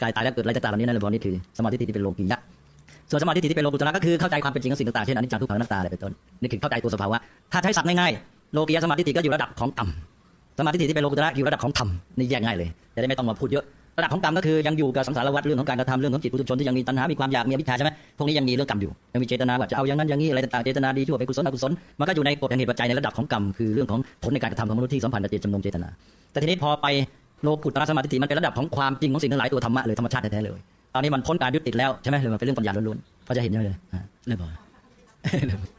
Speaker 3: กายตายแล้วเกิดอะไรต่างๆเหล่านี้นั่นแหละพอนี่คือสมาธิที่เป็นโลกียะส่วนสมาธิที่เป็นโลกุตระก็คือเข้าใจความเป็นจริงของสิ่งต่างๆเช่นอนิจจังทุกขังอนัตตาอะไรเป็นต้นนี่คือเข้าใจตัวสภาวะถ้าใช้ศัพท์ง่ายๆโลกียะสมาธิก็อยู่ระดับของต่ำสมาธิที่เป็นโลกุตระอยู่ระดับของธรรมนี่แยกง่ายเลยจะได้ไม่ต้องมาพูดเยอะ ระดับของกรรมก็คือยังอยู่กับสังสารวัฏเรื่องของการกระทำเรื่องของจิตปุถุชนที่ยังมีตัณหา มีความอยาก มีอวิชชาใช่ไหมพวกนี้ยังมีเรื่องกรรมอยู่ ยังมีเจตนาว่าจะเอาอย่างนั้นอย่างนี้อะไรต่างๆ เจตนาดีชั่วเป็นกุศลอกุศล มันก็อยู่ในกฎแห่งเหตุปัจจัยในระดับของกรรมคือเรื่องของผลในการกระทำของมนุษย์ที่สัมพันธ์กับเจตจำนงเจตนา แต่ทีนี้พอไปโลกุตตรสมาธิมันเป็นระดับของความจริงของสิ่งทั้งหลายตัวธรรมะเลยธรรมชาติแท้ๆเลย ตอนนี้มันพ้นการยึดติดแล้วใช่ไหมเลยมันเป็นเรื่องปัญญาล้วนๆก็จะเห็นไหมเลยเรื่องพอ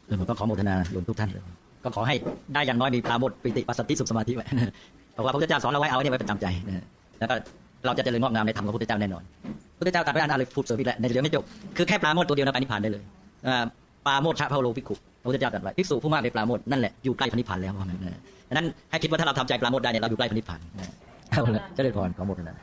Speaker 3: เรื่องผมก็ขอโมทนาโยมทุกท่านเลยก็ขอให้ได้อย่างน้อยมีปราโมทปิติปัสสติสุขสมาธิไว้เพราะว่าพระพุทธเจ้าสอนเราไว้เอาเนี่ยไว้ประจำใจแล้วก็ เราจะเจริญงอกงามในธรรมของพระพุทธเจ้าแน่นอนพระพุทธเจ้าตรัสไว้อันอะไรพูดเสริมอีกแล้วในเรื่องไม่จบคือแค่ปลาโมดตัวเดียวนะไปนิพพานได้เลยอ่าปลาโมดชาพาโลภิกขุพระพุทธเจ้าตรัสไว้ภิกษุผู้มากในปลาโมดนั่นแหละอยู่ใกล้พระนิพพานแล้วเพราะนนะดังนั้นให้คิดว่าถ้าเราทำใจปลาโมดได้เนี่ยเราอยู่ใกล้พระนิพพานเอาละเจริญพรขอโมดนะ